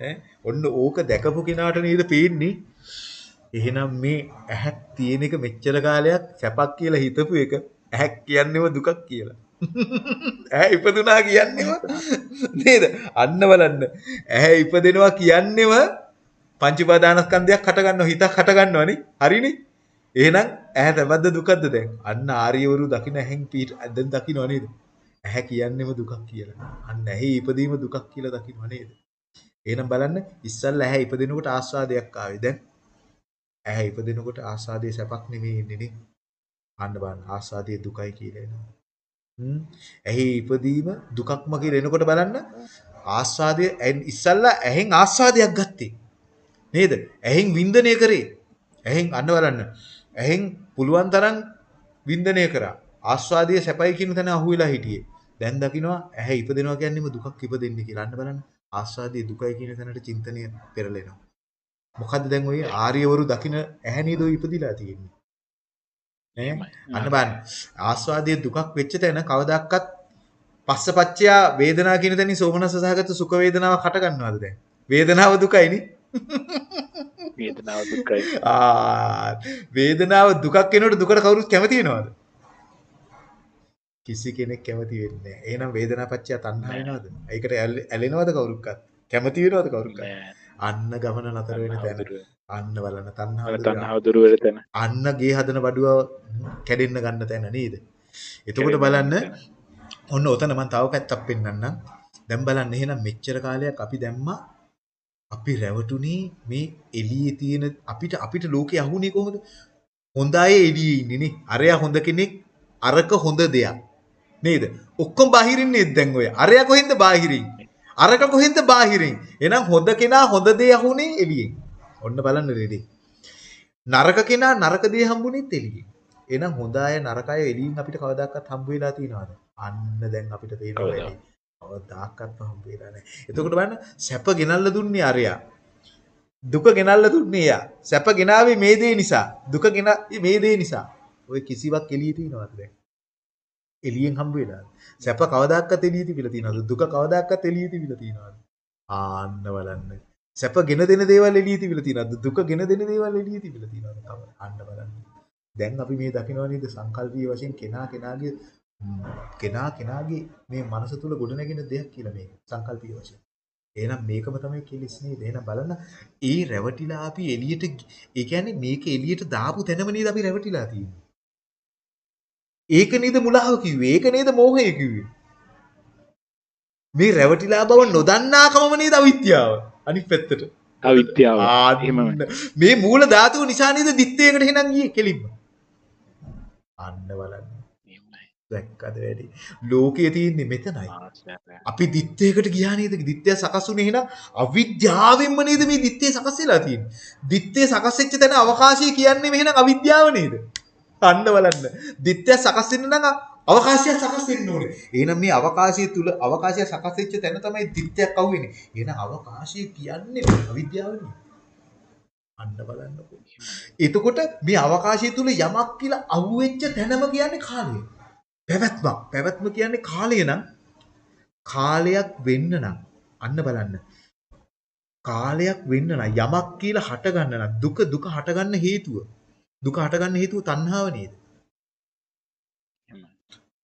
ඈ ඔන්න ඕක දැකපු කෙනාට නේද පේන්නේ එහෙනම් මේ ඇහක් තියෙන එක මෙච්චර කාලයක් සැපක් කියලා හිතපු එක ඇහක් කියන්නේම දුකක් කියලා. ඇහැ ඉපදුනා කියන්නේම නේද? අන්න බලන්න. ඇහැ ඉපදෙනවා කියන්නේම පංච උපාදානස්කන්ධයක් හට ගන්නවා හිතක් හට ගන්නවනේ. හරිනේ? එහෙනම් ඇහැ තවද්ද දුකද්ද දැන්? අන්න ආර්යවරු දකින්න ඇහෙන් පීට දැන් දකින්නව නේද? ඇහැ කියන්නේම දුකක් කියලා. අන්න ඇහි ඉපදීම දුකක් කියලා දකින්නව නේද? එහෙනම් බලන්න ඉස්සල්ලා ඇහැ ඉපදෙනකොට ආස්වාදයක් ආවේ. දැන් ඇහැ ඉපදෙනකොට ආස්වාදයේ සැපක් නෙමෙයි ඉන්නේ නේ. අන්න බලන්න ආස්වාදයේ දුකයි කියලා එනවා. හ්ම්. ඇහි ඉපදීම දුකක්ම කියලා එනකොට බලන්න ආස්වාදයේ ඇන්- ඉස්සල්ලා ඇහෙන් ආස්වාදයක් ගත්තේ. නේද? ඇහෙන් වින්දනය කරේ. ඇහෙන් අන්න බලන්න. ඇහෙන් පුළුවන් තරම් වින්දනය කරා. ආස්වාදයේ සැපයි කියන තැන අහුවෙලා හිටියේ. දැන් දකින්නවා ඇහැ ඉපදෙනවා කියන්නේම දුකක් ඉපදෙන්නේ කියලා. අන්න බලන්න. ආස්වාදයේ දුකයි කියන තැනට චින්තනය පෙරලෙනවා. මොකද්ද දැන් ඔය ආර්යවරු දකින ඇහැ නේද ඉපදිලා තියෙන්නේ. නේ? අන්න බලන්න. ආස්වාදයේ දුකක් වෙච්ච තැන කවදාවත් පස්සපච්චයා වේදනාව කියන තැනින් සෝමනස්ස සහගත සුඛ වේදනාවක් හට ගන්නවද දැන්? වේදනාව දුකයිනේ. වේදනාව දුකයි. ආ වේදනාව දුකක් වෙනකොට දුකට කවුරුත් කැමති වෙනවද? කිසි කෙනෙක් කැමති වෙන්නේ නැහැ. එහෙනම් වේදනාපච්චය තණ්හා වෙනවද? ඒකට ඇල- ඇලෙනවද කවුරුක්වත්? කැමති වෙනවද කවුරුක්වත්? අන්න ගමන නතර වෙන තැන. අන්න බලන්න තණ්හාව. තණ්හාව දුර වෙන තැන. අන්න ගේ හදන බඩුව කැඩෙන්න ගන්න තැන නේද? එතකොට බලන්න ඔන්න ඔතන මම තව පැත්තක් පෙන්නන්නම්. දැන් බලන්න එහෙනම් මෙච්චර කාලයක් අපි දැම්මා අපි රැවටුනේ මේ එළියේ තියෙන අපිට අපිට ලෝකේ අහුනේ කොහොමද? හොඳ අය එළියේ ඉන්නේ නේ. අරයා හොඳ කෙනෙක් අරක හොඳ දෙයක්. නේද? ඔක්කොම බාහිරින් නේද දැන් ඔය. අරයා කොහෙන්ද බාහිරින්? අරක කොහෙන්ද බාහිරින්? එහෙනම් හොඳ කෙනා හොඳ දේ අහුනේ එළියෙන්. ඔන්න බලන්න රෙඩි. නරක කෙනා නරක දේ හම්බුනේත් එළියෙන්. එහෙනම් හොඳ අය නරක අය එළියෙන් අපිට කවදාකවත් හම්බ වෙලා තියෙනවද? අන්න දැන් අපිට තේරෙනවා? වැඩි. කවදාකවත් හම්බ වෙලා නැහැ. එතකොට බලන්න සැප ගෙනල්ලා දුන්නේ අරයා. දුක ගෙනල්ලා දුන්නේ එයා. සැප ගෙනාවේ මේ දේ නිසා. දුක ගෙනාවේ මේ දේ නිසා. ඔය කිසිවක් එළියේ තියනවද දැන්? එළියෙන් හම්බ වෙලාද? සැප කවදාකවත් එළියේ තිබිලා තියනවද? දුක කවදාකවත් එළියේ තිබිලා තියනවද? ආන්න බලන්න. සැප ගෙන දෙන දේවල් එළියේ තිබිලා තියනවද? දුක ගෙන දෙන දේවල් එළියේ තිබිලා තියනවද? තව අන්න බලන්න. දැන් අපි මේ දකිනවා නේද සංකල්පීය වශයෙන් කෙනා කෙනාගේ ම්, කෙනා කෙනාගේ මේ මනස තුල ගොඩනැගෙන දෙයක් කියලා මේක සංකල්පීය වශයෙන්. එහෙනම් මේකම තමයි කෙලිස් නේද? එහෙනම් බලන්න ඒ රැවටිලා අපි එළියට ගි- ඒ කියන්නේ මේක එළියට දාපු තැනම නේද අපි රැවටිලා තියෙන්නේ. ඒක නේද මුලාව කිව්වේ. ඒක නේද මෝහය කිව්වේ. මේ රැවටිලා බව නොදන්නාකමම නේද අවිද්‍යාව. අනිත් පැත්තට. අවිද්‍යාව. එහෙමයි. මේ මූල ධාතුව නිසා නේද දිත්තේකට එහෙනම් ගියේ කෙලින්ම. අන්න බලන්න. දැක්කද වැඩි. ලෝකයේ තියෙන්නේ මෙතනයි. අපි දිත්තේකට ගියා නේද? දිත්තේ සකස් වුනේ එහෙනම් අවිද්‍යාවෙන්ම නේද මේ දිත්තේ සකස් වෙලා තියෙන්නේ. දිත්තේ සකස් වෙච්ච තැන අවකාශය කියන්නේ මෙහෙනම් අවිද්‍යාව නේද? අන්න බලන්න. දිත්තේ සකස් වෙන්න නම් අවකාශය සකස් වෙන්න ඕනේ. එහෙනම් මේ අවකාශය තුල අවකාශය සකස් වෙච්ච තැන තමයි දිත්තයක් අහුවෙන්නේ. එහෙනම් අවකාශය කියන්නේ අවිද්‍යාවනේ. අන්න බලන්නකෝ. එතකොට මේ අවකාශය තුල යමක් කියලා අහුවෙච්ච තැනම කියන්නේ කාලය. පැවැත්මක්. පැවැත්ම කියන්නේ කාලය නම් කාලයක් වෙන්න නම් අන්න බලන්න. කාලයක් වෙන්න නම් යමක් කියලා හට ගන්න නම් දුක දුක හට ගන්න හේතුව. දුක හට ගන්න හේතුව තණ්හාව නේද?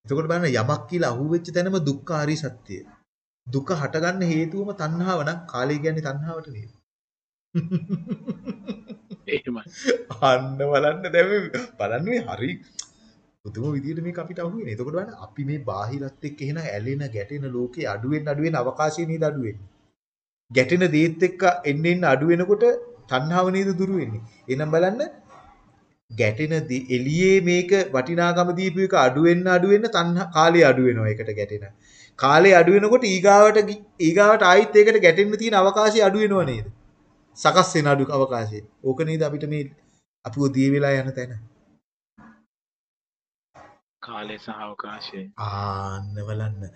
එතකොට බලන්න යමක් කියලා අහුවෙච්ච තැනම දුක්ඛාරී සත්‍යය. දුක හට ගන්න හේතුවම තණ්හාව නම් කාලය කියන්නේ තණ්හාවට නේද? එහෙමයි. අන්න බලන්න දැන් බලන්න මේ හරි පුදුම විදියට මේක අපිට අහුවෙන්නේ. එතකොට බලන්න අපි මේ බාහිරත් එක්ක එහෙනම් ඇලෙන ගැටෙන ලෝකේ අඩු වෙන අඩු වෙන අවකාශය නේද අඩු වෙන්නේ. ගැටෙන දේත් එක්ක එන්න එන්න අඩු වෙනකොට තණ්හාව නේද දුරු වෙන්නේ. එහෙනම් බලන්න ගැටෙන එළියේ මේක වටිනාකම දීපු එක අඩු වෙන්න අඩු වෙන්න තණ්හා කාලය අඩු වෙනවා ඒකට ගැටෙන. කාලය අඩු වෙනකොට ඊගාවට ඊගාවට ආයිත් ඒකට ගැටෙන්න තියෙන අවකාශය අඩු වෙනව නේද? සකස් වෙන අඩු අවකාශය. ඕක නේද අපිට මේ අපිව දී වෙලා යන තැන. කාලය සහ අවකාශය. ආන්න බලන්න.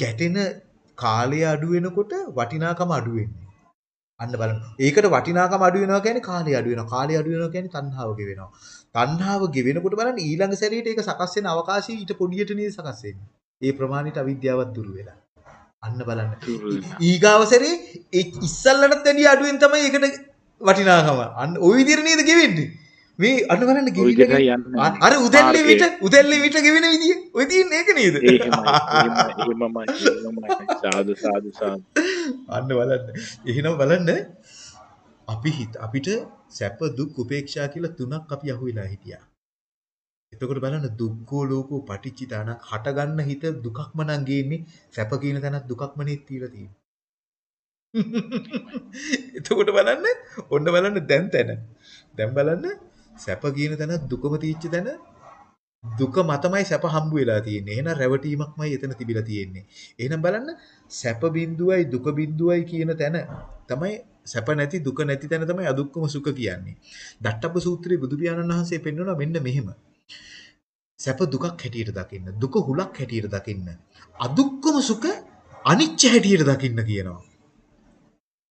ගැටෙන කාලය අඩු වෙනකොට වටිනාකම අඩු වෙන්නේ. අන්න බලන්න. ඒකට වටිනාකම අඩු වෙනවා කියන්නේ කාලය අඩු වෙනවා. කාලය අඩු වෙනවා කියන්නේ තණ්හාව ගෙවෙනවා. තණ්හාව ගෙවෙනකොට බලන්න ඊළඟ සැරේට ඒක සකස් වෙන අවකාශය ඊට පොඩියට නේද සකස් වෙන්නේ. ඒ ප්‍රමාණයට අවිද්‍යාවත් දුරු වෙලා. අන්න බලන්න. ඊගාව සැරේ ඉස්සල්ලටත් වැඩිය අඩුවෙන් තමයි ඒකට වටිනාකම. අන්න ওই විදිහට නේද ගෙවෙන්නේ. මේ ගෙවිලා විදිහටයි යන්නේ. අර උදැල්ලේ. විට උදැල්ලේ විට ගෙවෙන විදිය. තියෙන්නේ ඒක නේද? සාදු සාදු. අන්න බලන්න. එහෙනම් බලන්න අපි හිත අපිට සැප දුක් උපේක්ෂා කියලා තුනක් අපි අහුවෙලා හිටියා. එතකොට බලන්න දුක්ඛෝ ලෝකෝ පටිච්චිතාන හටගන්න හිත දුකක්ම නම් ගේන්නේ සැප කියන තැනත් දුකක්ම නේ තියලා තියෙන්නේ. එතකොට බලන්න ඔන්න බලන්න දැන් තැන. දැන් බලන්න සැප කියන තැන දුකම තීච්ච තැන දුක මතමයි සැප හම්බ වෙලා තියෙන්නේ. එහෙනම් රැවටීමක්මයි එතන තිබිලා තියෙන්නේ. එහෙනම් බලන්න සැප බිඳුවයි දුක බිඳුවයි කියන තැන තමයි සැප නැති දුක නැති තැන තමයි අදුක්කම සුඛ කියන්නේ. දට්ටබ්බ සූත්‍රයේ බුදු පියාණන් වහන්සේ පෙන්වනවා මෙන්න මෙහෙම. සැප දුකක් හැටියට දකින්න, දුක හුලක් හැටියට දකින්න. අදුක්කම සුඛ අනිච්ච හැටියට දකින්න කියනවා.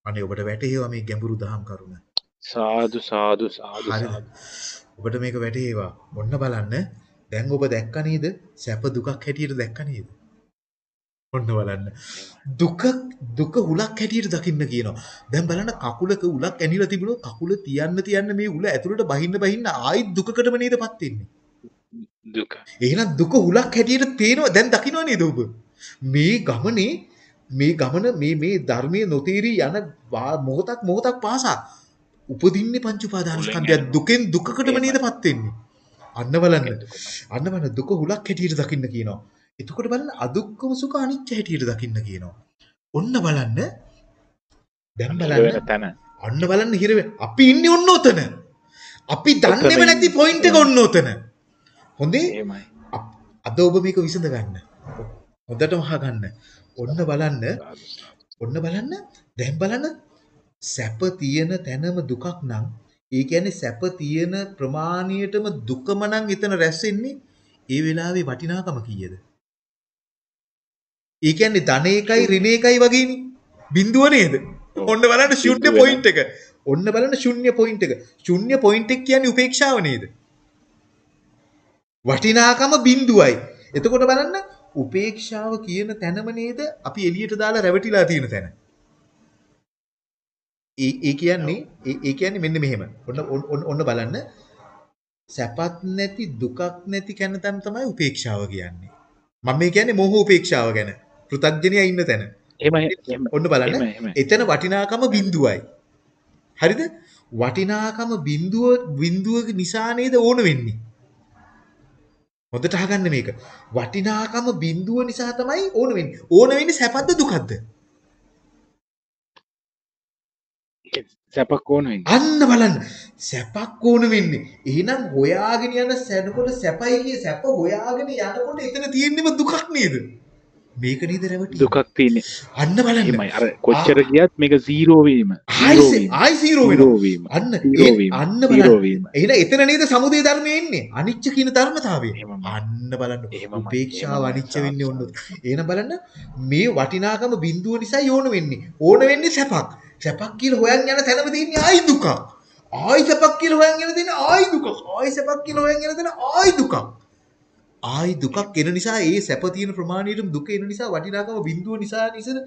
අනේ ඔබට වැටහෙවා මේ ගැඹුරු දහම් කරුණ. සාදු සාදු සාදු? සාදු. ඔබට මේක වැටහෙවා. ඔන්න බලන්න. දැන් ඔබ දැක්ක නේද? සැප දුකක් හැටියට දැක්ක නේද? ඔන්න බලන්න. දුක දුක උලක් හැටියට දකින්න කියනවා. දැන් බලන්න කකුලක උලක් ඇනිලා තිබුණොත් කකුල තියන්න තියන්න මේ උල ඇතුළට බහින්න බහින්න ආයිත් දුකකටම නේදපත් වෙන්නේ. දුක. එහෙනම් දුක උලක් හැටියට පේනවා දැන් දකින්න නේද ඔබ? මේ ගමනේ මේ ගමන මේ මේ ධර්මයේ නොතේරී යන මොහොතක් මොහොතක් පාසා උපදින්නේ පංච උපාදානස්කන්ධය දුකෙන් දුකකටම නේදපත් වෙන්නේ. අන්න බලන්න. අන්න බලන්න දුක හුලක් හැටියට දකින්න කියනවා. එතකොට බලන්න අදුක්කම සුඛ අනිච්ච හැටියට දකින්න කියනවා. ඔන්න බලන්න. දැන් බලන්න. අන්න බලන්න හිර අපි ඉන්නේ ඔන්න ඔතන. අපි දන්නේම නැති පොයින්ට් එක ඔන්න ඔතන. හොඳේ අද ඔබ මේක විසඳ ගන්න. හොඳටම අහගන්න. ඔන්න බලන්න. ඔන්න බලන්න. දැන් බලන්න. සැප තියෙන තැනම දුකක් නම් ඒ කියන්නේ සැප තියෙන ප්‍රමාණයටම දුකම නම් එතන රැස් වෙන්නේ ඒ වෙලාවේ වටිනාකම කීයද? ඒ කියන්නේ ධන එකයි ඍණ එකයි වගේනේ. බිඳුව නේද? ඔන්න බලන්න ශුන්‍ය පොයින්ට් එක. ඔන්න බලන්න ශුන්‍ය පොයින්ට් එක. ශුන්‍ය පොයින්ට් එක කියන්නේ උපේක්ෂාව නේද? වටිනාකම බිඳුවයි. එතකොට බලන්න උපේක්ෂාව කියන තැනම නේද අපි එළියට දාලා රැවටිලා තියෙන තැන. ඒ කියන්නේ ඒ කියන්නේ මෙන්න මෙහෙම. ඔන්න ඔන්න- බලන්න. සැපත් නැති දුකක් නැති කෙන තැන තමයි උපේක්ෂාව කියන්නේ. මම මේ කියන්නේ මෝහ උපේක්ෂාව ගැන. පෘථග්ජනයා ඉන්න තැන. එහෙමයි. ඔන්න බලන්න. එතන වටිනාකම බිඳුවයි. හරිද? වටිනාකම බිඳුව බිඳුව නිසා නේද ඕන වෙන්නේ. හොඳට අහගන්න මේක. වටිනාකම බිඳුව නිසා තමයි ඕන වෙන්නේ. ඕන වෙන්නේ සැපද දුකද? සැපක් ඕන වෙන්නේ. අන්න බලන්න. සැපක් ඕන වෙන්නේ. එහෙනම් හොයාගෙන යන සැනකොට සැපයි කිය සැප හොයාගෙන යනකොට එතන තියෙන්නේම දුකක් නේද? මේක නේද රැවටි? දුකක් තියෙන්නේ. අන්න බලන්න. එහෙමයි. අර කොච්චර ගියත් මේක 0 වීම. 0 ආයි වීම. ආයි සීරෝ වෙනවා. 0 වීම. අන්න 0 ඒ- වීම. අන්න 0 බලන්න. එහෙනම් එතන නේද සමුදය ධර්මයේ ඉන්නේ. අනිච්ච කියන ධර්මතාවය. අන්න බලන්න. උපේක්ෂාව. අනිච්ච වෙන්නේ ඔන්න. එහෙනම් බලන්න මේ වටිනාකම බිඳුව නිසා ඕන වෙන්නේ. ඕන වෙන්නේ සැපක්. සැපක් කියලා හොයන් යන තැනම තියෙන්නේ ආයි දුකක්. ආයි සැපක් කියලා හොයන් යන තැන ආයි දුකක්. ආයි සැපක් කියලා හොයන් යන තැන ආයි දුකක්. ආයි දුකක් එන නිසා ඒ සැප තියෙන ප්‍රමාණයටම දුක එන නිසා වටිනාකම බිඳුව නිසා නිසද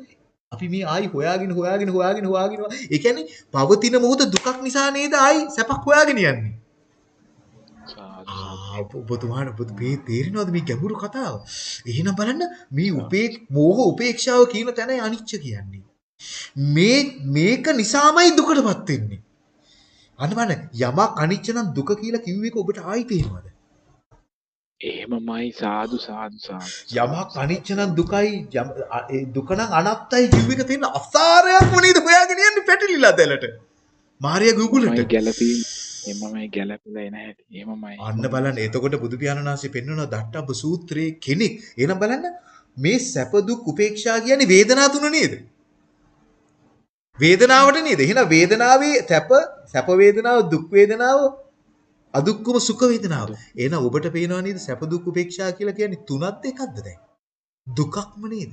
අපි මේ ආයි හොයාගෙන හොයාගෙන හොයාගෙන හොයාගෙන ඒ කියන්නේ පවතින මොහොත දුකක් නිසා නේද ආයි සැපක් හොයාගෙන යන්නේ. ආ ඔබ- ඔබතුමාට ඔබ මේ තේරෙනවද මේ ගැඹුරු කතාව? එහෙනම් බලන්න මේ උපේ මෝහ උපේක්ෂාව කියන තැනයි අනිච්ච කියන්නේ. මේ මේක නිසාමයි දුකටපත් වෙන්නේ. අන්න බලන්න යමක් අනිච්ච නම් දුක කියලා කිව්ව එක ඔබට ආයි තේරෙනවද? එහෙමමයි සාදු සාදු සාදු. යමක් අනිච්ච නම් දුකයි ඒ දුක නම් අනත්තයි කිව්ව එක තේරෙන අසාරයක් මොනේද හොයාගෙන යන්නේ පැටලිලා දැලට. මාර්යා ගුගලට. ගැලපීම. එමමයි ගැලපෙලා එන හැටි. එහෙමමයි. අන්න බලන්න එතකොට බුදු පියාණන් වහන්සේ පෙන්වන දට්ටබ්බ සූත්‍රයේ කෙනෙක් එහෙනම් බලන්න මේ සැප දුක් උපේක්ෂා කියන්නේ වේදනා තුන නේද වේදනාවට නේද? එහෙනම් වේදනාවේ සැප සැප වේදනාව දුක් වේදනාව අදුක්කම සුඛ වේදනාව. එහෙනම් ඔබට පේනවා නේද? සැප දුක් උපේක්ෂා කියලා කියන්නේ තුනත් එකක්ද දැන්? දුකක්ම නේද?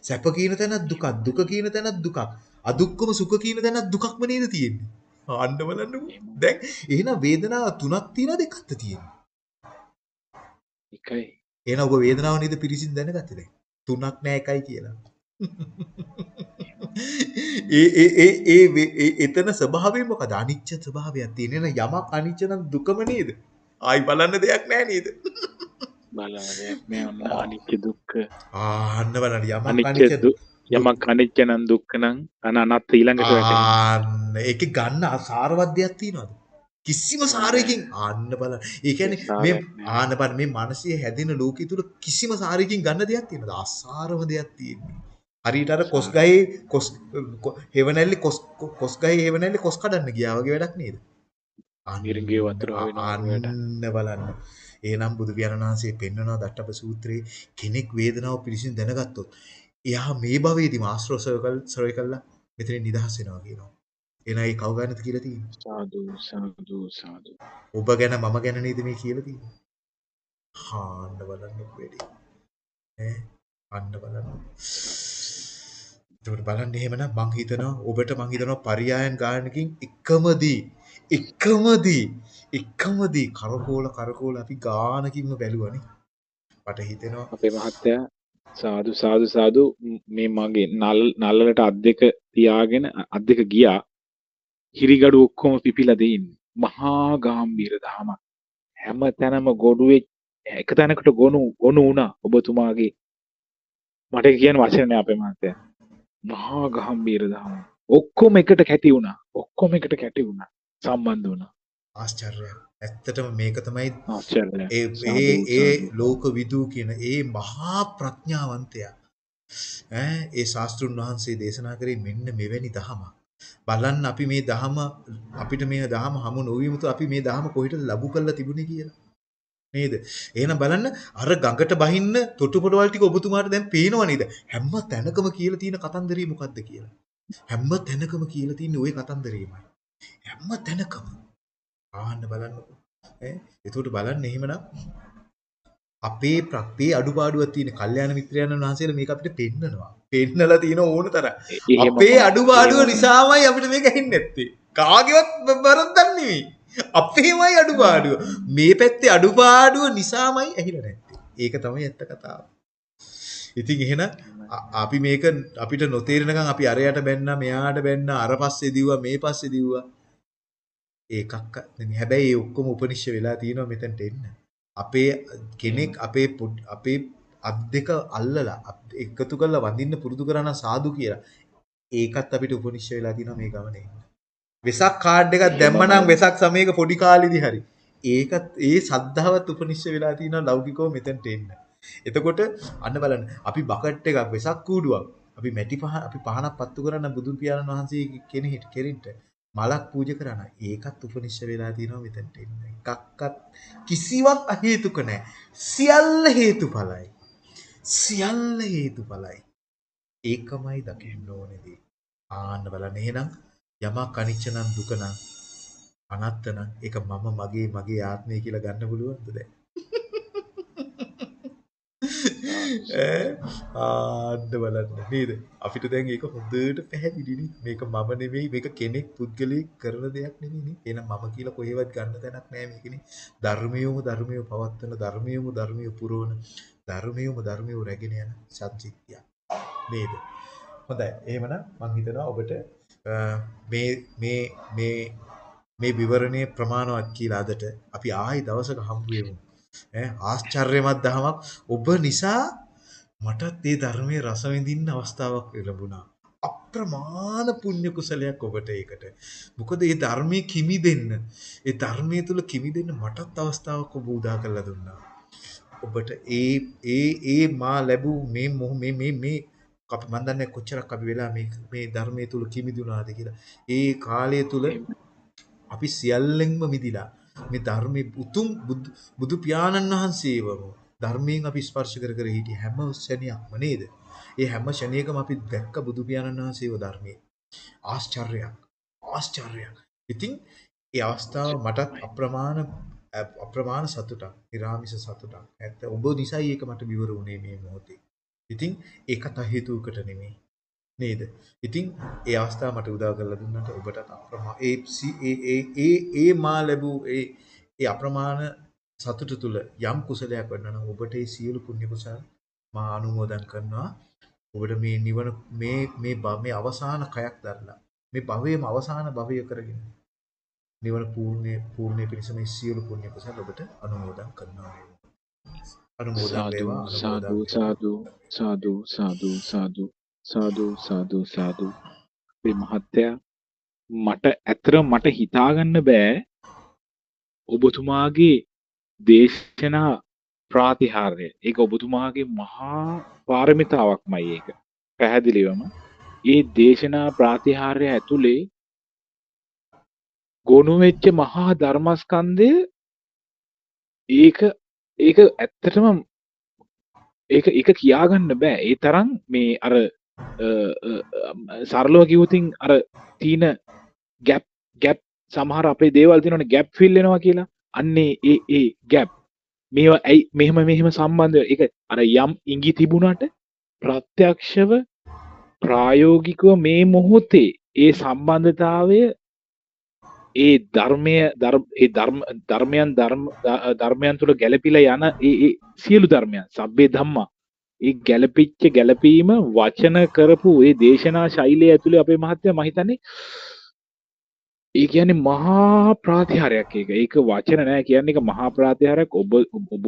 සැප කියන තැනත් දුකක් දුක කියන තැනත් දුකක්. අදුක්කම සුඛ කියන තැනත් දුකක්ම නේද තියෙන්නේ? ආන්න බලන්නකෝ. දැන් එහෙනම් වේදනාව තුනක් තියෙනවද එකක්ද තියෙන්නේ? එකයි. එහෙනම් ඔබ වේදනාව නේද පිරිසිදු දැනගත්තේ දැන්? තුනක් නෑ එකයි කියලා ඒ ඒ ඒ ඒ එතන ස්වභාවය මොකද? අනිච්ච ස්වභාවයක් තියෙන. එහෙනම් යමක් අනිච්ච නම් දුකම නේද? ආයි බලන්න දෙයක් නෑ නේද? බලන්න ඔන්න අනිත්‍ය දුක්ඛ. ආන්න බලන්න. යමක් අනිච්ච යමක් අනිත්‍ය නම් දුක්ඛ නම් අන අනත් ඊළඟට වැටෙනවා. ඒකේ ගන්න අසාරවත් දෙයක් තියනවද? කිසිම සාරයකින් ආන්න බලන්න. ඒ කියන්නේ මේ. ආන්න බලන්න. මේ මානසික හැදෙන ලෝකෙ තුල කිසිම සාරයකින් ගන්න දෙයක් තියෙනවද? අසාරව දෙයක් තියෙන්නේ හරියට අර කොස් ගහේ කොස් හෙවණැල්ලේ කොස් කොස් ගහේ හෙවණැල්ලේ කොස් කඩන්න ගියා වගේ වැඩක් නේද? මිරිඟුවේ වතුර. අන්න බලන්න. එහෙනම් බුදු පියාණන් වහන්සේ පෙන්වනවා දට්ටප සූත්‍රයේ කෙනෙක් වේදනාව පිළිසින් දැනගත්තොත් එයා මේ භවයේදීම ආශ්‍රව සර්කල් සර්වය කළා. මෙතනින් නිදහස් වෙනවා කියනවා. එහෙනම් ඒ කව ගන්නද කියලා තියෙන්නේ? සාදු සාදු සාදු. ඔබ ගැන මම ගැන නේද මේ කියලා තියෙන්නේ? හාන්න බලන්න වැඩි. ඈ අන්න බලන්න එතකොට බලන්න එහෙමනම් මං හිතනවා ඔබට මං හිතනවා පරියායන් ගානකින් එකමදී එකමදී එකමදී කරකෝල කරකෝල අපි ගානකින්ම බැලුවනේ. මට හිතෙනවා අපේ මහත්තයා සාදු සාදු සාදු. ම්- මේ මගේ නල් නල්ලලට අත් දෙක තියාගෙන අ- අත් දෙක ගියා. හිරිගඩු ඔක්කොම පිපිලා තියෙන්නේ මහා ගාම්භීර දහමක්. හැම තැනම ගොඩුවේ එක තැනකට ගොනු ගොනු වුණා ඔබතුමාගේ. මට කියන වචන නෑ අපේ මහත්තයා. මහා ගාම්භීර දහම. ඔක්කොම එකට කැටි වුණා. ඔක්කොම එකට කැටි වුණා. සම්බන්ධ වුණා. ආශ්චර්යයක්. ඇත්තටම මේක තමයි ආශ්චර්යයක් ඒ ඒ ලෝක විදූ කියන ඒ මහා ප්‍රඥාවන්තයා. ඈ ඒ ශාස්ත්‍රුන් වහන්සේ දේශනා කරේ මෙන්න මෙවැනි දහමක්. බලන්න අපි මේ දහම අපිට මේ දහම හමු නොවීමතු අපි මේ දහම කොහෙටද ලබු කරලා තිබුණේ කියලා. නේද? එහෙනම් බලන්න අර ගඟට බහින්න තොටුපොළවල් ටික ඔබතුමාට දැන් පේනව නේද? හැම තැනකම කියලා තියෙන කතන්දරේ මොකද්ද කියලා. හැම තැනකම කියලා තියෙන ওই කතන්දරේමයි. හැම තැනකම. ආන්න බලන්නකෝ. ඈ එතකොට බලන්න එහෙමනම් අපේ ප්‍රප්පේ අඩුපාඩුවක් තියෙන කල්යාණ මිත්‍රයන් වහන්සේලා මේක අපිට පෙන්නනවා. පෙන්නලා තියෙන ඕන තරම්. අපේ අඩුපාඩුව නිසාමයි අපිට මේක ඇහෙන්නේ නැත්තේ. කාගේවත් වරද්දක් නෙවෙයි. අපේමයි අඩුපාඩුව. මේ පැත්තේ අඩුපාඩුව නිසාමයි ඇහිලා නැත්තේ. ඒක තමයි ඇත්ත කතාව. ඉතින් එහෙනම් අපි මේක අපිට නොතේරෙනකන් අපි අරයට බැන්නා මෙයාට බැන්නා අර පස්සේ දිව්වා මේ පස්සේ දිව්වා ඒකක් නෙමෙයි. හැබැයි ඒ ඔක්කොම උපනිශ්‍ය වෙලා තියෙනවා මෙතනට එන්න. අපේ කෙනෙක් අපේ අපේ අත් දෙක අල්ලලා එකතු කරලා වඳින්න පුරුදු කරා නම් සාදු කියලා. ඒකත් අපිට උපනිශ්‍ය වෙලා තියෙනවා මේ ගමනේ. වෙසක් කාඩ් එකක් දැම්මනම්. වෙසක් සමයක පොඩි කාලෙදි හරි. ඒකත් ඒ සද්ධාවත් උපනිශ්‍ය වෙලා තියෙනවා ලෞකිකව මෙතනට එන්න. එතකොට අන්න බලන්න අපි බකට් එකක් වෙසක් කූඩුවක් අපි මැටි පහ අපි පහනක් පත්තු කරන බුදුන් පියාණන් වහන්සේ කෙනෙහිට කෙරින්ට මලක් පූජා කරන ඒකත් උපනිශ්‍ය වෙලා තියෙනවා මෙතනට එන්න. එකක්වත් කිසිවක් අහේතුක නැහැ. සියල්ල හේතුඵලයි. සියල්ල හේතුඵලයි. ඒකමයි දකින්න ඕනේදී. ආන්න බලන්න එහෙනම් යමක් අනිච්ච නම් දුක නම් අනත්ත නම් ඒක මම මගේ මගේ ආත්මය කියලා ගන්න පුළුවන්ද දැන්? ආන්න බලන්න නේද? අපිට දැන් ඒක හොඳට පැහැදිලිනේ. මේක මම නෙවෙයි මේක කෙනෙක් පුද්ගලයෙක් කරන දෙයක් නෙවෙයිනේ. එහෙනම් මම කියලා කොහෙවත් ගන්න තැනක් නැහැ මේකනේ. ධර්මියෝම ධර්මියෝ පවත්වන ධර්මියෝම ධර්මියෝ පුරවන ධර්මියෝම ධර්මියෝ රැගෙන යන සත්‍චිත්‍ය. නේද? හොඳයි. එහෙමනම් මම හිතනවා ඔබට මේ මේ මේ මේ විවරණයේ ප්‍රමාණවත් කියලා අදට අපි ආයි දවසක හම්බ වෙමු. ඈ ආශ්චර්යමත් දහමක් ඔබ නිසා මටත් මේ ධර්මයේ රස විඳින්න අවස්ථාවක් ලැබුණා. අප්‍රමාණ පුණ්‍ය කුසලයක් ඔබට ඒකට. මොකද මේ ධර්මයේ කිමි දෙන්න, ඒ ධර්මයේ තුල කිමි දෙන්න මටත් අවස්ථාවක් ඔබ උදා කරලා දුන්නා. ඔබට ඒ ඒ ඒ මා ලැබූ මේ මොහ- මේ මේ මේ අපි මන් දන්නේ කොච්චරක් අපි වෙලා මේ මේ ධර්මයේ තුල කිමිදුනාද කියලා. ඒ කාලය තුල අපි සියල්ලෙන්ම මිදිලා මේ ධර්මයේ උතුම් බුදු පියාණන් වහන්සේවම ධර්මයෙන් අපි ස්පර්ශ කර කර හිටිය හැම ශණියක්ම නේද? ඒ හැම ශණියකම අපි දැක්ක බුදු පියාණන් වහන්සේව ධර්මයේ. ආශ්චර්යයක්. ආශ්චර්යයක්. ඉතින් ඒ අවස්ථාව මටත් අප්‍රමාණ අප්‍රමාණ සතුටක්, නිර්ාමිෂ සතුටක්. ඇත්ත ඔබ නිසයි ඒක මට විවර වුණේ මේ මොහොතේ. ඉතින් ඒකට හේතුවකට නෙමෙයි. නේද? ඉතින් ඒ අවස්ථාව මට උදා කරලා දුන්නට ඔබට අප්‍රමා ඒ සි- ඒ ඒ ඒ ඒ මා ලැබූ ඒ ඒ අප්‍රමාණ සතුට තුල යම් කුසලයක් වෙනවා නම් ඔබට ඒ සියලු පුණ්‍ය කුසල මා අනුමෝදන් කරනවා. ඔබට මේ නිවන මේ මේ භව- මේ අවසාන කයක් දරලා මේ භවයේම අවසාන භවය කරගෙන නිවන පූර්ණේ පූර්ණේ පිණිස මේ සියලු පුණ්‍ය කුසල ඔබට අනුමෝදන් කරනවා. සාදු සාදු සාදු සාදු සාදු සාදු සාදු සාදු සාදු මේ මහත්තයා මට ඇතර මට හිතාගන්න බෑ ඔබතුමාගේ දේශනා ප්‍රාතිහාර්ය ඒක ඔබතුමාගේ මහා පාරමිතාවක්මයි ඒක පැහැදිලිවම ඒ දේශනා ප්‍රාතිහාර්ය ඇතුළේ ගොුණුවෙච්ච මහා ධර්මස්කන්දය ඒක ඒක ඇත්තටම ඒක එක කියාගන්න බෑ. ඒ තරම් මේ අර සරලෝ කිවතින් අර තීන ගැප් ගැප් සමහර අපේ දේවල් තිනන ගැප් ෆිල්ලෙනවා කියලා. අන්නේ ඒ ඒ ගැප් මේවා ඇයි මෙහෙම මෙහෙම සම්බන්ධ එක අර යම් ඉංගි තිබුණට ප්‍රත්‍යක්ෂව ප්‍රායෝගිකව මේ මොහොතේ ඒ සම්බන්ධතාවය ඒ ධර්මය ධර්ම ඒ ධර්ම ධර්මයන් ධර්ම ද- ධර්මයන් තුළ ගැලපිලා යන ඒ ඒ සියලු ධර්මයන් සබ්බේ ධම්මා. ඒ ගැලපිච්ච ගැලපීම වචන කරපු ඒ දේශනා ශෛලිය ඇතුලේ අපේ මහත්තයා මම හිතන්නේ ඒ කියන්නේ මහා ප්‍රාතිහාරයක් ඒක. ඒක වචන නෑ. කියන්නේ ඒක මහා ප්‍රාතිහාරයක්. ඔබ ඔබ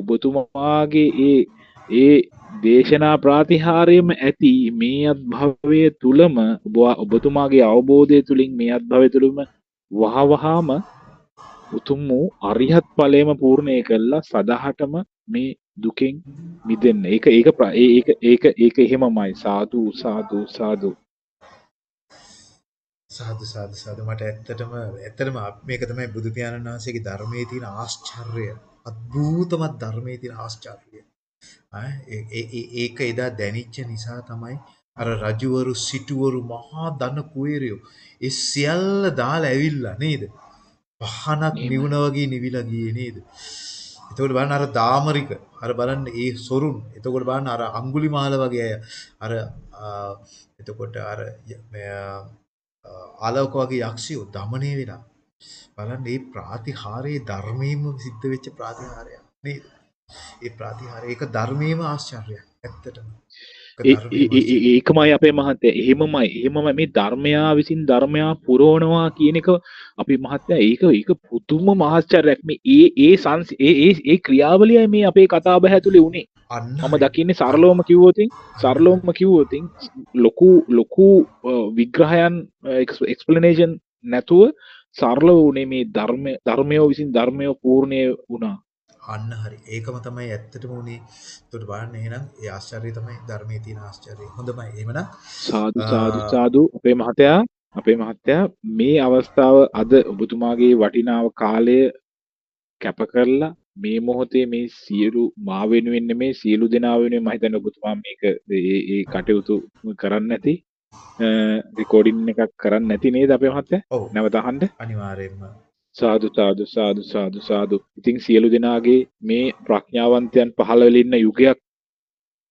ඔබතුමාගේ ඒ ඒ දේශනා ප්‍රාතිහාරයම ඇති මේ අත්භවය තුලම ඔබ ඔබතුමාගේ අවබෝධය තුලින් මේ අත්භවය තුලම වහ වහාම උතුම් වූ අරිහත් ඵලයම පූර්ණේ කළා සදහටම මේ දුකෙන් මිදෙන්න. ඒක ඒක ප්‍රා- ඒ- ඒක ඒක ඒක එහෙමමයි සාදු සාදු සාදු. සාදු සාදු සාදු මට ඇත්තටම ඇත්තටම අප- මේක තමයි බුදු පියාණන් වහන්සේගේ ධර්මයේ තියෙන ආශ්චර්යය. අద్භූතමත් ධර්මයේ තියෙන ආශ්චර්යය. ආ ඒ ඒ- ඒ- ඒක එදා දැනිච්ච නිසා තමයි අර රජවරු සිටුවරු මහා ධන කුවේරයෝ ඒ සියල්ල දාලා ඇවිල්ලා නේද? පහනක් නිවුන වගේ නිවිලා ගියේ නේද? එතකොට බලන්න අර දාමරික අර බලන්න ඒ සොරුන් එතකොට බලන්න අර අඟුලිමාල වගේ අය අර එතකොට අර ආලෝක වගේ යක්ෂියෝ দমনය වෙලා බලන්න මේ ප්‍රාතිහාරයේ ධර්මයෙන්ම සිද්ධ වෙච්ච ප්‍රාතිහාරයක් නේද? ඒ ප්‍රාතිහාරය ඒක ධර්මයේම ආශ්චර්යයක් ඇත්තටම. ඒකමයි අපේ මහත්තයා. එහෙමමයි. එහෙමමයි. මේ ධර්මයා විසින් ධර්මයා පුරවනවා කියන එක අපි මහත්තයා ඒක ඒක පුදුම මහාශ්චර්යයක්. මේ ඒ ඒ සංස් ඒ ක්‍රියාවලියයි මේ අපේ කතා බහ ඇතුලේ උනේ. අන්න මම. දකින්නේ සරලවම කිව්වොතින් සරලවම කිව්වොතින් ලොකු ලොකු විග්‍රහයන් එක්ස්පලනේෂන් නැතුව සරලව උනේ මේ ධර්ම ධර්මයෝ විසින් ධර්මයෝ පූර්ණය වුණා අන්න හරි. ඒකම තමයි ඇත්තටම උනේ. ඒකට බලන්න එහෙනම් ඒ ආශ්චර්යය තමයි ධර්මයේ තියෙන ආශ්චර්යය. හොඳමයි. එහෙමනම් සාදු සාදු සාදු අපේ මහත්තයා අපේ මහත්තයා මේ අවස්ථාව අද ඔබතුමාගේ වටිනාව කාලය කැප කරලා මේ මොහොතේ මේ සියලු මා වෙනුවෙන් නෙමේ සියලු දෙනා වෙනුවෙන් මම හිතන්නේ ඔබතුමා මේක ඒ කටයුතු කරන්න නැති රෙකෝඩින් එකක් කරන්න නැති නේද අපේ මහත්තයා නැවත අහන්න අනිවාර්යයෙන්ම සාදු සාදු සාදු සාදු සාදු. ඉතින් සියලු දෙනාගේ මේ ප්‍රඥාවන්තයන් පහළ වෙලා ඉන්න යුගයක්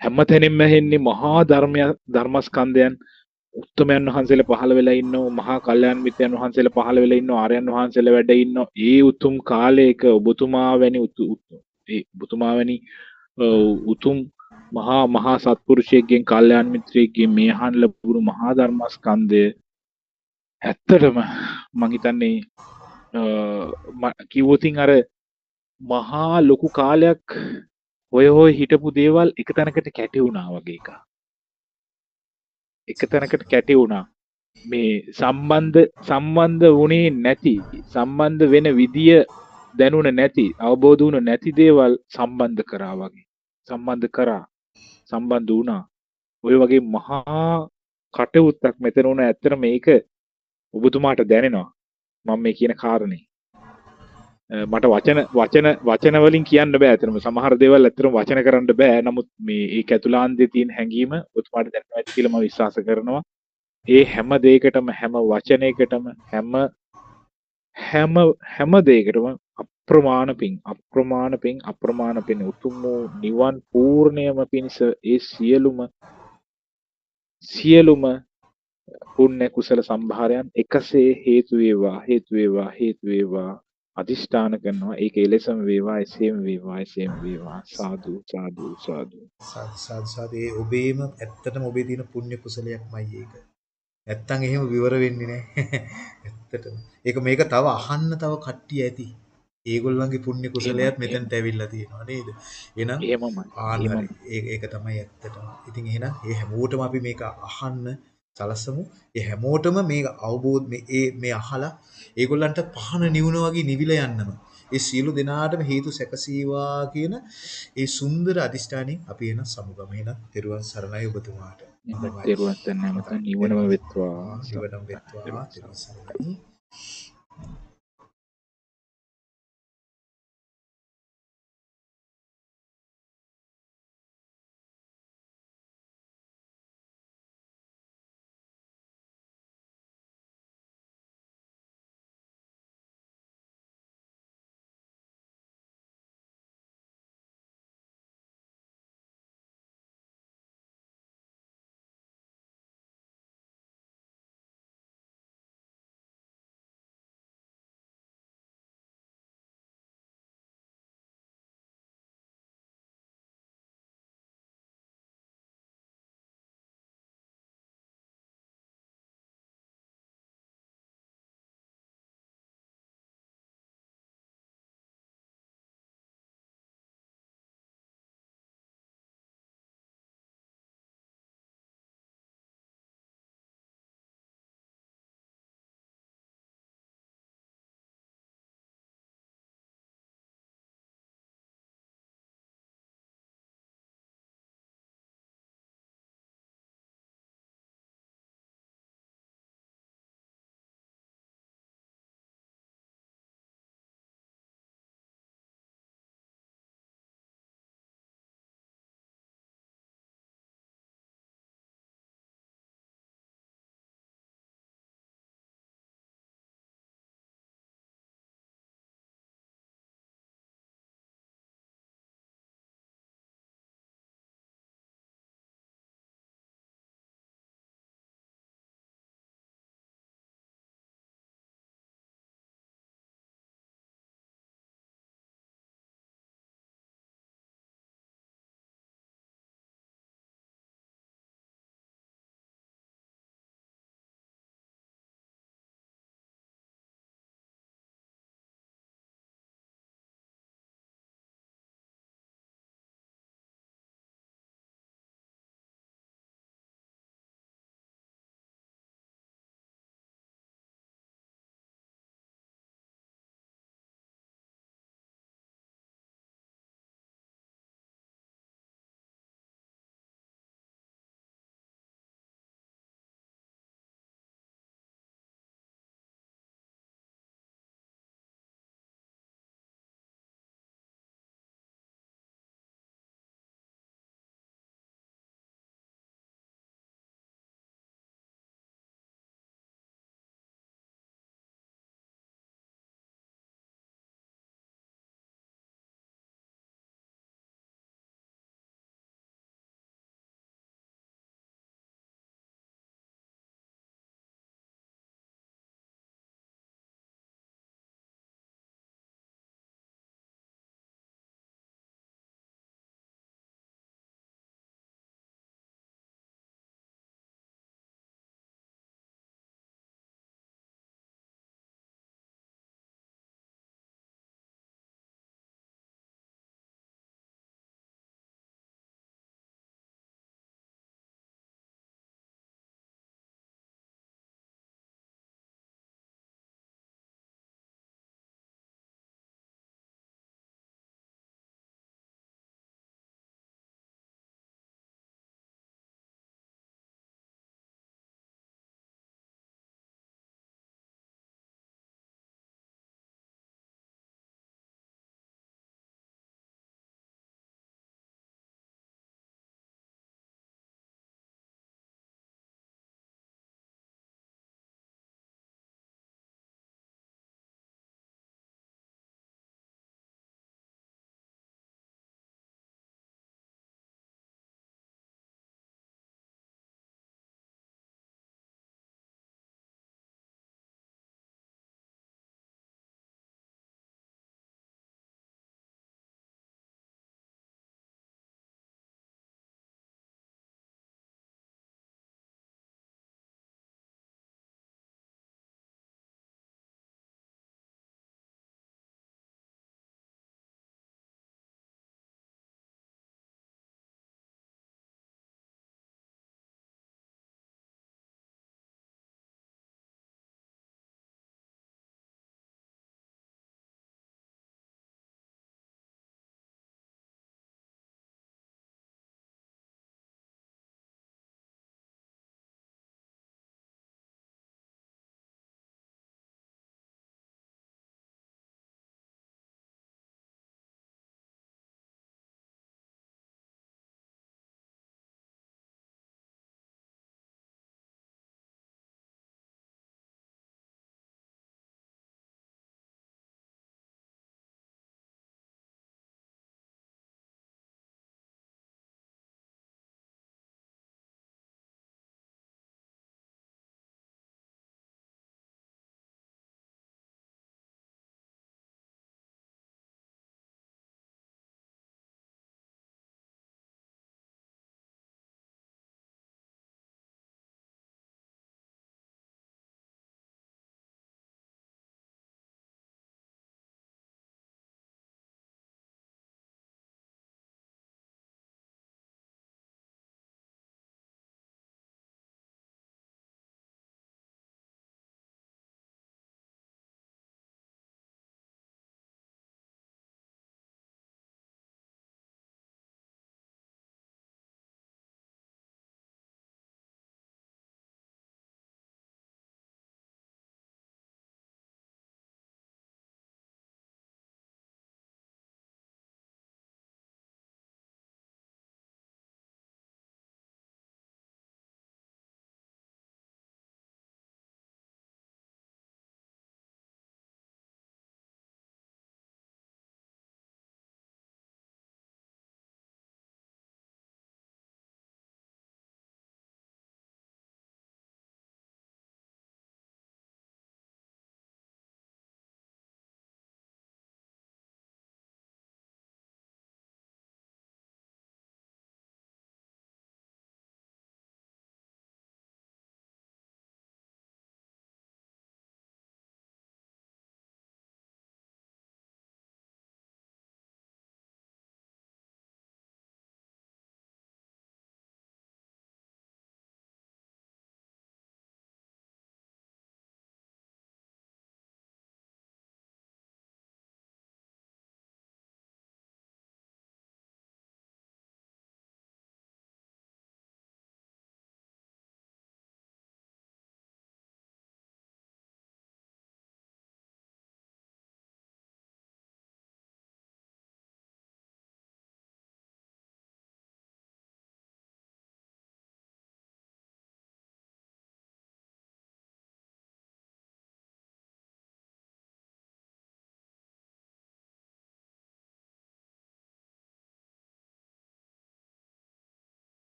හැමතැනින්ම ඇහෙන්නේ මහා ධර්මය ධර්මස්කන්ධයන් උත්තමයන් වහන්සේලා පහළ වෙලා ඉන්නවා මහා කල්යාණ මිත්‍රයන් වහන්සේලා පහළ වෙලා ඉන්නවා ආර්යයන් වහන්සේලා වැඩ ඉන්නවා ඒ උතුම් කාලයක ඔබතුමා වැනි උතු උතු- ඒ ඔබතුමා වැනි අ, උතුම් මහා මහා සත්පුරුෂයෙක්ගෙන් කල්යාණ මිත්‍රයෙක්ගෙන් මේ අහන්න ලැබුණු මහා ධර්මස්කන්ධය ඇත්තටම මං හිතන්නේ අ, ම- කිව්වොතින් අර මහා ලොකු කාලයක් හොය හොය හිටපු දේවල් එක තැනකට කැටි වුණා වගේ එකක්. එක තැනකට කැටි වුණා. මේ සම්බන්ධ සම්බන්ධ වුණේ නැති සම්බන්ධ වෙන විදිය දැනුණ නැති අවබෝධ වුණ නැති දේවල් සම්බන්ධ කරා වගේ. සම්බන්ධ කරා සම්බන්ධ වුණා. ඔය වගේ මහා කටයුත්තක් මෙතන වුණ ඇත්තට මේක ඔබතුමාට දැනෙනවා. මම මේ කියන කාරණේ. අ, මට වචන වචන වචන වලින් කියන්න බෑ. ඇත්තටම සමහර දේවල් ඇත්තටම වචන කරන්න බෑ. නමුත් මේ ඒක ඇතුළාන්තයේ තියෙන හැඟීම ඔබතුමාට දැනෙනවා ඇති කියලා මම විශ්වාස කරනවා. ඒ හැම දෙයකටම හැම වචනයකටම හැම හැම හැම දෙයකටම අප්‍රමාණ පිං අප්‍රමාණ පිං අප්‍රමාණ පිං උතුම් වූ නිවන් පූර්ණයම පිණිස ඒ සියලුම සියලුම පුණ්‍ය කුසල සම්භාරයන් එකසේ හේතු වේවා හේතු වේවා හේතු වේවා අදිෂ්ඨාන කරනවා ඒක එලෙසම වේවා එසේම වේවා එසේම වේවා සාදු සාදු සාදු සාදු සාදු ඒ ඔබේම ඇත්තටම ඔබේ තියෙන පුණ්‍ය කුසලයක්මයි ඒක. නැත්තම් එහෙම විවර වෙන්නේ නැහැ. ඇත්තටම. ඒක මේක තව අහන්න තව කට්ටිය ඇති. ඒගොල්ලන්ගේ පුණ්‍ය කුසලයක් මෙතනට ඇවිල්ලා තියෙනවා නේද? එහෙනම් හරි. ඒක තමයි ඇත්තටම. ඉතින් එහෙනම් ඒ හැමෝටම අපි මේක අහන්න සලසමු. ඒ හැමෝටම මේක අවබෝධ මේ මේ අහලා ඒගොල්ලන්ට පහන නිවුන වගේ නිවිලා යන්නම. ඒ සියලු දෙනාටම හේතු සැකසීවා කියන ඒ සුන්දර අදිෂ්ඨානෙන් අපි එන සමුගම. එන තෙරුවන් සරණයි ඔබතුමාට. තෙරුවන් සරණයි. මත නිවනම වෙත්වා. නිවනම වෙත්වා. තෙරුවන් සරණයි.